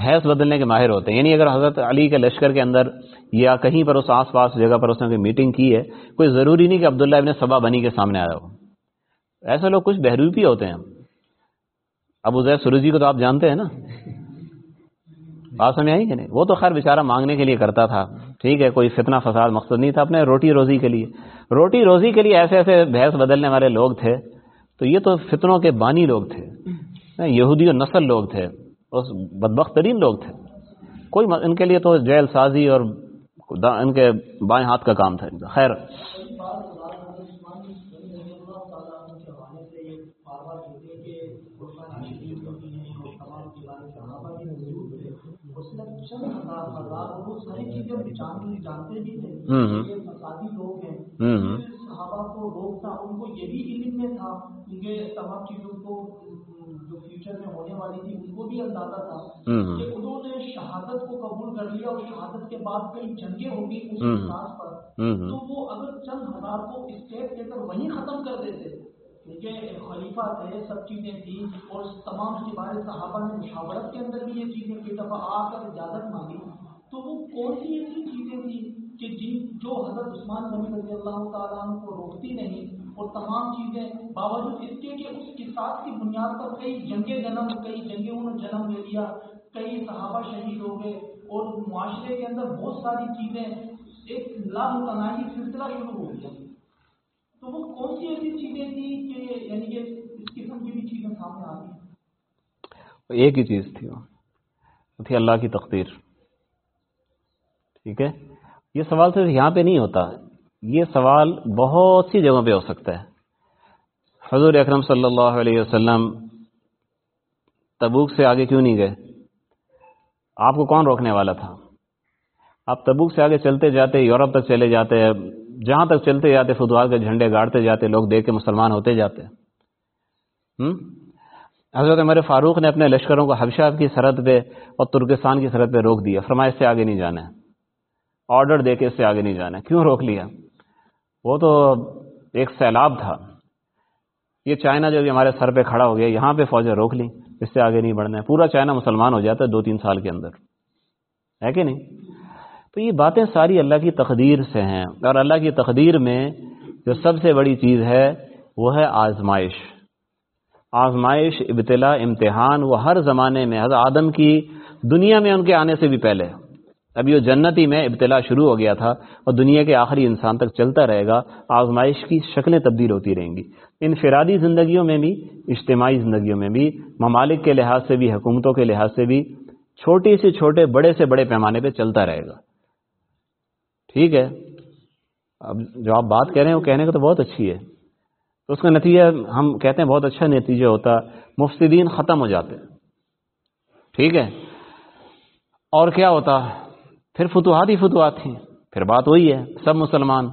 S1: بھینس بدلنے کے ماہر ہوتے ہیں۔ یعنی اگر حضرت علی کے لشکر کے اندر یا کہیں پر اس آس پاس جگہ پر اس نے کوئی میٹنگ کی ہے، کوئی ضروری نہیں کہ عبداللہ ابن سبا بنی کے سامنے آیا ہو۔ ایسے لوگ کچھ بہروپی ہوتے ہیں۔ ابو زید سروجی کو تو آپ جانتے ہیں نا؟ بات سمجھ آئی کہ نہیں؟ وہ تو خیر بیچارہ مانگنے کے لیے کرتا تھا۔ ٹھیک ہے، کوئی فتنہ فساد مقصد نہیں تھا اپنے روٹی روزی کے لیے۔ روٹی روزی کے لیے ایسے ایسے بھینس بدلنے والے لوگ تھے۔ تو یہ تو فتنوں کے بانی لوگ تھے۔ یہودی و نسل لوگ تھے اس بدبخت ترین لوگ تھے۔ کوئی ان کے لیے تو جیل سازی اور ان کے بائیں ہاتھ کا کام تھا۔ خیر۔
S4: جانتے بھی کیونکہ تمام چیزوں کو جو فیوچر میں ہونے والی تھی ان کو بھی اندازہ تھا۔ کہ انہوں نے شہادت کو قبول کر لیا اور شہادت کے بعد کئی جنگیں ہوں گی اس احساس پر تو وہ اگر چند ہزار کو اسٹیپ لے کر وہیں ختم کر دیتے کیونکہ خلیفہ تھے سب چیزیں تھیں اور تمام کے بارے صحابہ نے مشاورت کے اندر بھی یہ چیزیں کئی دفعہ آ کر اجازت مانگی۔ تو وہ کون سی ایسی چیزیں تھیں کہ جن جو حضرت عثمان نبی رضی اللہ تعالیٰ کو روکتی نہیں اور تمام چیزیں باوجود اس کے کہ اس قصاص کی بنیاد پر کئی جنگیں جنم کئی جنگیں انہوں نے جنم لے لیا، کئی صحابہ شہید ہو گئے اور معاشرے کے اندر بہت ساری چیزیں ایک لامتناہی سلسلہ شروع ہو گیا۔ تو وہ کون سی ایسی چیزیں تھیں کہ یعنی کہ اس قسم کی بھی چیزیں سامنے آ گئی
S1: ایک ہی چیز تھی وہ تھی اللہ کی تقدیر۔ ٹھیک ہے؟ یہ سوال صرف یہاں پہ نہیں ہوتا۔ یہ سوال بہت سی جگہوں پہ ہو سکتا ہے۔ حضور اکرم صلی اللہ علیہ وسلم تبوک سے آگے کیوں نہیں گئے؟ آپ کو کون روکنے والا تھا؟ آپ تبوک سے آگے چلتے جاتے، یورپ تک چلے جاتے، جہاں تک چلتے جاتے فتوال کے جھنڈے گاڑتے جاتے، لوگ دیکھ کے مسلمان ہوتے جاتے۔ حضرت عمر فاروق نے اپنے لشکروں کو حبشہ کی سرحد پہ اور ترکستان کی سرحد پہ روک دیا فرمائش سے آگے نہیں جانا ہے۔ آرڈر دے کے اس سے آگے نہیں جانا کیوں روک لیا؟ وہ تو ایک سیلاب تھا۔ یہ چائنا جو بھی ہمارے سر پہ کھڑا ہو گیا، یہاں پہ فوجیں روک لی اس سے آگے نہیں بڑھنا ہے۔ پورا چائنا مسلمان ہو جاتا ہے دو تین سال کے اندر۔ ہے کہ نہیں؟ تو یہ باتیں ساری اللہ کی تقدیر سے ہیں۔ اور اللہ کی تقدیر میں جو سب سے بڑی چیز ہے، وہ ہے آزمائش۔ آزمائش، ابتلا، امتحان، وہ ہر زمانے میں، حضرت آدم کی دنیا میں ان کے آنے سے بھی پہلے۔ ابھی وہ جنتی میں ابتلا شروع ہو گیا تھا اور دنیا کے آخری انسان تک چلتا رہے گا، آزمائش کی شکلیں تبدیل ہوتی رہیں گی۔ انفرادی زندگیوں میں بھی، اجتماعی زندگیوں میں بھی، ممالک کے لحاظ سے بھی، حکومتوں کے لحاظ سے بھی چھوٹی سے چھوٹے، بڑے سے بڑے پیمانے پہ چلتا رہے گا۔ ٹھیک ہے۔ اب جو آپ بات کہہ رہے ہیں، وہ کہنے کا تو بہت اچھی ہے۔ تو اس کا نتیجہ ہم کہتے ہیں بہت اچھا نتیجہ ہوتا، مفسدین ختم ہو جاتے۔ ٹھیک ہے۔ اور کیا ہوتا؟ پھر فتوحات ہی فتوحات تھیں پھر بات وہی ہے، سب مسلمان،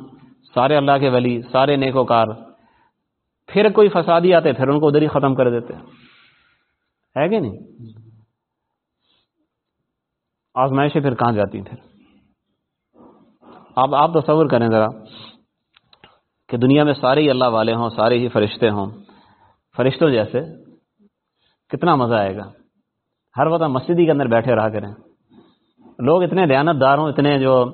S1: سارے اللہ کے ولی، سارے نیک وکار پھر کوئی فسادی آتے، پھر ان کو ادھر ہی ختم کر دیتے۔ ہے کہ نہیں؟ آزمائشیں پھر کہاں جاتی پھر؟ آپ آپ تصور کریں ذرا کہ دنیا میں سارے ہی اللہ والے ہوں، سارے ہی فرشتے ہوں۔ فرشتوں جیسے کتنا مزہ آئے گا۔ ہر وقت مسجد ہی کے اندر بیٹھے رہا کریں۔ لوگ اتنے دیانت دار ہوں، اتنے جو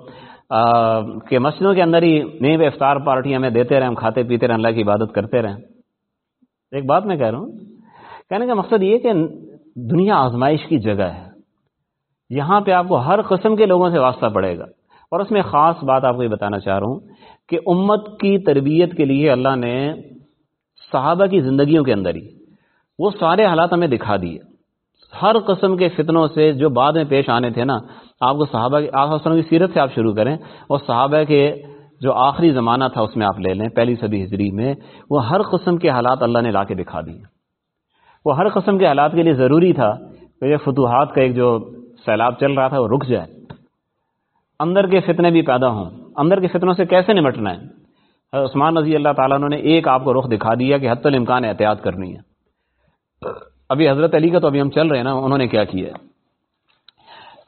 S1: کہ مسجدوں کے اندر ہی نہیں بھی افطار پارٹی ہمیں دیتے رہیں، ہم کھاتے پیتے رہیں، اللہ کی عبادت کرتے رہیں۔ ایک بات میں کہہ رہا ہوں، کہنے کا مقصد یہ کہ دنیا آزمائش کی جگہ ہے۔ یہاں پہ آپ کو ہر قسم کے لوگوں سے واسطہ پڑے گا۔ اور اس میں خاص بات آپ کو یہ بتانا چاہ رہا ہوں کہ امت کی تربیت کے لیے اللہ نے صحابہ کی زندگیوں کے اندر ہی وہ سارے حالات ہمیں دکھا دیے۔ ہر قسم کے فتنوں سے جو بعد میں پیش آنے تھے نا آپ کو صحابہ آپ وسلم کی سیرت سے آپ شروع کریں اور صحابہ کے جو آخری زمانہ تھا اس میں آپ لے لیں، پہلی صدی ہجری میں، وہ ہر قسم کے حالات اللہ نے لا کے دکھا دیے۔ وہ ہر قسم کے حالات کے لیے ضروری تھا کہ یہ فتوحات کا ایک جو سیلاب چل رہا تھا وہ رک جائے۔ اندر کے فتنے بھی پیدا ہوں۔ اندر کے فتنوں سے کیسے نمٹنا ہے؟ عثمان رضی اللہ تعالیٰ نے ایک آپ کو رخ دکھا دیا کہ حت الامکان احتیاط کرنی ہے۔ ابھی حضرت علی کا تو ابھی ہم چل رہے ہیں نا، انہوں نے کیا کیا ہے؟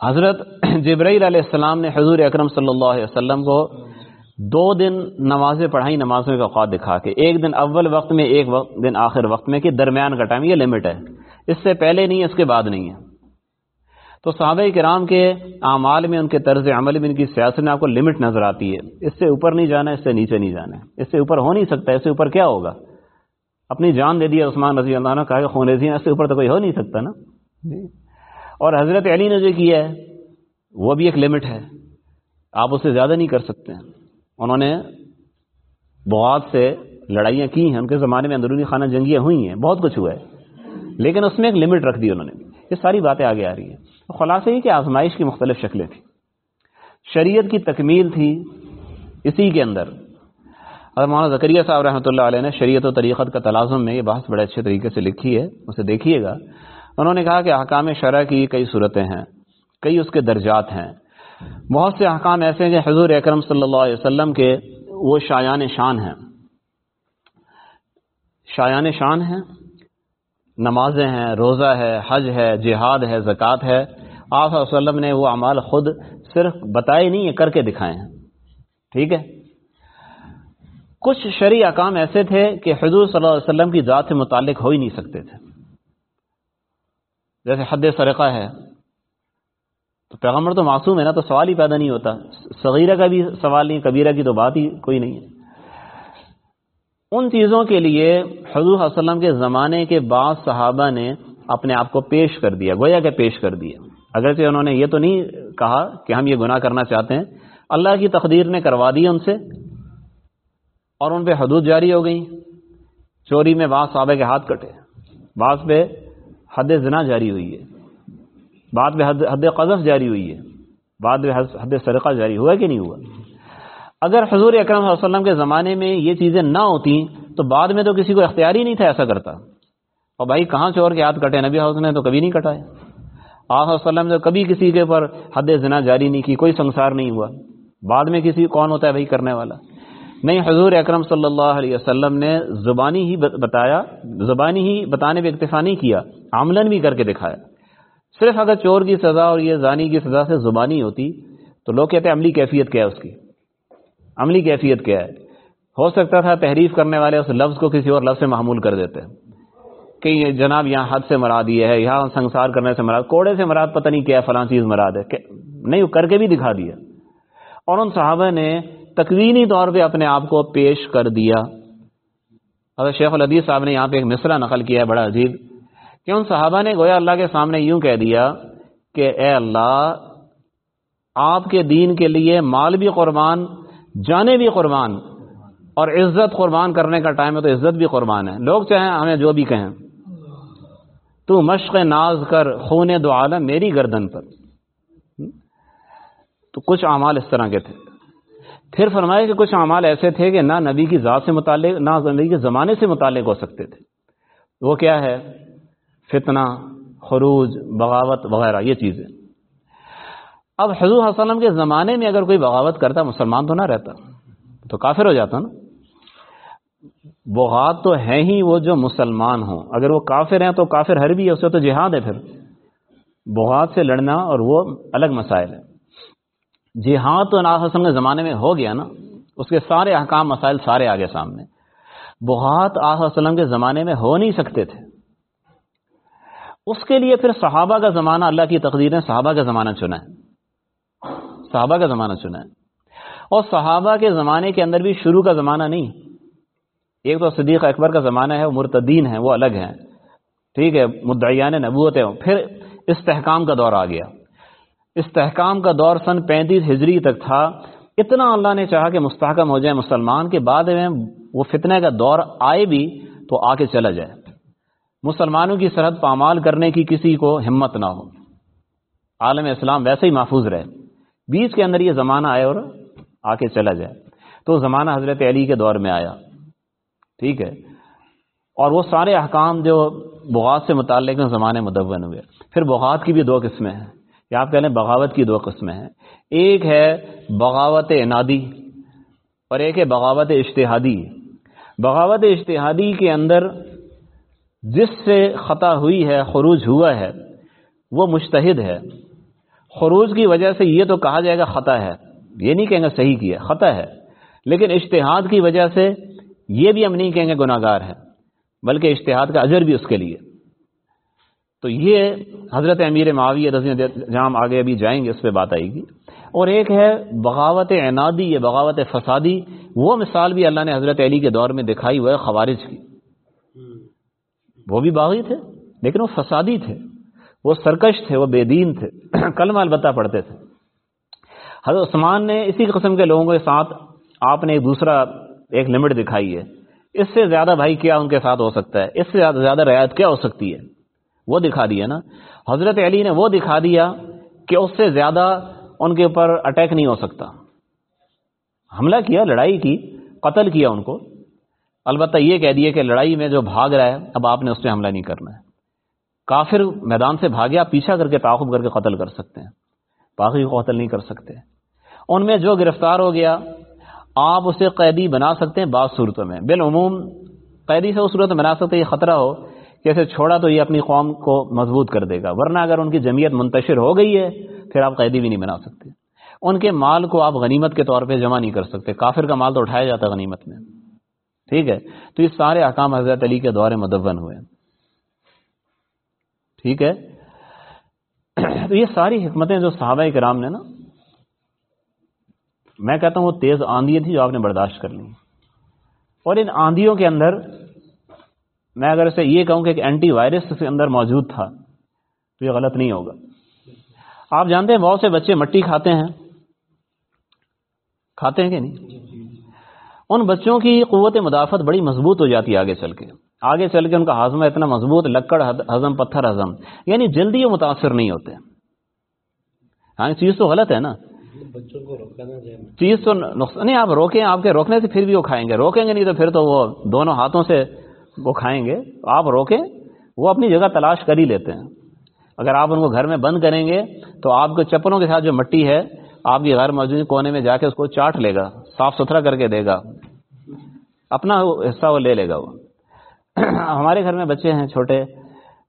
S1: حضرت جبرائیل علیہ السلام نے حضور اکرم صلی اللہ علیہ وسلم کو دو دن نمازیں پڑھائی نمازوں کا اوقات دکھا کے، ایک دن اول وقت میں، ایک وقت دن آخر وقت میں، کہ درمیان کا ٹائم یہ لمٹ ہے۔ اس سے پہلے نہیں ہے اس کے بعد نہیں ہے۔ تو صحابہ کرام کے اعمال میں، ان کے طرز عمل میں، ان کی سیاست میں آپ کو لمٹ نظر آتی ہے۔ اس سے اوپر نہیں جانا، اس سے نیچے نہیں جانا۔ ہے اس سے اوپر ہو نہیں سکتا، اس سے اوپر کیا ہوگا؟ اپنی جان دے دیا عثمان رضی اللہ نے، کہا کہ خون رضی اس سے اوپر تو کوئی ہو نہیں سکتا نا۔ جی۔ اور حضرت علی نے جو کیا ہے، وہ بھی ایک لمٹ ہے۔ آپ اس سے زیادہ نہیں کر سکتے۔ انہوں نے بہت سے لڑائیاں کی ہیں۔ ان کے زمانے میں اندرونی خانہ جنگیاں ہوئی ہیں۔ بہت کچھ ہوا ہے۔ لیکن اس میں ایک لمٹ رکھ دی انہوں نے۔ یہ ساری باتیں آگے آ رہی ہیں۔ خلاصہ یہ کہ آزمائش کی مختلف شکلیں تھیں۔ شریعت کی تکمیل تھی اسی کے اندر۔ اور مولانا زکریہ صاحب رحمۃ اللہ علیہ نے شریعت و طریقت کا تلازم میں یہ بحث بڑے اچھے طریقے سے لکھی ہے۔ اسے دیکھیے گا۔ انہوں نے کہا کہ احکام شرح کی کئی صورتیں ہیں، کئی اس کے درجات ہیں۔ بہت سے احکام ایسے ہیں کہ حضور اکرم صلی اللہ علیہ وسلم کے وہ شایان شان ہیں۔ شایان شان ہیں، نمازیں ہیں، روزہ ہے، حج ہے، جہاد ہے، زکوٰۃ ہے۔ آپ وسلم نے وہ اعمال خود صرف بتائے نہیں کر کے دکھائے ہیں۔ ٹھیک ہے؟ کچھ شرعی احکام ایسے تھے کہ حضور صلی اللہ علیہ وسلم کی ذات سے متعلق ہو ہی نہیں سکتے تھے۔ جیسے حد سرقہ ہے۔ تو پیغمبر تو معصوم ہے نا، تو سوال ہی پیدا نہیں ہوتا۔ صغیرہ کا بھی سوال نہیں، کبیرہ کی تو بات ہی کوئی نہیں ہے۔ ان چیزوں کے لیے حضور وسلم کے زمانے کے بعض صحابہ نے اپنے آپ کو پیش کر دیا، گویا کہ پیش کر دیا۔ اگرچہ انہوں نے یہ تو نہیں کہا کہ ہم یہ گناہ کرنا چاہتے ہیں، اللہ کی تقدیر نے کروا دی ان سے اور ان پہ حدود جاری ہو گئی چوری میں بعض صحابہ کے ہاتھ کٹے بعض پہ حد زنا جاری ہوئی ہے۔ بعد میں حد قذف جاری ہوئی ہے۔ بعد میں حد سرقہ جاری ہوا کہ نہیں ہوا؟ اگر حضور اکرم صلی اللہ علیہ وسلم کے زمانے میں یہ چیزیں نہ ہوتی تو بعد میں تو کسی کو اختیار ہی نہیں تھا ایسا کرتا۔ اور بھائی، کہاں چور کے ہاتھ کٹے؟ نبی حوث نے تو کبھی نہیں کٹایا۔ آپ وسلم نے کبھی کسی کے اوپر حد زنا جاری نہیں کی، کوئی سنسار نہیں ہوا۔ بعد میں کسی، کون ہوتا ہے بھائی کرنے والا؟ نہیں، حضور اکرم صلی اللہ علیہ وسلم نے زبانی ہی بتایا، زبانی ہی بتانے پہ اکتفا نہیں کیا، عملاً بھی کر کے دکھایا۔ صرف اگر چور کی سزا اور یہ زانی کی سزا سے زبانی ہوتی، تو لوگ کہتے ہیں، عملی کیفیت کیا ہے اس کی؟ عملی کیفیت کیا ہے؟ ہو سکتا تھا تحریف کرنے والے اس لفظ کو کسی اور لفظ سے معمول کر دیتے۔ کہ یہ جناب یہاں حد سے مراد یہ ہے، یہاں سنسار کرنے سے مراد، کوڑے سے مراد پتہ نہیں کیا فلاں چیز مراد ہے نہیں، وہ کر کے بھی دکھا دیا۔ اور ان صحابہ نے تکوینی طور پہ اپنے آپ کو پیش کر دیا۔ اگر شیخ الحدیث صاحب نے یہاں پہ ایک مصرع نقل کیا ہے، بڑا عجیب۔ کہ ان صحابہ نے گویا اللہ کے سامنے یوں کہہ دیا کہ اے اللہ، آپ کے دین کے لیے مال بھی قربان، جانے بھی قربان، اور عزت قربان کرنے کا ٹائم ہے تو عزت بھی قربان ہے۔ لوگ چاہیں ہمیں جو بھی کہیں۔ تو مشق ناز کر خون دو عالم میری گردن پر۔ تو کچھ اعمال اس طرح کے تھے۔ پھر فرمایا کہ کچھ اعمال ایسے تھے کہ نہ نبی کی ذات سے متعلق، نہ نبی کے زمانے سے متعلق ہو سکتے تھے۔ وہ کیا ہے؟ فتنہ، خروج، بغاوت وغیرہ، یہ چیزیں۔ اب حضور وسلم کے زمانے میں اگر کوئی بغاوت کرتا، مسلمان تو نہ رہتا، تو کافر ہو جاتا نا۔ بغات تو ہے ہی وہ جو مسلمان ہوں۔ اگر وہ کافر ہیں تو کافر ہر بھی ہے، اس سے تو جہاد ہے پھر۔ بغات سے لڑنا اور وہ الگ مسائل ہے جہاد تو ناز حسن کے زمانے میں ہو گیا نا، اس کے سارے احکام، مسائل سارے آگے سامنے۔ بہات آس وسلم کے زمانے میں ہو نہیں سکتے تھے۔ اس کے لیے پھر صحابہ کا زمانہ اللہ کی تقدیر نے صحابہ کا زمانہ چنا ہے۔ صحابہ کا زمانہ چنا ہے۔ اور صحابہ کے زمانے کے اندر بھی شروع کا زمانہ نہیں۔ ایک تو صدیق اکبر کا زمانہ ہے، وہ مرتدین ہے وہ الگ ہیں۔ ٹھیک ہے، مدعیان نبوت ہے پھر استحکام کا دور آ گیا۔ استحکام کا دور سن پینتیس ہجری تک تھا۔ اتنا اللہ نے چاہا کہ مستحکم ہو جائے مسلمان کے بعد میں وہ فتنہ کا دور آئے بھی تو آ کے چلا جائے۔ مسلمانوں کی سرحد پامال کرنے کی کسی کو ہمت نہ ہو۔ عالم اسلام ویسے ہی محفوظ رہے۔ بیچ کے اندر یہ زمانہ آئے اور آ کے چلا جائے۔ تو زمانہ حضرت علی کے دور میں آیا۔ ٹھیک ہے۔ اور وہ سارے احکام جو بغات سے متعلق زمانے مدون ہوئے۔ پھر بغات کی بھی دو قسمیں ہیں۔ یا آپ کہہ لیں بغاوت کی دو قسمیں ہیں۔ ایک ہے بغاوت انادی اور ایک ہے بغاوت اشتہادی بغاوت اشتہادی کے اندر جس سے خطا ہوئی ہے، خروج ہوا ہے، وہ مشتحد ہے۔ خروج کی وجہ سے یہ تو کہا جائے گا خطا ہے۔ یہ نہیں کہیں گے صحیح کیا، خطا ہے۔ لیکن اشتہاد کی وجہ سے یہ بھی ہم نہیں کہیں گے گناہ گار ہے بلکہ اشتہاد کا اجر بھی اس کے لیے۔ تو یہ حضرت امیر معاویہ رضی جہاں آگے ابھی جائیں گے، اس پہ بات آئے گی۔ اور ایک ہے بغاوت عنادی یا بغاوت فسادی، وہ مثال بھی اللہ نے حضرت علی کے دور میں دکھائی، وہ ہے خوارج کی۔ وہ بھی باغی تھے، لیکن وہ فسادی تھے۔ وہ سرکش تھے، وہ بے دین تھے۔ کلمہ البتہ پڑھتے تھے۔ حضرت عثمان نے اسی قسم کے لوگوں کے ساتھ آپ نے ایک دوسرا ایک لمٹ دکھائی ہے۔ اس سے زیادہ بھائی کیا ان کے ساتھ ہو سکتا ہے؟ اس سے زیادہ زیادہ رعایت کیا ہو سکتی ہے؟ وہ دکھا دیا نا۔ حضرت علی نے وہ دکھا دیا کہ اس سے زیادہ ان کے اوپر اٹیک نہیں ہو سکتا۔ حملہ کیا، لڑائی کی، قتل کیا ان کو۔ البتہ یہ کہہ دیا کہ لڑائی میں جو بھاگ رہا ہے، اب آپ نے اس پہ حملہ نہیں کرنا ہے۔ کافر میدان سے بھاگیا پیچھا کر کے تعاقب کر کے قتل کر سکتے ہیں۔ باقی کو قتل نہیں کر سکتے۔ ان میں جو گرفتار ہو گیا، آپ اسے قیدی بنا سکتے ہیں بعض صورتوں میں۔ بالعموم، قیدی سے اس صورت بنا سکتے یہ خطرہ ہو کہ اسے چھوڑا تو یہ اپنی قوم کو مضبوط کر دے گا، ورنہ اگر ان کی جمعیت منتشر ہو گئی ہے، پھر آپ قیدی بھی نہیں بنا سکتے۔ ان کے مال کو آپ غنیمت کے طور پہ جمع نہیں کر سکتے، کافر کا مال تو اٹھایا جاتا غنیمت میں۔ ٹھیک ہے؟ تو یہ سارے احکام حضرت علی کے دور مدون ہوئے۔ ٹھیک ہے؟ تو یہ ساری حکمتیں جو صحابہ کرام نے نا، میں کہتا ہوں وہ تیز آندھی تھی جو آپ نے برداشت کر لی اور ان آندھیوں کے اندر میں اگر اسے یہ کہوں کہ ایک اینٹی وائرس کے اندر موجود تھا، تو یہ غلط نہیں ہوگا۔ آپ جانتے ہیں بہت سے بچے مٹی کھاتے ہیں۔ کھاتے ہیں کہ نہیں؟ ان بچوں کی قوت مدافعت بڑی مضبوط ہو جاتی ہے آگے چل کے۔ آگے چل کے ان کا ہاضمہ اتنا مضبوط، لکڑ ہضم، پتھر ہضم۔ یعنی جلدی وہ متاثر نہیں ہوتے۔ ہاں چیز تو غلط ہے نا۔
S2: بچوں کو روکنا
S1: چیز تو نقصان نہیں، آپ روکیں، آپ کے روکنے سے پھر بھی وہ کھائیں گے۔ روکیں گے نہیں تو پھر تو وہ دونوں ہاتھوں سے وہ کھائیں گے، آپ روکیں، وہ اپنی جگہ تلاش کر ہی لیتے ہیں۔ اگر آپ ان کو گھر میں بند کریں گے، تو آپ کے چپلوں کے ساتھ جو مٹی ہے، آپ کی غیر موجود کونے میں جا کے اس کو چاٹ لے گا، صاف ستھرا کر کے دے گا۔ اپنا حصہ وہ لے لے گا وہ۔ ہمارے گھر میں بچے ہیں چھوٹے،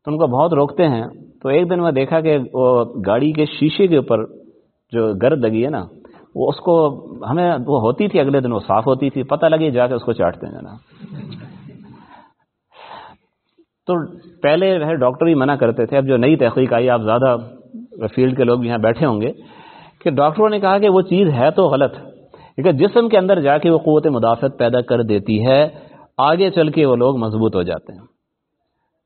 S1: تو ان کو بہت روکتے ہیں۔ تو ایک دن میں دیکھا کہ وہ گاڑی کے شیشے کے اوپر جو گرد لگی ہے نا، وہ اس کو ہمیں وہ ہوتی تھی، اگلے دن وہ صاف ہوتی تھی، پتہ لگی جا کے اس کو چاٹتے ہیں نا۔ تو پہلے وہ ڈاکٹر ہی منع کرتے تھے، اب جو نئی تحقیق آئی، آپ زیادہ فیلڈ کے لوگ یہاں بیٹھے ہوں گے کہ ڈاکٹروں نے کہا کہ وہ چیز ہے تو غلط کیونکہ جسم کے اندر جا کے وہ قوت مدافعت پیدا کر دیتی ہے، آگے چل کے وہ لوگ مضبوط ہو جاتے ہیں۔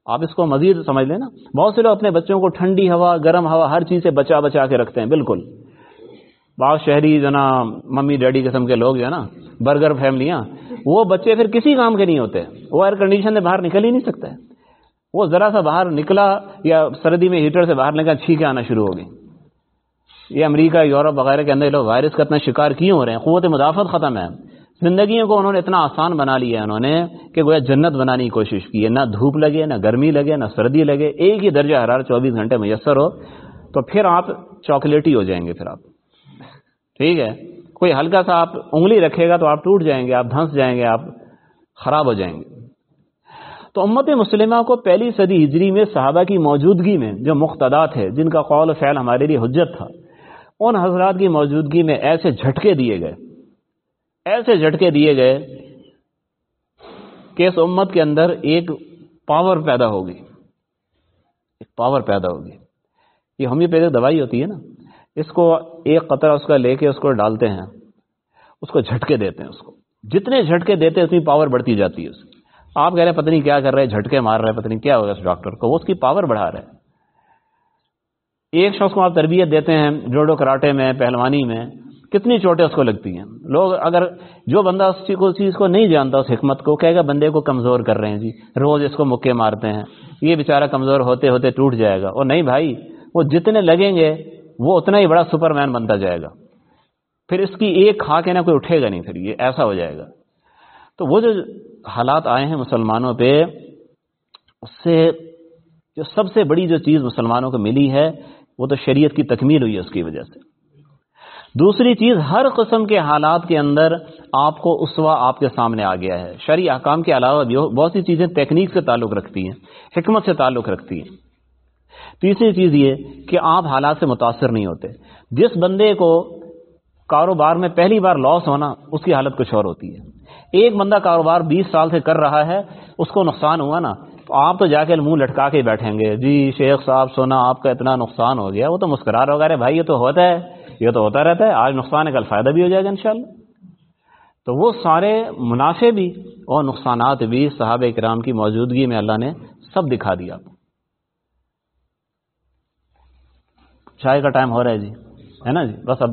S1: آپ اس کو مزید سمجھ لیں نا؟ بہت سے لوگ اپنے بچوں کو ٹھنڈی ہوا، گرم ہوا، ہر چیز سے بچا بچا کے رکھتے ہیں، بالکل۔ بعض شہری جو نا ممی ڈیڈی قسم کے لوگ جو ہے نا، برگر فیملیاں، وہ بچے پھر کسی کام کے نہیں ہوتے، وہ ایئر کنڈیشن سے باہر نکل ہی نہیں سکتا وہ ذرا سا باہر نکلا یا سردی میں ہیٹر سے باہر نکلا چھینکیں آنا شروع ہو گئی یہ امریکہ، یورپ وغیرہ کے اندر لوگ وائرس کا اتنا شکار کیوں ہو رہے ہیں؟ قوت مدافعت ختم ہے۔ زندگیوں کو انہوں نے اتنا آسان بنا لیا ہے، انہوں نے کہ گویا جنت بنانے کی کوشش کی ہے۔ نہ دھوپ لگے، نہ گرمی لگے، نہ سردی لگے۔ ایک ہی درجہ حرار چوبیس گھنٹے میسر ہو، تو پھر آپ چاکلیٹی ہو جائیں گے پھر آپ۔ ٹھیک ہے؟ کوئی ہلکا سا آپ انگلی رکھے گا تو آپ ٹوٹ جائیں گے، آپ دھنس جائیں گے، آپ خراب ہو جائیں گے۔ تو امت مسلمہ کو پہلی صدی ہجری میں صحابہ کی موجودگی میں جو مقتدات ہے جن کا قول و فعل ہمارے لیے حجت تھا، ان حضرات کی موجودگی میں ایسے جھٹکے دیے گئے۔ ایسے جھٹکے دیے گئے کہ اس امت کے اندر ایک پاور پیدا ہوگی ایک پاور پیدا ہوگی یہ ہومیوپیتھک دوائی ہوتی ہے نا، اس کو ایک قطرہ اس کا لے کے اس کو ڈالتے ہیں، اس کو جھٹکے دیتے ہیں، اس کو۔ جتنے جھٹکے دیتے ہیں، اتنی پاور بڑھتی جاتی ہے اس کی۔ آپ کہہ رہے ہیں پتہ نہیں کیا کر رہے ہیں، جھٹکے مار رہے ہیں، پتہ نہیں کیا ہوگا اس ڈاکٹر کو، وہ اس کی پاور بڑھا رہے ہیں۔ ایک شخص کو آپ تربیت دیتے ہیں جوڈو کراٹے میں، پہلوانی میں، کتنی چوٹیں اس کو لگتی ہیں؟ لوگ اگر جو بندہ اس چیز کو چیز کو نہیں جانتا، اس حکمت کو، کہے گا بندے کو کمزور کر رہے ہیں جی روز اس کو مکے مارتے ہیں، یہ بیچارہ کمزور ہوتے ہوتے ٹوٹ جائے گا۔ اور نہیں بھائی، وہ جتنے لگیں گے، وہ اتنا ہی بڑا سپر مین بنتا جائے گا۔ پھر اس کی ایک کھا کے نہ کوئی اٹھے گا نہیں، پھر یہ ایسا ہو جائے گا۔ تو وہ جو حالات آئے ہیں مسلمانوں پہ، اس سے جو سب سے بڑی جو چیز مسلمانوں کو ملی ہے، وہ تو شریعت کی تکمیل ہوئی ہے اس کی وجہ سے۔ دوسری چیز، ہر قسم کے حالات کے اندر آپ کو اسوا آپ کے سامنے آ گیا ہے۔ شرعی احکام کے علاوہ بھی بہت سی چیزیں تکنیک سے تعلق رکھتی ہیں، حکمت سے تعلق رکھتی ہیں۔ تیسری چیز یہ کہ آپ حالات سے متاثر نہیں ہوتے۔ جس بندے کو کاروبار میں پہلی بار لاس ہونا، اس کی حالت کچھ اور ہوتی ہے۔ ایک بندہ کاروبار بیس سال سے کر رہا ہے، اس کو نقصان ہوا نا؟ تو آپ تو جا کے منہ لٹکا کے بیٹھیں گے۔ جی شیخ صاحب، سونا، آپ کا اتنا نقصان ہو گیا، وہ تو مسکرا رہا ہوگا بھائی، یہ تو ہوتا ہے، یہ تو ہوتا رہتا ہے، آج نقصان ہے، کل فائدہ بھی ہو جائے گا انشاءاللہ. تو وہ سارے منافع بھی اور نقصانات بھی صحابہ کرام کی موجودگی میں اللہ نے سب دکھا دیا۔ چائے کا ٹائم ہو رہا ہے جی ہے نا جی؟ بس اب